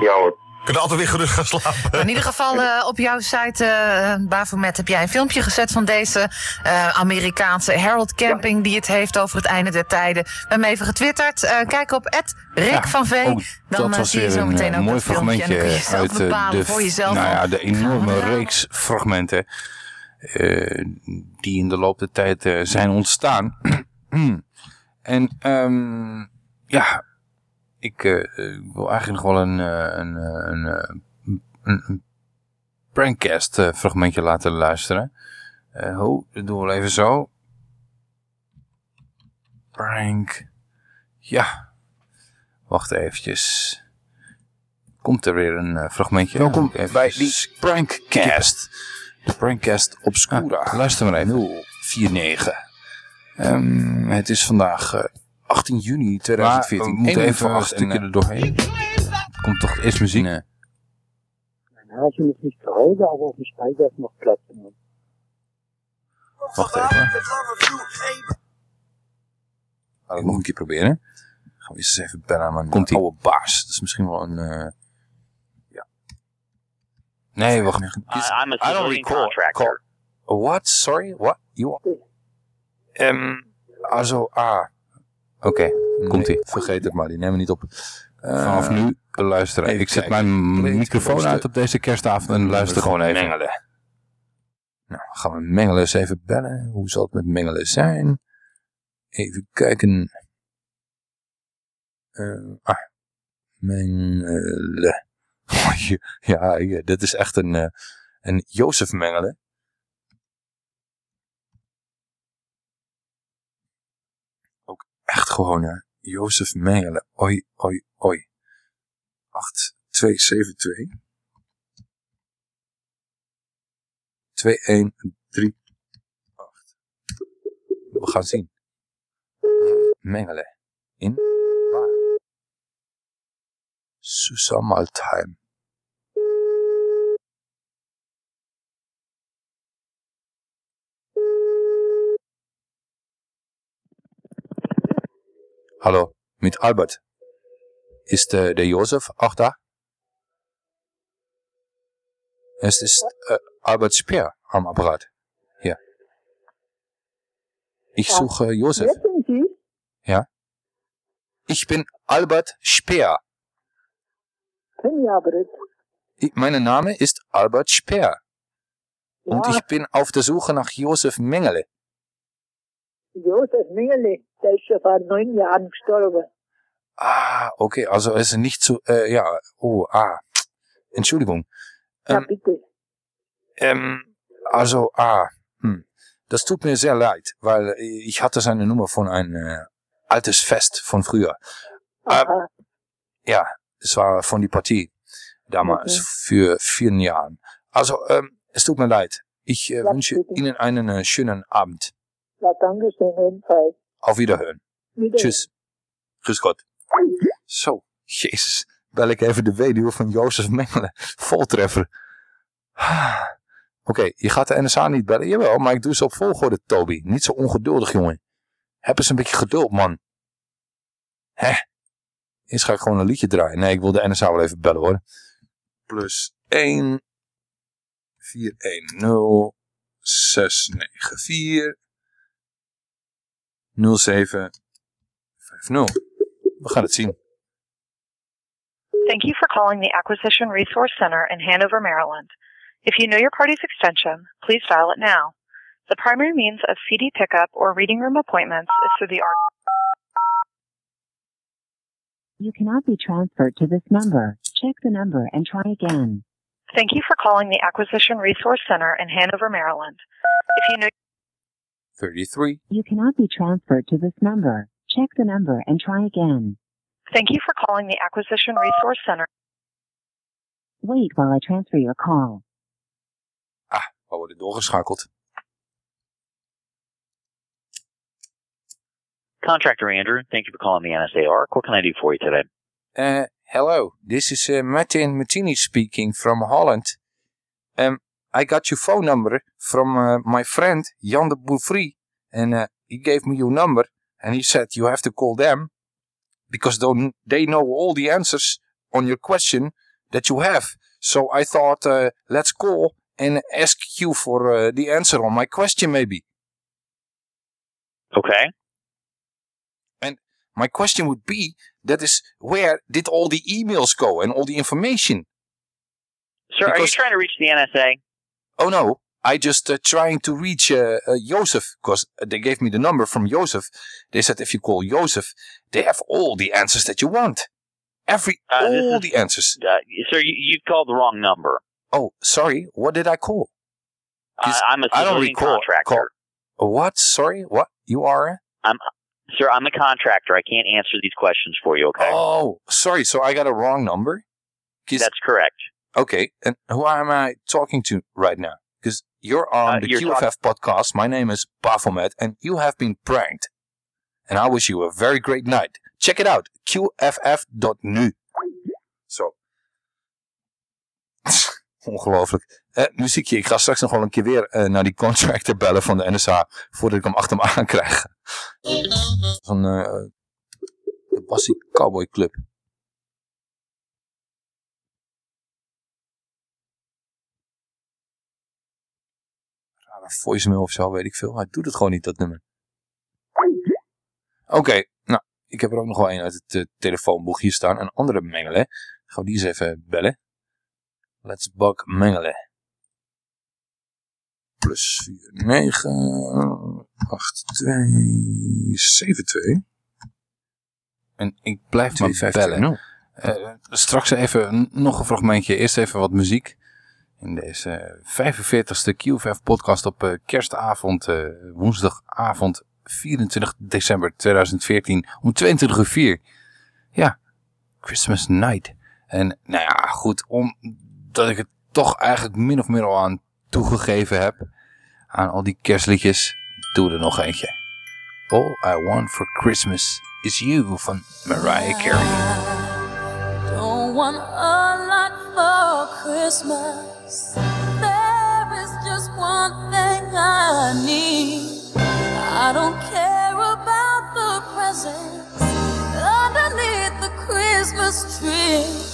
Ja hoor. U kunt altijd weer gerust gaan slapen. In ieder geval eh, op jouw site, eh Bafomet, heb jij een filmpje gezet van deze eh, Amerikaanse Harold Camping... die het heeft over het einde der tijden. We hebben hem even getwitterd. Eh, kijk op Rick Ja, van Veen. oh, Dan dat was zie je weer zo een meteen ook mooi dat filmpje. En dan kun je fragmentje zelf uit bepalen de, voor jezelf. nou ja, de enorme reeks fragmenten eh, die in de loop der tijd eh, zijn ontstaan. en ehm, ja, ik eh, eh, wil eigenlijk nog wel een, eh, een, een, een, prankcast fragmentje laten luisteren. Eh, ho, dat doen we wel even zo. Prank. Ja. Wacht eventjes. Komt er weer een fragmentje. Welkom bij die Prankcast. De Prankcast Obscura. luister maar even. 049. Ehm, het is vandaag eh, 18 juni 2014. Maar we moeten even een stukje eh, er doorheen. Komt toch eerst muziek? Nee. Mich nicht zu Hause, aber auf dem Speicher ist noch Platz. Wacht even. Laat ik nog een keer proberen. Gaan we eens even bellen aan mijn Komt-ie. oude baas. Dat is misschien wel een... eh, ja. Nee, wacht. I'm a civilian contractor. What? Sorry? What? You... Um, also, ah. Oké, komt-ie. Vergeet het maar, die nemen we niet op. Eh, Vanaf nu luisteren. even Ik zet kijken. mijn microfoon uit op deze kerstavond en luister gewoon even. Mengelen. Nou, gaan we mengelen eens even bellen. Hoe zal het met mengelen zijn? Even kijken. Eh, ah, mengelen. Ja, ja, ja, dit is echt een, eh, een Jozef mengelen. Echt gewoon, hè. Jozef mengelen. Oi, oi, oi. 8272. 2138. We gaan zien. Mengelen. In waar? Susamaltheim. Hallo, mit Albert. Ist äh, der Josef auch da? Es ist äh, Albert Speer am Apparat. Hier. Ich suche Josef. Wer sind Sie? Ja. Ich bin Albert Speer. Ich mein Name ist Albert Speer. Und ich bin auf der Suche nach Josef Mengele. Josef Mengele, der ist schon vor neun Jahren gestorben. Ah, okay, also es ist nicht zu, äh, ja, oh, ah, Entschuldigung. Ja, Ähm, bitte. ähm, also, ah, hm, das tut mir sehr leid, weil ich hatte seine Nummer von ein äh, altes Fest von früher. Aha. Ja, es war von die Partie damals Okay. für vier Jahren. Also, ähm, es tut mir leid. Ich äh, Ja, wünsche bitte. Ihnen einen äh, schönen Abend. Ja, danke schön, ebenfalls. Auf Wiederhören. Wiederhören. Tjus. Grüß Gott. Zo, jezus. Bel ik even de weduwe van Jozef Mengelen. Voltreffer. Oké, je gaat de NSA niet bellen. Jawel, maar ik doe ze op volgorde, Toby. Niet zo ongeduldig, jongen. Heb eens een beetje geduld, man. Hè? Eerst ga ik gewoon een liedje draaien. Nee, ik wil de NSA wel even bellen, hoor. Plus 1 410 694 0750. We gaan het zien. Thank you for calling the Acquisition Resource Center in Hanover, Maryland. If you know your party's extension, please dial it now. The primary means of CD pickup or reading room appointments is through the ARC. You cannot be transferred to this number. Check the number and try again. Thank you for calling the Acquisition Resource Center in Hanover, Maryland. If you know 33. You cannot be transferred to this number. Check the number and try again. Thank you for calling the Acquisition Resource Center. Wait while I transfer your call. Ah, we worden doorgeschakeld. Contractor Andrew, thank you for calling the NSA ARC. What can I do for you today? Uh, hello, this is uh, Martin Martini speaking from Holland. Um, I got your phone number from uh, my friend Jan de Bouvry, and uh, he gave me your number, and he said you have to call them because they they know all the answers on your question that you have. So I thought, uh, let's call and ask you for uh, the answer on my question, maybe. Okay. And my question would be, that is, where did all the emails go and all the information? Sir, are you trying to reach the NSA? Oh no, I just uh, trying to reach uh, uh, Joseph because they gave me the number from Joseph. They said if you call Joseph, they have all the answers that you want. Every Uh, all is- the answers. Uh, sir, you, you called the wrong number. Oh, sorry. What did I call? I'm a I don't recall- contractor. What? Sorry? What? You are? I'm, sir, I'm a contractor. I can't answer these questions for you. Okay. Oh, sorry. So I got a wrong number? That's correct. Okay. And who am I talking to right now? Because you're on Uh, the you're QFF podcast. My name is Baphomet, and you have been pranked. And I wish you a very great night. Check it out. QFF.nu. Zo. Ongelooflijk. Eh, muziekje. Ik ga straks nog wel een keer weer eh, naar die contractor bellen van de NSA. Voordat ik hem achter me aan krijg. Van eh de Bassie Cowboy Club. Voicemail of zo, weet ik veel. Hij doet het gewoon niet, dat nummer. Oké, nou, ik heb er ook nog wel een uit het eh, telefoonboek hier staan. Een andere mengelen. Gaan we die eens even bellen. Let's bug mengelen. Plus 4, 9, 8, 2, 7, 2. En ik blijf maar 2, 5, bellen. Eh, straks even nog een fragmentje. Eerst even wat muziek. In deze 45ste QVF podcast op eh, kerstavond, eh, woensdagavond 24 december 2014 om 22 uur 4. Ja, Christmas night. En nou ja, goed, omdat ik het toch eigenlijk min of meer al aan toegegeven heb aan al die kerstliedjes, doe er nog eentje. All I Want for Christmas is You van Mariah Carey. Don't want a lot Christmas. There is just one thing I need. I don't care about the presents underneath the Christmas tree.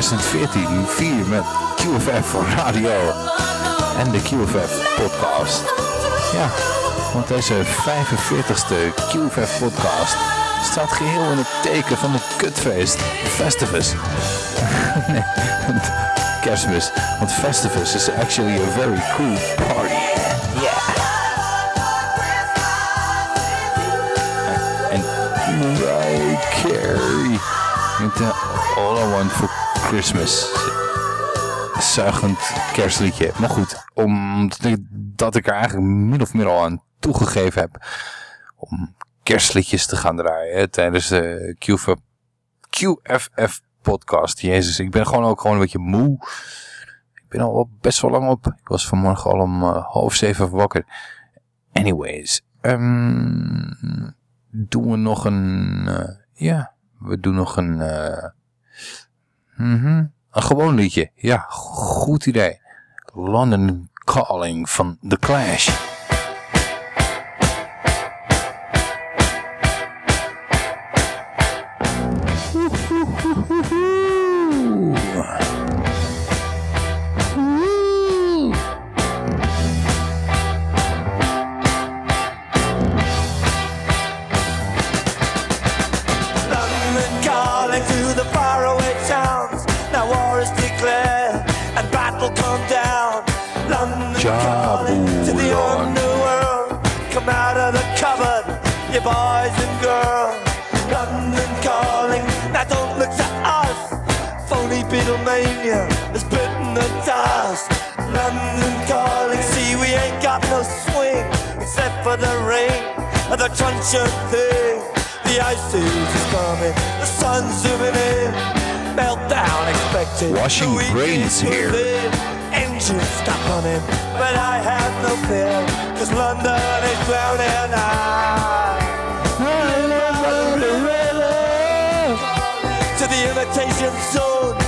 2014 vier met QFF Radio en de QFF podcast. Ja, want deze 45ste QFF podcast staat geheel in het teken van het kutfeest Festivus. nee, kerstmis. Want Festivus is actually a very cool party. Yeah. Mariah Carey. De All I Want For Christmas. Zuigend kerstliedje. Maar goed, omdat ik, er eigenlijk min of meer al aan toegegeven heb om kerstliedjes te gaan draaien tijdens de QF, QFF podcast. Jezus, ik ben gewoon ook gewoon een beetje moe. Ik ben al best wel lang op. Ik was vanmorgen al om eh, half zeven wakker. Anyways, ehm, doen we nog een, eh, ja, we doen nog een, eh, mhm, een gewoon liedje. Ja, goed idee. London Calling van The Clash. For the rain and the truncheon thing. The ice age is coming, the sun's zooming in. Meltdown expected. Washing brains here. Engines stop running, but I have no fear, cause London is drowning. I to the imitation zone.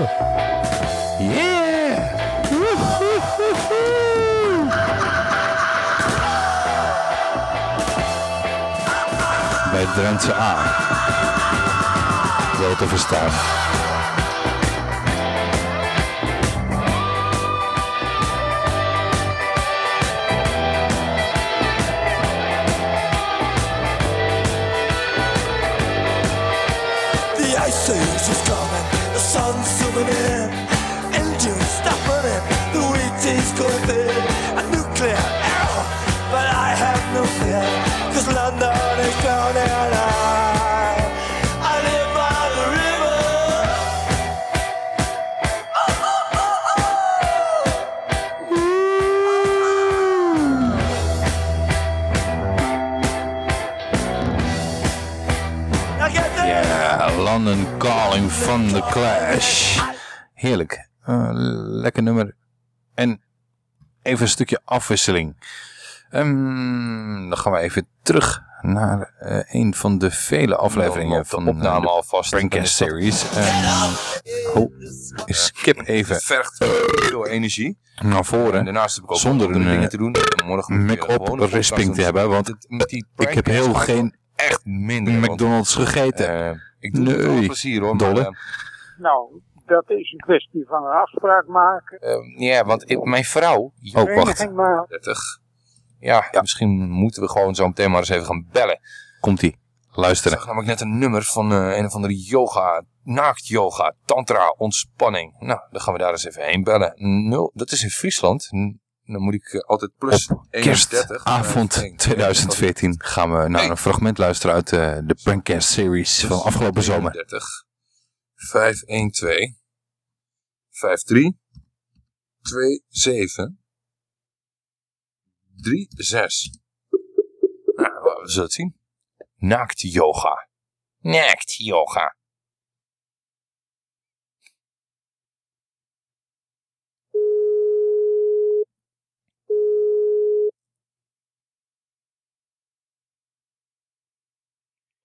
Yeah! Bij Drentse A. Wel te verstaan. Even een stukje afwisseling. Ehm, dan gaan we even terug naar eh, een van de vele afleveringen van de opname alvast series. Ehm, oh, ik skip even vergt door energie. naar voren. En daarnaast heb ik ook zonder een dingen eh, te doen. En morgen eh, make-up risping te hebben. Want doen. Met die ik heb heel geen echt minder. McDonald's gegeten. eh, ik doe het plezier hoor. maar, Dolle. eh, Nou, dat is een kwestie van een afspraak maken. eh, ja, want ik- mijn vrouw... Oh, wacht. Vereniging maar 30. Ja, misschien moeten we gewoon zo meteen maar eens even gaan bellen. Komt-ie. Ik Luisteren. zag namelijk net een nummer van eh, een of andere yoga, naakt yoga, tantra, ontspanning. Nou, dan gaan we daar eens even heen bellen. Nul, dat is in Friesland. N- Dan moet ik eh, altijd plus 31. Kerstavond eh, 2014 gaan we naar een fragment luisteren uit eh, de Prankcast series van afgelopen zomer. 30, 512, 53, 27, 36. Nou, we zullen het zien. Naakt yoga. Naakt yoga.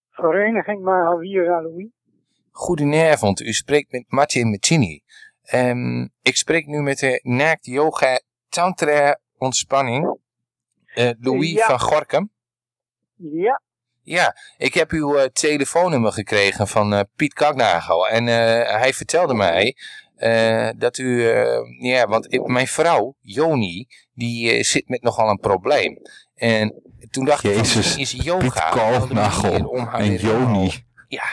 Vereniging alweer, Louis. Goedenavond, u spreekt met Martin Mettini. Ehm, ik spreek nu met de Naakt Yoga Tantra Ontspanning. eh, Louis Ja. van Gorkum. Ja, Ja, ik heb uw eh, telefoonnummer gekregen van eh, Piet Kaknagel. En eh, hij vertelde mij eh, dat u... eh, ja, want ik- mijn vrouw, Joni, die eh, zit met nogal een probleem. En toen dacht ik, Jezus, is yoga... Piet om haar en Joni. Ja,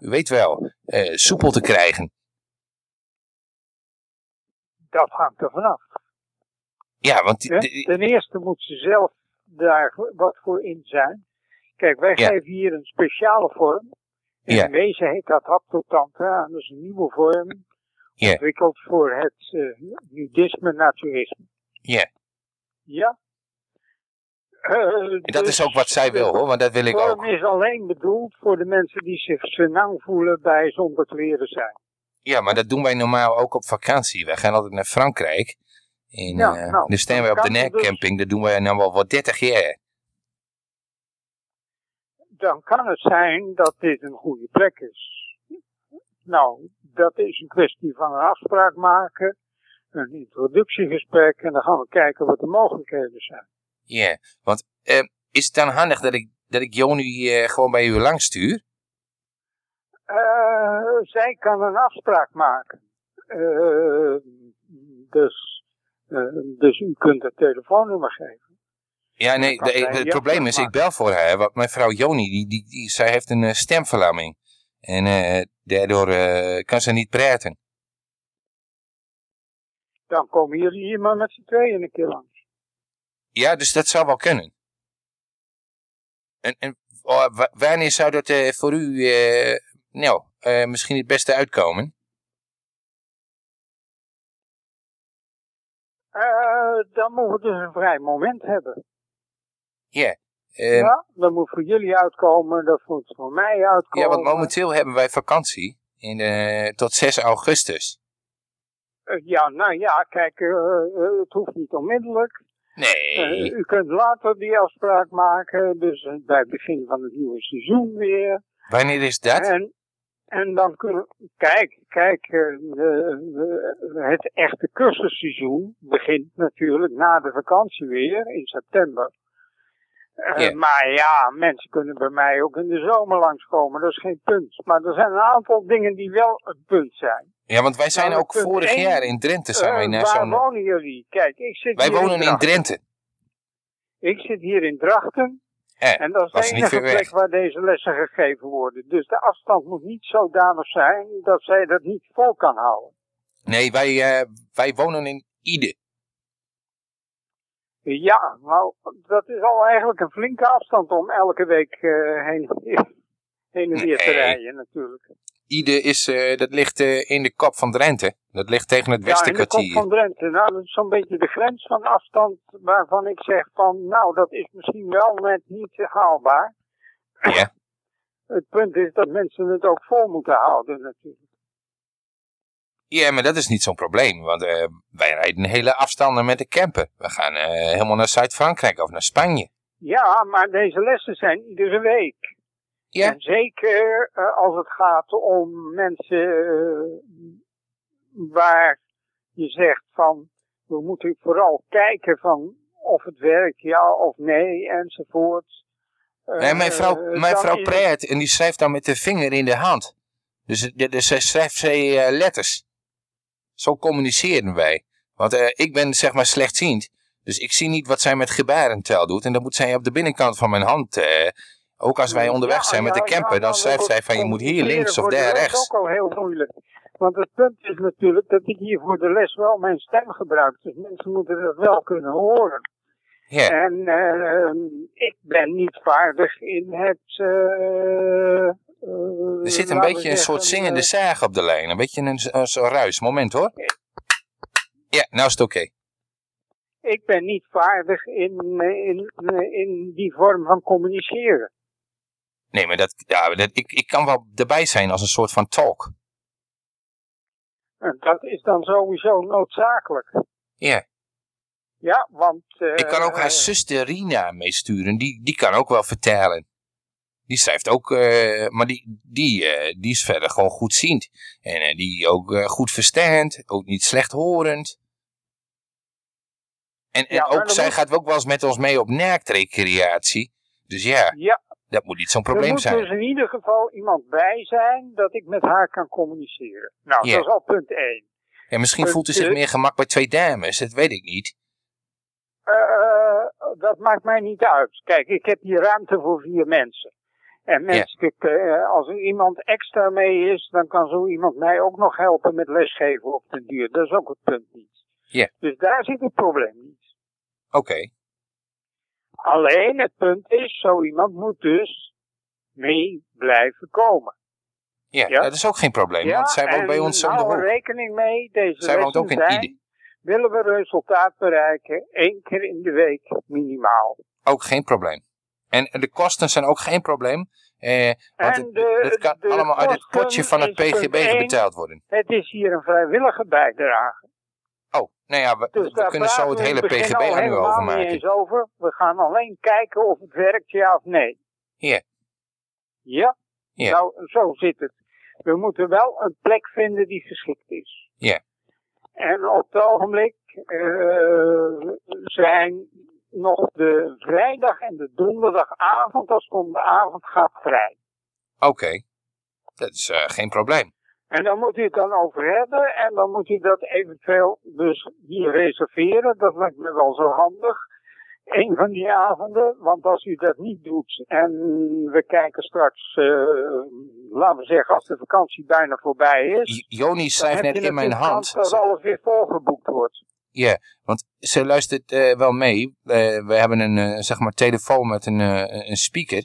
u weet wel, eh, soepel te krijgen. Dat hangt er vanaf. Ja, want... die- Ten eerste moet ze zelf daar wat voor in zijn. Kijk, wij Ja. geven hier een speciale vorm. Ja. in wezen heet dat haptotantra. Dat is een nieuwe vorm. Ja. Ontwikkeld voor het eh, nudisme naturisme. Ja, Ja. Eh, en dat dus is ook wat zij wil hoor, want dat wil De ik ook. vorm is alleen bedoeld voor de mensen die zich senang voelen bij zonder kleren zijn. Ja, maar dat doen wij normaal ook op vakantie. Wij gaan altijd naar Frankrijk. En Ja, eh, nou, dan staan wij op de het dus. Nercamping. Dat doen wij nou wel wat 30 jaar. dan kan het zijn dat dit een goede plek is. Nou, dat is een kwestie van een afspraak maken, een introductiegesprek en dan gaan we kijken wat de mogelijkheden zijn. Ja, want eh, is het dan handig dat ik, dat ik Joni eh, gewoon bij u langs stuur? Eh, zij kan een afspraak maken. Eh, dus, eh, dus u kunt het telefoonnummer geven. Ja, nee, de- het probleem is, ik bel voor haar, want mijn vrouw Joni, die, die, die, zij heeft een stemverlamming. En daardoor kan ze niet praten. Dan komen jullie hier maar met z'n tweeën een keer langs. Ja, dus dat zou wel kunnen. En, en oh, wa- wanneer zou dat voor u, nou, misschien het beste uitkomen? Eh, dan moeten we dus een vrij moment hebben. Ja. eh, ja, dat moet voor jullie uitkomen, dat moet voor mij uitkomen. ja, want momenteel hebben wij vakantie in, tot 6 augustus. Ja, nou ja, kijk, het hoeft niet onmiddellijk. Nee. U kunt later die afspraak maken, dus bij het begin van het nieuwe seizoen weer. Wanneer is dat? En, en dan kunnen, kijk, kijk, eh, het echte cursusseizoen begint natuurlijk na de vakantie weer in september. Eh. Maar ja, mensen kunnen bij mij ook in de zomer langskomen, dat is geen punt. Maar er zijn een aantal dingen die wel een punt zijn. Ja, want wij zijn Nou, ook vorig jaar in Drenthe zijn wij Eh, naar waar wonen jullie? Kijk, ik zit Wij hier wonen in Drachten. Drenthe. Ik zit hier in Drachten. Eh, en dat is de niet enige ver weg. plek waar deze lessen gegeven worden. Dus de afstand moet niet zodanig zijn dat zij dat niet vol kan houden. Nee, wij, eh, wij wonen in Ide. Ja, nou, dat is al eigenlijk een flinke afstand om elke week eh, heen, heen en weer te rijden natuurlijk. Ide is, eh, dat ligt eh, in de kop van Drenthe. Dat ligt tegen het Ja, in de kop van Drenthe. Nou, dat is zo'n beetje de grens van afstand waarvan ik zeg van, nou, dat is misschien wel net niet haalbaar. Ja. Het punt is dat mensen het ook vol moeten houden natuurlijk. Ja, maar dat is niet zo'n probleem. Want eh, wij rijden hele afstanden met de camper. We gaan helemaal naar Zuid-Frankrijk of naar Spanje. Ja, maar deze lessen zijn iedere week. Ja. En zeker eh, als het gaat om mensen eh, waar je zegt van we moeten vooral kijken van of het werkt ja of nee enzovoort. Eh, nee, mijn vrouw, eh, mijn dan vrouw praat en die schrijft dan met de vinger in de hand. Dus, dus zij schrijft zij letters. Zo communiceren wij. Want ik ben zeg maar slechtziend. Dus ik zie niet wat zij met gebarentaal doet. En dat moet zij op de binnenkant van mijn hand. Eh, ook als wij onderweg zijn met de camper, dan schrijft dat zij van je moet hier links of daar rechts. ook al heel moeilijk. Want het punt is natuurlijk dat ik hier voor de les wel mijn stem gebruik. Dus mensen moeten dat wel kunnen horen. Ja. En eh, ik ben niet vaardig in het... eh, Er zit een beetje een soort zingende zaag op de lijn. Een beetje een, zo'n ruis. Moment hoor. Ja, nou is het oké. Ik ben niet vaardig in, eh, in, eh, in die vorm van communiceren. Nee, maar dat, ja, dat, ik, ik kan wel erbij zijn als een soort van talk. En dat is dan sowieso noodzakelijk. Ja. Ja, want... eh, Ik kan ook haar zuster Rina meesturen. Die, die kan ook wel vertalen. Die schrijft ook, eh, maar die, die, eh, die is verder gewoon goedziend. En eh, die ook eh, goed verstaand, ook niet slecht horend. En, en Ja, ook, zij moet- gaat ook wel eens met ons mee op nerkrecreatie. Dus ja, Ja. Dat moet niet zo'n er probleem moet zijn. dus in ieder geval iemand bij zijn dat ik met haar kan communiceren. Nou, dat is al punt 1. Ja, misschien punt voelt u zich meer gemak bij twee dames, dat weet ik niet. Eh, dat maakt mij niet uit. Kijk, ik heb hier ruimte voor vier mensen. En mensen, eh, als er iemand extra mee is, dan kan zo iemand mij ook nog helpen met lesgeven op den duur. Dat is ook het punt niet. Ja, Dus daar zit het probleem niet. oké. Alleen het punt is, zo iemand moet dus mee blijven komen. Ja, Ja. dat is ook geen probleem, want zij woont bij ons om de er hoek. rekening mee, deze Zij woont ook in zijn, Ide. willen we resultaat bereiken, één keer in de week minimaal. Ook geen probleem. En de kosten zijn ook geen probleem. Eh, want het, de- het kan allemaal uit het potje van het PGB één. betaald worden. Het is hier een vrijwillige bijdrage. Nou ja, we, Dus we kunnen zo het hele PGB aan u helemaal niet overmaken. eens over. We gaan alleen kijken of het werkt, ja of nee. Ja. Ja? Ja. Nou, zo zit het. We moeten wel een plek vinden die geschikt is. Ja. En op het ogenblik eh, zijn nog de vrijdag en de donderdagavond, als het om de avond gaat, vrij. Oké, dat is eh, geen probleem. En dan moet u het dan over hebben en dan moet u dat eventueel dus hier reserveren. Dat lijkt me wel zo handig. Een van die avonden, want als u dat niet doet en we kijken straks, eh, laten we zeggen, als de vakantie bijna voorbij is. Joni schrijft net in mijn hand. dat alles weer volgeboekt wordt. Ja, want ze luistert eh, wel mee. We hebben een eh, zeg maar telefoon met een, een speaker.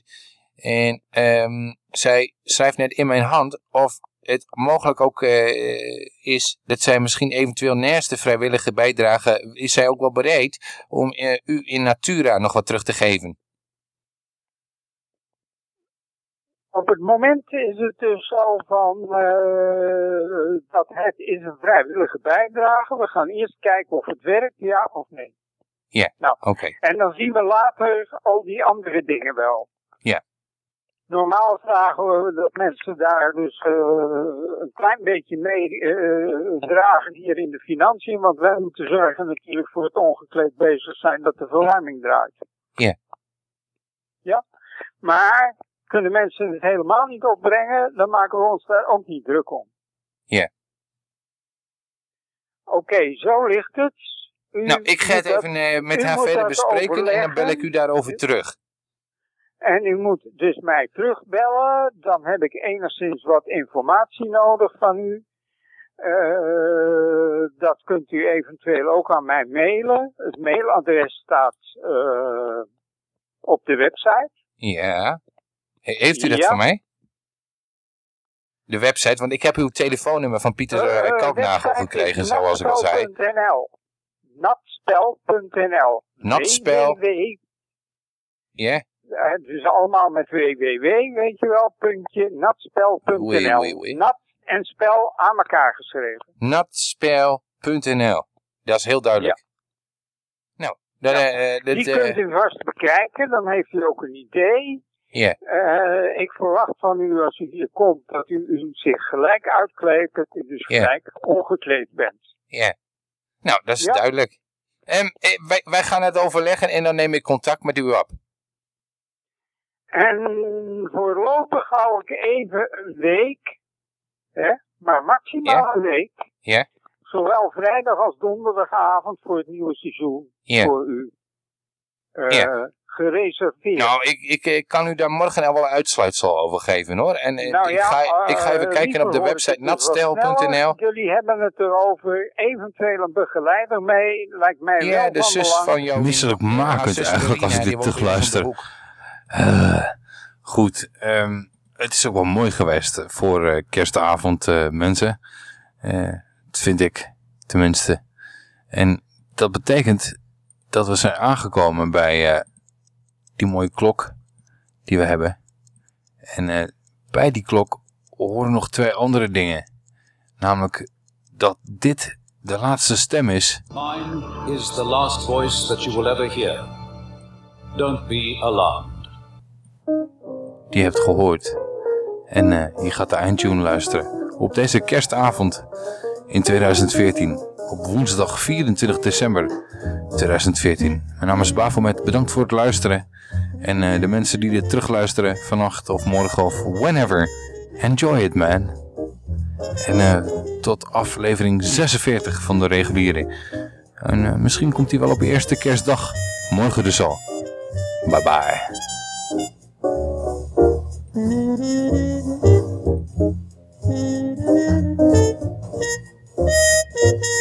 En ehm, zij schrijft net in mijn hand of het mogelijk ook eh, is dat zij misschien eventueel naast de vrijwillige bijdrage, is zij ook wel bereid om eh, u in Natura nog wat terug te geven. Op het moment is het dus zo van eh, dat het is een vrijwillige bijdrage. We gaan eerst kijken of het werkt, ja of nee. Ja, Nou, oké. En dan zien we later al die andere dingen wel. Ja. Normaal vragen we dat mensen daar dus eh, een klein beetje mee eh, dragen hier in de financiën. Want wij moeten zorgen natuurlijk voor het ongekleed bezig zijn dat de verwarming draait. Ja. Ja. Maar kunnen mensen het helemaal niet opbrengen, dan maken we ons daar ook niet druk om. Ja. Oké, zo ligt het. U Nou, ik ga het even eh, met haar verder bespreken en dan bel ik u daarover terug. En u moet dus mij terugbellen. Dan heb ik enigszins wat informatie nodig van u. Eh, dat kunt u eventueel ook aan mij mailen. Het mailadres staat eh, op de website. Ja. He- heeft u dat Ja. voor mij? De website, want ik heb uw telefoonnummer van Pieter Kalknagel website gekregen, zoals ik al zei. natspel.nl. Natspel.nl. Natspel. Ja? Het is allemaal met www, weet je wel, puntje, natspel.nl. Nat en spel aan elkaar geschreven. Natspel.nl. Dat is heel duidelijk. Nou, dat, eh, eh, dat, Die kunt u vast bekijken, dan heeft u ook een idee. ja. Ik verwacht van u als u hier komt dat u, u zich gelijk uitkleedt, dat u dus gelijk ongekleed bent. ja. Nou, dat is Ja. duidelijk. Eh, wij, wij gaan het overleggen en dan neem ik contact met u op. En voorlopig hou ik even een week, hè, maar maximaal een week, Ja? zowel vrijdag als donderdagavond voor het nieuwe seizoen voor u eh, gereserveerd. Nou, ik, ik, ik kan u daar morgen al wel een uitsluitsel over geven hoor. En Nou ik, ja, ga, ik ga even eh, kijken op de website het natstel.nl. Jullie hebben het erover, eventueel een begeleider mee, lijkt mij Ja, wel de van zus belang. van jou. Misselijkmakend eigenlijk als ik dit terug luister. Eh, goed, ehm, het is ook wel mooi geweest eh, voor eh, kerstavond mensen. Dat vind ik tenminste. En dat betekent dat we zijn aangekomen bij die mooie klok die we hebben. En bij die klok horen nog twee andere dingen. Namelijk dat dit de laatste stem is Mine is the last voice that you will ever hear. Don't be alarmed. Die hebt gehoord. En eh, je gaat de eindtune luisteren. Op deze kerstavond in 2014. Op woensdag 24 december 2014. Mijn naam is Bafomet. Bedankt voor het luisteren. En eh, de mensen die dit terugluisteren vannacht of morgen of whenever. Enjoy it man. En eh, tot aflevering 46 van de reguliere. En misschien komt hij wel op eerste kerstdag. Morgen dus al. Bye bye. Thank you.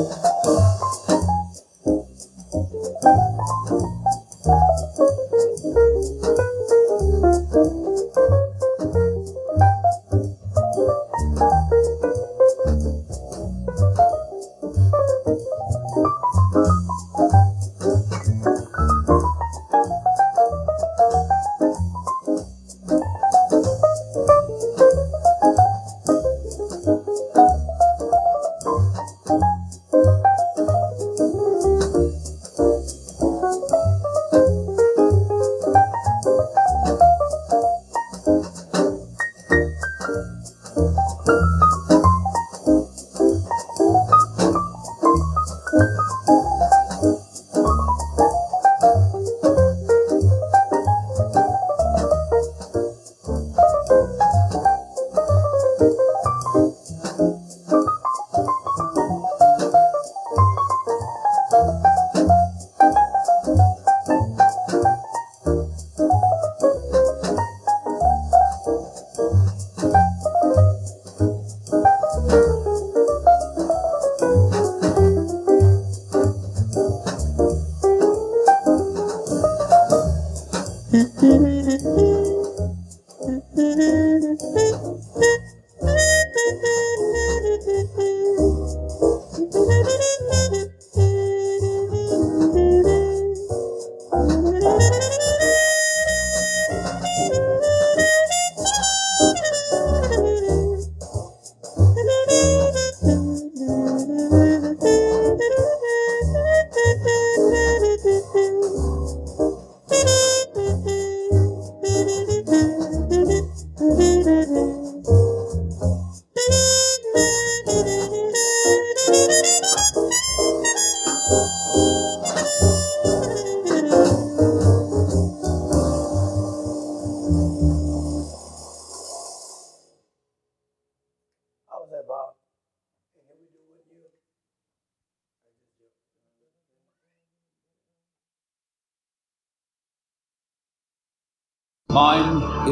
Música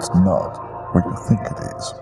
It's not what you think it is.